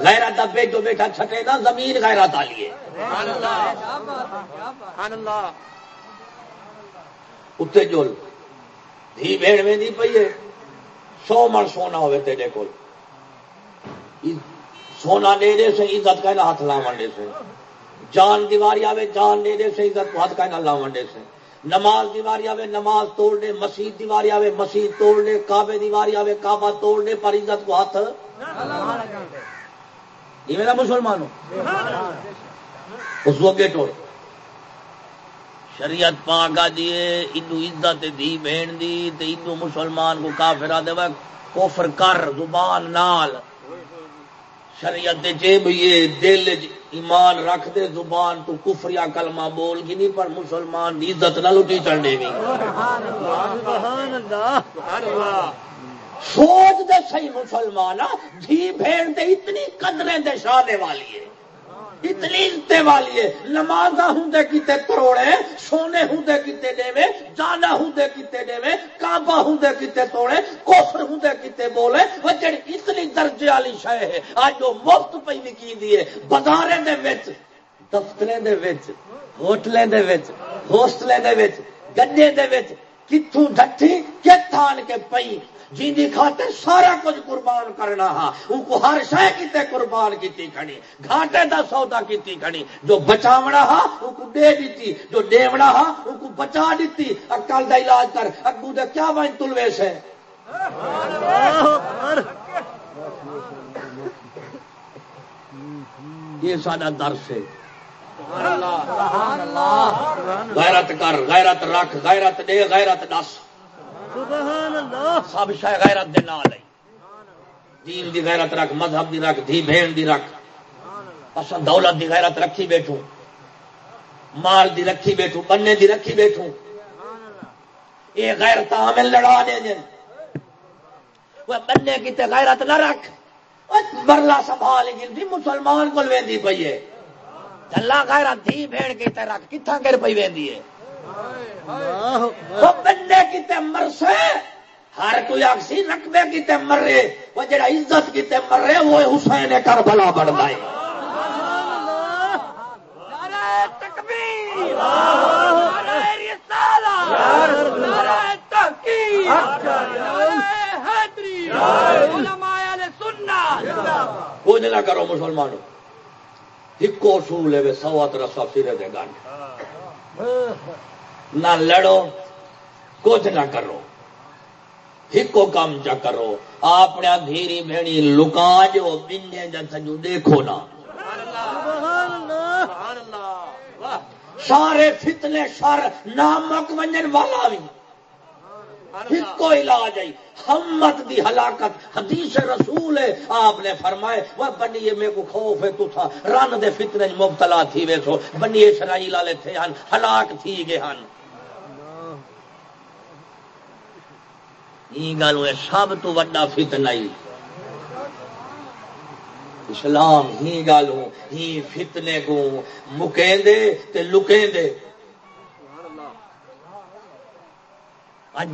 غیرت دا بیٹو بیٹھا چھٹے نا، زمین غیرت آ لیے اتنے جول دھی بھیڑ میں نہیں پی ہے سو من سونا ہوئے تیرے کول سونا نیڑے سے عزت کا ہاتھ لا منڈے سے جان دیواری آوے جان نیڑے سے عزت کو ہاتھ کا لا منڈے سے نماز دیواری آوے نماز توڑ دے مسیح دیواری آوے مسیح توڑ دے کعبے دیواری آوے کعبہ توڑ دے پر عزت کو ہاتھ یہ میرا مسلمان ہو اس وقت ٹوڑ شریعت پاگا دیے جی ادو عزت دی بہن دی تے ادو مسلمان کو کافر کافرہ دے کوفر کر زبان نال۔ شریعت دے جے بھئی دل ایمان رکھ دے، زبان تو کفر یا کلمہ بول گی نہیں، پر مسلمان دی عزت نہ لٹی چڑھنے گی سبحان اللہ سوچ دے صحیح مسلمان دھی بھیڑ دے اتنی قدریں دے شانے والی ہے۔ اتنی عزتے والی ہے۔ نماز ہوں دے کتے کروڑے سونے ہوں دے کتے دے جانا ہوں دے کتے دے کعبہ ہوں دے کتے توڑے کوفر ہوں دے کتے بولے۔ وہ جڑی اتنی درجے والی شے ہے، آج جو مفت پہ وکی دیے بازارے دے وچ دفتریں دے وچ ہوٹلیں دے وچ ہوسٹلیں دے وچ، گڈے دے وچ کتوں ڈٹھی کہ تھان کے پئی؟ جی خاطر سارا کچھ قربان کرنا ہا ان کو ہر شہ کیتے قربان کیتی کھڑی گھاٹے دا سودا کیتی کھڑی جو بچاونا ہا ان کو دے دیتی جو دیونا ہا ان کو بچا دیتی۔ اکل دا علاج کر اگو دے کیا وائن تلویس ہے یہ سارا درس ہے۔ غیرت کر غیرت رکھ غیرت دے غیرت دس۔ سبحان اللہ. سب شہ غیرت دے نال ہے. دین دی غیرت رکھ، مذہب دی رکھ، دھی بہن دی رکھ. اصا دولت دی غیرت رکھی بیٹھوں مال دی رکھی بیٹھوں بننے دی رکھی بیٹھوں یہ غیرت ہمیں لڑا دے جن وہ بننے کی تے غیرت نہ رکھ. برلا سنبھال گی مسلمان کو وی پی ہے. چلا غیرت دھی بھیڑ کی تے رکھ کتنا گر پی وی ہے؟ وہ بندے کتے مر سے ہر کوئی آخسی رقبے کتے مر رہے وہ جڑا عزت کتے مر رہے وہ حسین کر بلا بڑھتا ہے کچھ نہ کرو مسلمانوں ایک اصول ہے سوات رسا سرے دے گنڈ نہ لڑو، کچھ نہ کرو۔ ایکو کام چا کرو۔ اپنے دھیری بھیڑی لکا جو بنے جا سجو دیکھو نا۔ سارے فتنے شر نامک ونجن والا بھی۔ ایک علاج ہے۔ ہمت دی ہلاکت۔ حدیث رسول ہے، آپ نے فرمائے، وہ بنیے میرے کو خوف ہے تو تھا۔ رن دے فتنے مبتلا تھی وے سو بنیے اسرائیل والے تھے ہن، ہلاک تھی گئے ہن۔ یہ گل ہے سب تو وڈا فتنہ ہی۔ اسلام ہی گل ہوں ہی فتنے کو مکیں دے تے لکیں دے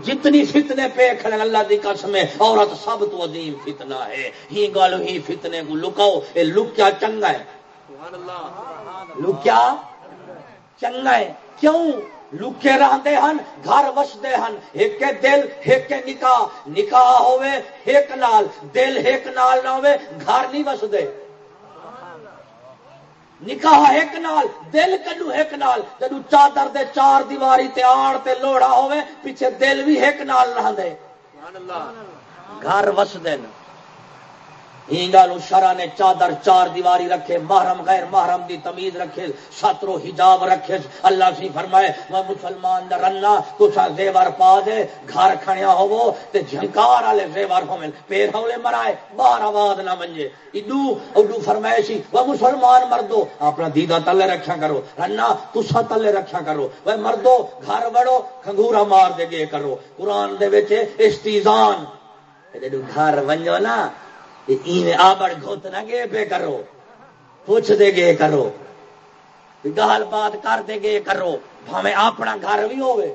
جتنی فتنے پہ کھڑے اللہ دی قسم ہے عورت سب تو عظیم فتنہ ہے۔ ہی گل ہی فتنے کو لکاؤ اے لکیا چنگا ہے۔ لکیا چنگا ہے۔ کیوں؟ لکے رہتے ہیں گھر وستے ہیں ایک دل ایک نکاح۔ نکاح ہوئے ایک نال دل ایک نال نہ ہوئے گھر نہیں وستے نکاح ایک نال دل کڈو ایک نال۔ جدو چادر دے چار دیواری تے آڑ تے لوڑا ہوئے پیچھے دل بھی ایک نال رہ دے گھر وس دن شرا نے چادر چار دیواری رکھے، محرم غیر محرم دی تمیز رکھے، ساترو حجاب رکھے۔ اللہ سی فرمائے، میں مسلمان دا رنا تسا زیور پا دے، گھر کھڑیا ہوو تے جھنکار والے زیور ہومن پیر ہولے مرائے، باہر آواز نہ منجے۔ ایڈو اڈو فرمائے سی وہ مسلمان مردو، اپنا دیدا تلے رکھا کرو۔ رنا تسا تلے رکھا کرو۔ وہ مردو، گھر بڑو کھنگورا مار دے گے کرو۔ قرآن دے وچ استیزان۔ گھر ونجو نا آبڑ گھوت نہ گے پہ کرو۔ پوچھ دے گے کرو۔ گال بات کر دے گے کرو۔ ہمیں اپنا گھر بھی ہوئے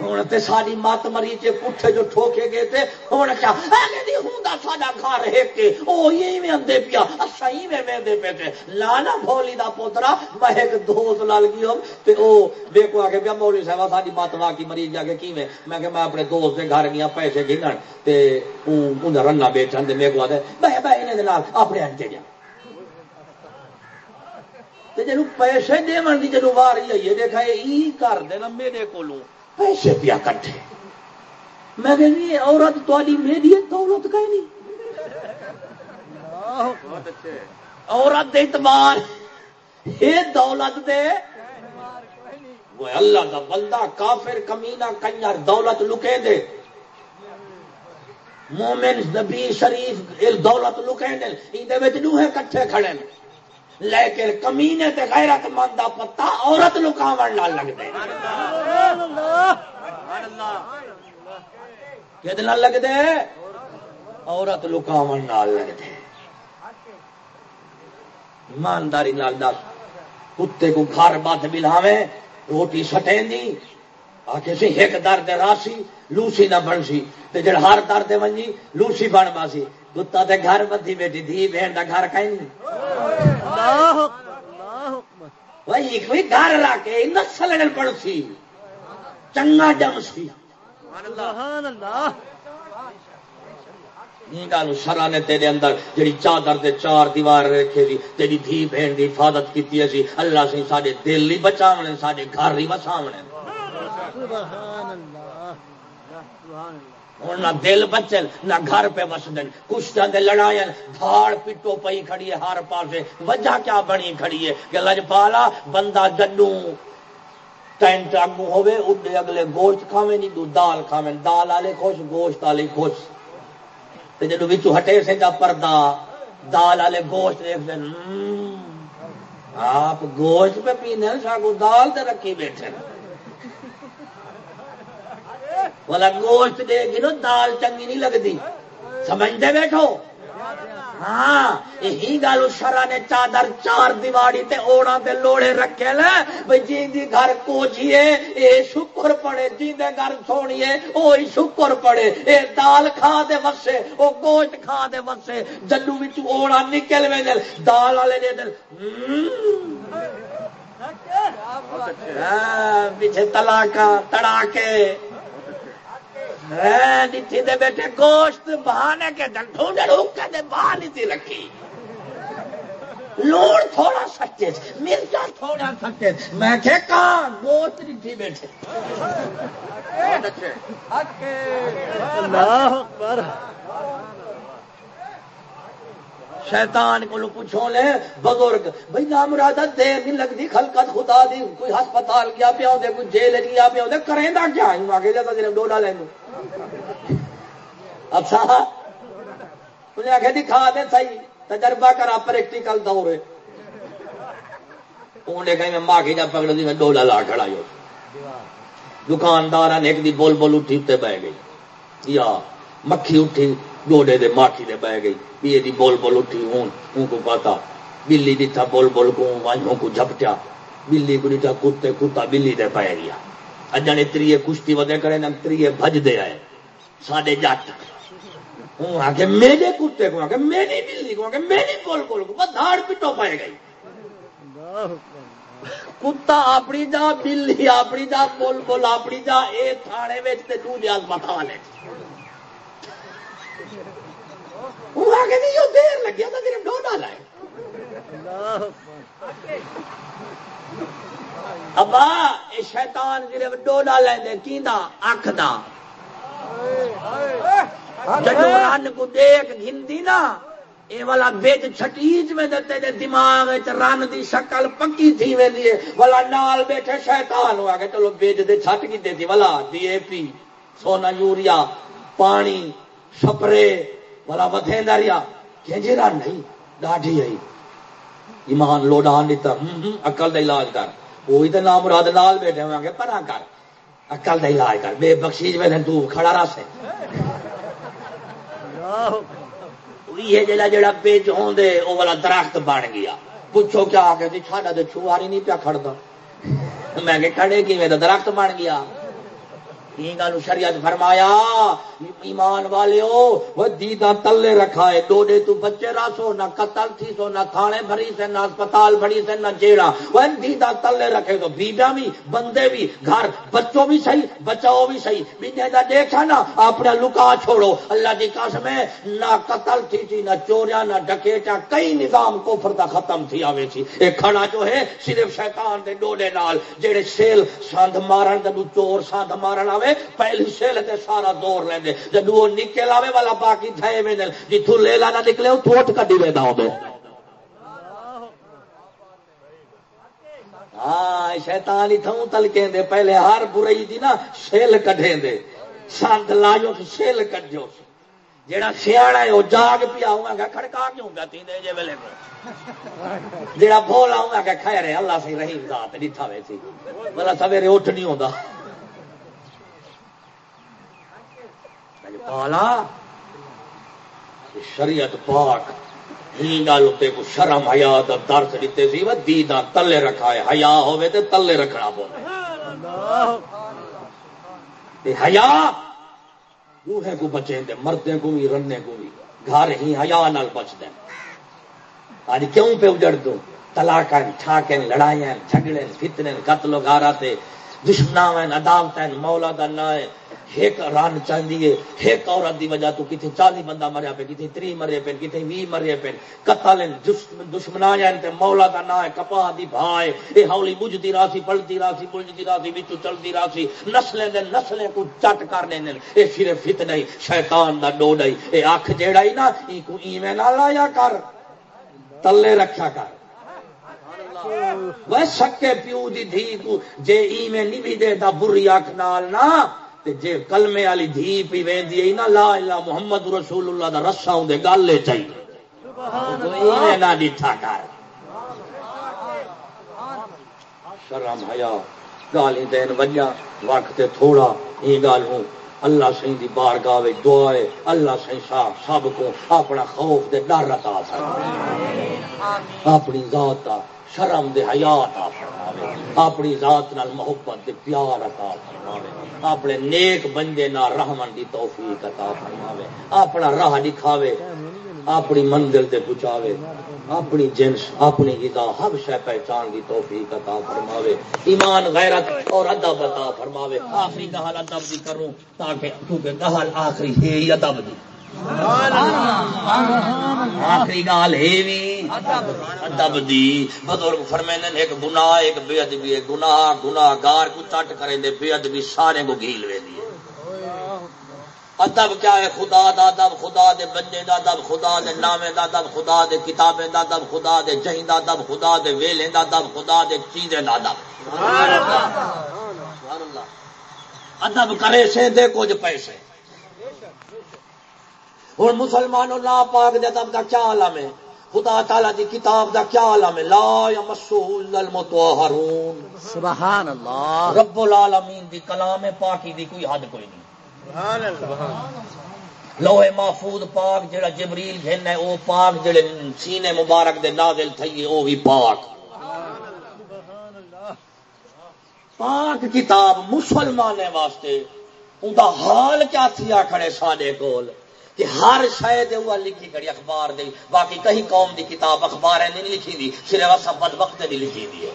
ہوں تو ساری مت مری چ پٹھے جو ٹھوکے گئے تھے ہوں کیا ہوں سا گھر ایک کے وہ آدھے پیا اچھا میں دے پے تھے لانا بولی دا پوترا میں ایک دوست لال گئی ہوں تے او دیکھو آ کے پیا مولی صاحب ساری مت وا کی مریض جا کے کی میں کہ میں اپنے دوست کے گھر گیا پیسے گنن تے انہیں رنا بیچن تے میرے کو آدھے بہ بہ انہیں اپنے انجے گیا جنو پیسے دے من کی جنو واری آئی ہے دیکھا یہ کر دینا میرے کو پیسے پیا کٹے میں کہ عورت تاری میری دولت کہ نہیں۔ عورت اعتبار یہ دولت دے۔ وہ اللہ دا بندہ کافر کمینا کنجر، دولت لکے دے۔ مومن، نبی، شریف، دولت لکے دے۔ یہ کٹھے کھڑے لیکن کمینے تے غیرت مند پتا عورت لکاو نہ لگتے کتنا لگتے عورت لکاو نہ لگتے ایمانداری نال دس کتے کو گھر بت بلاوے روٹی سٹیں دی آخر سی ایک درد راسی، لوسی نہ بن سی جڑ ہر درد بنی لوسی بن باسی کتا تے گھر بدھی بیٹھی دھی بہن کا گھر کہیں وہی کوئی گھر لا کے نسل پڑ سی۔ چنگا جم سی۔ شرا نے تیرے اندر جڑی چادر دے چار دیوار رکھے سی تیری دھی بہن کی حفاظت کی سی اللہ سی سارے دل ہی بچاونے سارے گھر ہی بساونے۔ ہوں نہ دل بچن نہ گھر پہ وسدن کشتہ دے لڑائی دھاڑ پٹو پئی کھڑی ہے ہر پاسے۔ وجہ کیا بنی کھڑی ہے؟ کہ لج پالا، بندہ جڈو۔ ٹینٹ اگو ہوے اڈے اگلے گوشت کھاوے نہیں تو دال کھاوے۔ دال والے خوش، گوشت والے خوش۔ تو جدو بچو ہٹے سے جا پردہ، دال والے گوشت دیکھ دیں آپ گوشت پہ پینے ساگو دال تے رکھی بیٹھے۔ والا گوشت دے گی نا دال چنگی نہیں لگتی سمجھتے بیٹھو ہاں یہی گل شرا نے چادر چار دیواری تے اوڑا تے لوڑے رکھے لے بھائی جی گھر کوچیے اے شکر پڑے جی گھر سونیے اوہی شکر پڑے اے دال کھا دے وسے او گوشت کھا دے وسے جلو وچ اوڑا نکل وے دل دال والے دے دل پیچھے تلاک تڑا کے دے بیٹھے گوشت بہانے کے دے باہر نہیں تھی رکھی۔ لوڑ تھوڑا سچے مرچا تھوڑا سچے میں کہ کہاں گوشت نہیں بیٹھے؟ اللہ اکبر۔ شیطان کو پوچھو لے، بزرگ بھائی نام راجا دیر نہیں لگتی خلقت خدا دی، کوئی ہسپتال گیا پیا دے کوئی جیل جی گیا پیا دے کریں دا کیا؟ ہوں آگے جاتا جنہیں ڈولا لیں اچھا۔ انہیں آگے دکھا دے صحیح، تجربہ کرا پریکٹیکل دور۔ انہیں کہیں میں ماں کی جا پکڑ دی جی، میں ڈولا لا کھڑا ہو دکاندار ایک دی بول بول اٹھی اتنے بہ گئی۔ یا، مکھی اٹھی۔ گوڈے دے ماٹھی دے بہ گئی۔ پیے دی بول بول اٹھی، ہوں ان کو پتا بلی دیتا بول بول کو وائنوں کو جھپٹیا۔ بلی کو دیتا کتے کتا بلی دے پہ گیا۔ اجانے تریے کشتی ودے کرے نا تریے بھج دے آئے۔ ساڈے جٹ۔ ہوں، آ کے میرے کتے کو، آ کے میری بلی کو، آ کے میری بول بول کو بس دھاڑ پٹو پائے گئی۔ کتا اپنی جا، بلی اپنی جا، بول بول اپنی جا، اے تھانے وچ تے دوجے ہسپتال ہے دیر لگیا تھا صرف ڈوڈا لائے۔ ابا یہ شیطان صرف ڈوڈا لے کی اکھ دا۔ جب رن کو دیکھ گھنتی نا یہ والا بج چھٹیج میں دیتے دے دماغ رن دی شکل پکی تھی ویلی والا نال بیٹھے شیطان ہوا کہ چلو بج دے چھٹ کی دے دی۔ والا ڈی اے پی، سونا یوریا، پانی سپرے والا بدھے دریا کہ رن نہیں ڈاڈی آئی ایمان لوڈان دیتا اکل دا علاج کر وہی تو نام مراد نال بیٹھے ہوئے گے پرا کر اکل دا علاج کر بے بخشیج میں تو کھڑا رہا سے یہ جڑا جڑا پیچ ہوندے او والا درخت بن گیا پوچھو کیا آ کے ساڈا تو چھواری نہیں پیا کھڑتا میں کہ کھڑے کی میں درخت بن گیا گل شریعت فرمایا، ایمان والے وہ تلے رکھا ہے، ڈوڈے تو بچے راسو نہ قتل تھی سو، نہ تھانے بھری سے، نہ اسپتال بھری سے، نہ جیڑا وہ دیدا تلے رکھے تو بیبیا بھی، بندے بھی، گھر، بچوں بھی صحیح، بچاؤ بھی صحیح۔ بیجے دا دیکھا نا، اپنا لکا چھوڑو۔ اللہ کی قسم ہے، نہ قتل تھی تھی نہ چوریا نہ ڈکیٹا کئی نظام کوفر دا ختم تھی آوے سی۔ ایک کھڑا جو ہے، صرف شیطان دے ڈوڈے نال جڑے سیل ساندھ مارن تے چور ساندھ مارن آوے آوے پہلی سیل تے سارا دور لیں دے جب وہ نکل آوے والا باقی تھے میں جتوں لے لانا نکلے وہ تھوٹ کڈی لینا ہو ہاں شیطان اتوں تل کے دے۔ پہلے ہر برائی دی نا سیل کڈے دے۔ سند لاجو سیل کڈو جیڑا سیاح ہے، وہ جاگ پیا ہوا گا کھڑکا کیوں گا؟ تین جے ویلے جیڑا بولا ہوا گا کہ خیر ہے، اللہ سی رحیم ذات ڈٹھا وے سی بلا سویرے اٹھ نہیں ہوتا پالا شریعت پاک ہی کو شرم ہیا درس دیتے سی، وہ دیدا تلے رکھا ہے ہیا ہوے تے تلے رکھنا پوے ہیا روحے کو بچے دے، مردے کو بھی رننے کو بھی، گھر ہی ہیا نال بچ دیں آج کیوں پہ اجڑ دوں؟ تلاکن ٹھاکن لڑائیں جھگڑے، فتنے، قتل و غارات دشمنا عداوت مولا دا نہ ایک رن چاہیے ایک عورت دی وجہ تو کتنے چالی بندہ مریا پہ کتنے تری مرے پہ کتنے وی مرے پہ قتل دشمنا تے مولا دا نا ہے کپا دی بھائے اے ہولی بجھتی راسی پلتی راسی بجھتی راسی بچو چلتی راسی۔ نسلیں دے نسلیں کو چٹ کر دیں اے صرف فتنہ ہی، شیطان دا ڈوڈ ہی۔ اے اکھ جیڑا ہی نا، ای کو ایویں نہ لایا کر۔ تلے رکھا کر۔ وہ سکے پیو دی دھی کو، جے ایویں نہیں بھی دے دا، بری اکھ نال نہ جے کلمے والی دھی پی وی نا لا الا محمد رسول اللہ دا رسا ہوں گل لے چاہیے۔ نہ ڈیٹھا کر شرم حیا گالی دین وجہ وقت تھوڑا یہ گل ہوں۔ اللہ سی دی بار گاہ دعا ہے اللہ سی صاحب سب کو اپنا خوف دے ڈر عطا فرمائے اپنی ذات شرم دے حیات آ فرماوے، اپنی ذات نال محبت دے پیار عطا فرماوے، اپنے نیک بندے نال رحمن دی توفیق عطا فرماوے، اپنا راہ دکھاوے، اپنی منزل تے پہنچاوے، اپنی جنس، اپنی غذا ہر شے پہچان کی توفیق عطا فرماوے، ایمان، غیرت اور ادب عطا فرماوے، آخری گہل ادب دی کروں تاکہ کیونکہ گہل آخری ہے ہی ادب دی۔ آخری گال ہے ادب دی۔ بزرگ فرمائن ایک گناہ، ایک بے ادبی ہے۔ گناہ گناہ گار کو چٹ کریں دے بے ادبی سارے کو گھیل وے دی ادب کیا ہے؟ خدا دا ادب، خدا دے بندے دا ادب، خدا دے نامے دا ادب، خدا دے کتابیں دا ادب، خدا دے جہیں دا ادب، خدا دے ویلے دا ادب، خدا دے چیزیں دا ادب۔ سبحان اللہ۔ ادب کرے سے دے کچھ پیسے۔ اور مسلمانوں لا پاک دے ادب دا کیا عالم ہے؟ خدا تعالی دی کتاب دا کیا عالم ہے؟ لا یمسو الا المطہرون۔ سبحان اللہ رب العالمین دی کلام پاکی دی کوئی حد کوئی نہیں۔ لوہے محفوظ پاک جڑا جبریل گھن ہے او پاک جڑے سینے مبارک دے نازل تھئی او بھی پاک۔ پاک کتاب مسلمان واسطے ان دا حال کیا تھیا کھڑے ساڈے کول؟ کہ ہر شاید وہ لکھی کڑی اخبار دی، باقی کہیں قوم دی کتاب اخبار نہیں لکھی دی، صرف سب بد وقت بھی لکھی دی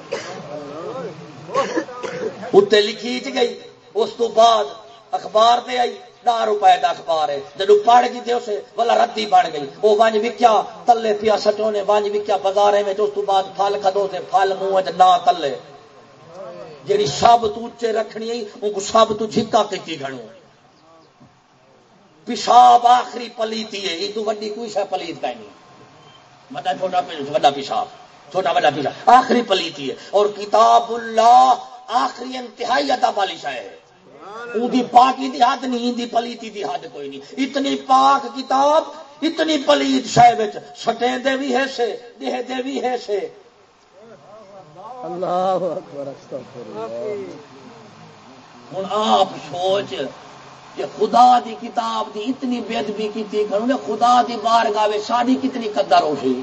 اتنے لکھی گئی، اس تو بعد اخبار دے آئی دہ روپئے کا اخبار ہے۔ جب پڑھ گئی تھے اسے والا ردی بن گئی۔ وہ ونج وکیا تلے پیا سچو نے ونج وکیا بازار میں اس بعد پھل کدو سے پھل منہ نہ تلے۔ جی سب تچے رکھنی ان کو سب تو جھکا کی گھنو پیشاب آخری پلیتی ہے۔ یہ تو وڈی کوئی شہ پلیت کا نہیں۔ بڑا چھوٹا بڑا پیشاب چھوٹا بڑا پیشاب۔ آخری پلیتی ہے۔ اور کتاب اللہ آخری انتہائی ادب والی شہ ہے۔ پاکی دی حد نہیں دی پلیتی دی حد کوئی نہیں۔ اتنی پاک کتاب اتنی پلیت شہ سٹے دے بھی ہے سے دے دے بھی ہے سے۔ اللہ ہوں آپ سوچ کہ خدا دی کتاب دی اتنی بے ادبی کی خدا دی بار ساری کتنی قدر ہو سی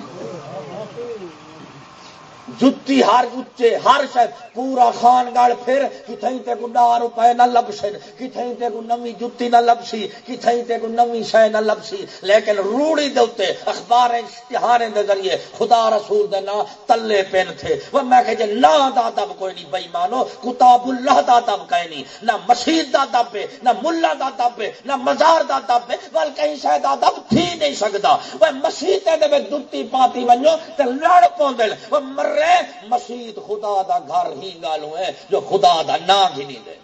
جتی ہر اچے، ہر شاید پورا خان گڑ پھر کتیں تے کو ڈا روپے نہ لبسن کتیں تے کو نمی جتی نہ لبسی کتیں تے کو نمی شے نہ لبسی لیکن روڑی دے اوتے اخبار اشتہار دے ذریعے خدا رسول دے نا تلے پین تھے۔ وہ میں کہ جے نا دا دب کوئی نہیں بے ایمانو کتاب اللہ دا دب کوئی نہیں۔ نہ مسجد دا دب نہ ملا دا دب نہ مزار دا دب ول کہیں شے دا دب تھی نہیں سکدا وہ مسجد دے میں جتی پاتی ونجو تے لڑ پوندل وہ مرے مسیت خدا دا گھر ہی گالو ہے جو خدا دا نا ہی نہیں دے۔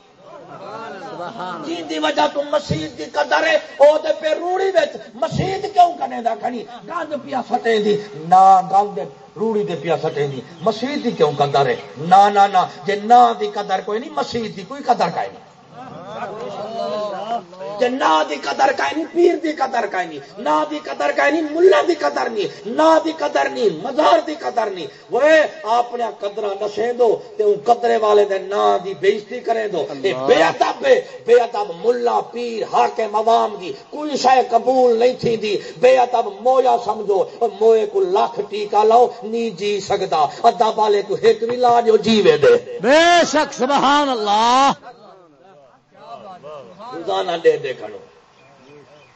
جی وجہ تو مسیح کی قدر ہے او دے پہ روڑی وچ مسیح کیوں کنے دا کھڑی؟ گند پیا سٹے دی نا گند روڑی دے پیا سٹے دی۔ مسیح دی کیوں قدر ہے؟ نا نا نا جے نا دی قدر کوئی نہیں مسیح دی کوئی قدر کوئی نہیں۔ دی قدر کا نہیں پیر دی قدر کا نہیں نہ دی قدر کا نہیں ملا دی قدر نہیں نہ دی قدر نہیں مزار دی قدر نہیں وہ اپنے قدر نشے دو تے ان قدرے والے دے نہ دی بےزتی کریں دو۔ بے ادب بے ادب ملا پیر حاکم عوام دی کوئی شے قبول نہیں تھی دی۔ بے ادب مویا سمجھو موئے کو لاکھ ٹیکا لاؤ نہیں جی سکتا ادب والے کو ایک بھی لا جو جیوے دے۔ بے شک سبحان اللہ۔ روزانہ دے دے کھڑو۔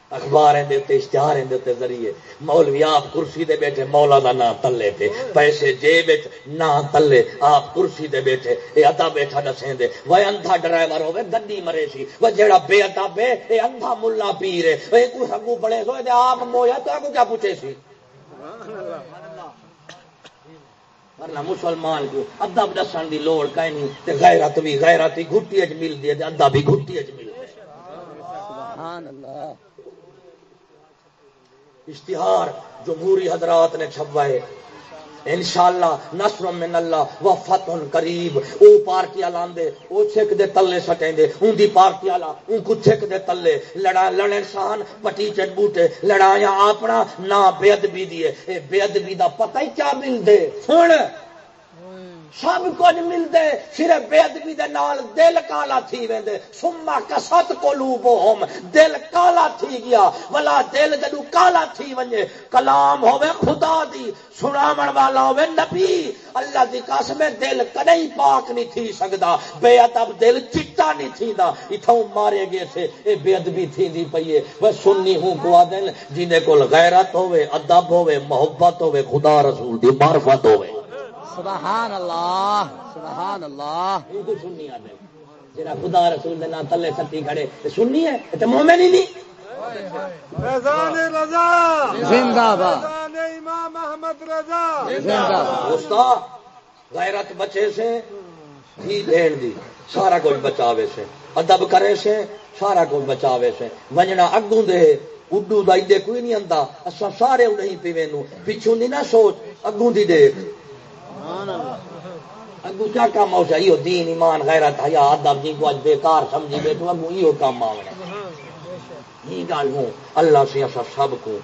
اخبار اشتہار ذریعے۔ مولوی آپ کرسی دے بیٹھے، مولا دا نام تلے تھے پیسے جیب نہ تلے، آپ کرسی دے بیٹھے۔ یہ ادا بیٹھا دسیں دے۔ وہ اندھا ڈرائیور ہوئے گڈی مرے سی۔ وہ جیڑا بے ادا بے یہ اندھا ملا پیر ہے۔ کو سگو بڑے سو آپ مویا تو آپ کیا پوچھے سی؟ ورنہ مسلمان کو ادب دسن دی لوڑ کہیں نہیں غیرت بھی غیرت ہی گھٹی اچ مل دی ہے ادب بھی گھٹی اچ مل سبحان اللہ۔ اشتہار جمہوری حضرات نے چھپوائے۔ انشاءاللہ نصر من اللہ و فتح قریب۔ او پارٹی آلان دے او چھک دے تلے سٹیں دے اون دی پارٹی والا اون کو چھک دے تلے۔ لڑا لڑن سان پٹی چٹ بوٹے۔ لڑایا اپنا نہ بے ادبی دی اے بے ادبی دا پتہ ہی کیا مل دے۔ سن سب کچھ ملتے صرف بے ادبی دے نال دل کالا تھی ویندے۔ سما کسات قلوبہم دل کالا تھی گیا۔ ولا دل جدو کالا تھی ونجے۔ کلام ہوے خدا دی، سناون والا ہوے نبی۔ اللہ دی قسم دل کدی پاک نہیں تھی سکدا۔ بے ادب دل چٹا نہیں تھیندا۔ ایتھوں مارے گئے تھے۔ اے بے ادبی تھیندی پئی ہے وہ سنی ہوں کو دین جنے کول غیرت ہوے ادب ہوے محبت ہوے خدا رسول دی معرفت ہوے سبحان اللہ سبحان اللہ۔ سننی خدا رسول دے نام تلے ستی کھڑے سننی ہے؟ تے مومن ہی نہیں۔ رضان رضا۔ زندہ باد۔ رضان امام احمد رضا۔ زندہ باد۔ استاد غیرت بچے سے ہی دین دی سارا کچھ بچاوے سے۔ ادب کرے سے سارا کچھ بچاوے سے۔ ونجنا اگوں دے اڈو دا ایڈے کوئی نہیں آندا۔ اساں سارے نہیں پیوے نو پچھوں نہیں نہ سوچ اگوں دی دیکھ اگو کیا کام آؤ چاہیے دین، ایمان، غیرت حیا ادب جی کو اج بیکار، سمجھی بیٹھو، اگو یہ کام آونا یہ گل ہوں، اللہ سے ایسا سب کو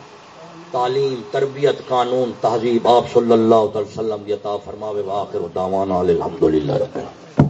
تعلیم، تربیت، قانون، تہذیب آپ صلی اللہ علیہ وسلم عطا فرماوے واخر دعوانا الحمدللہ رب العالمین۔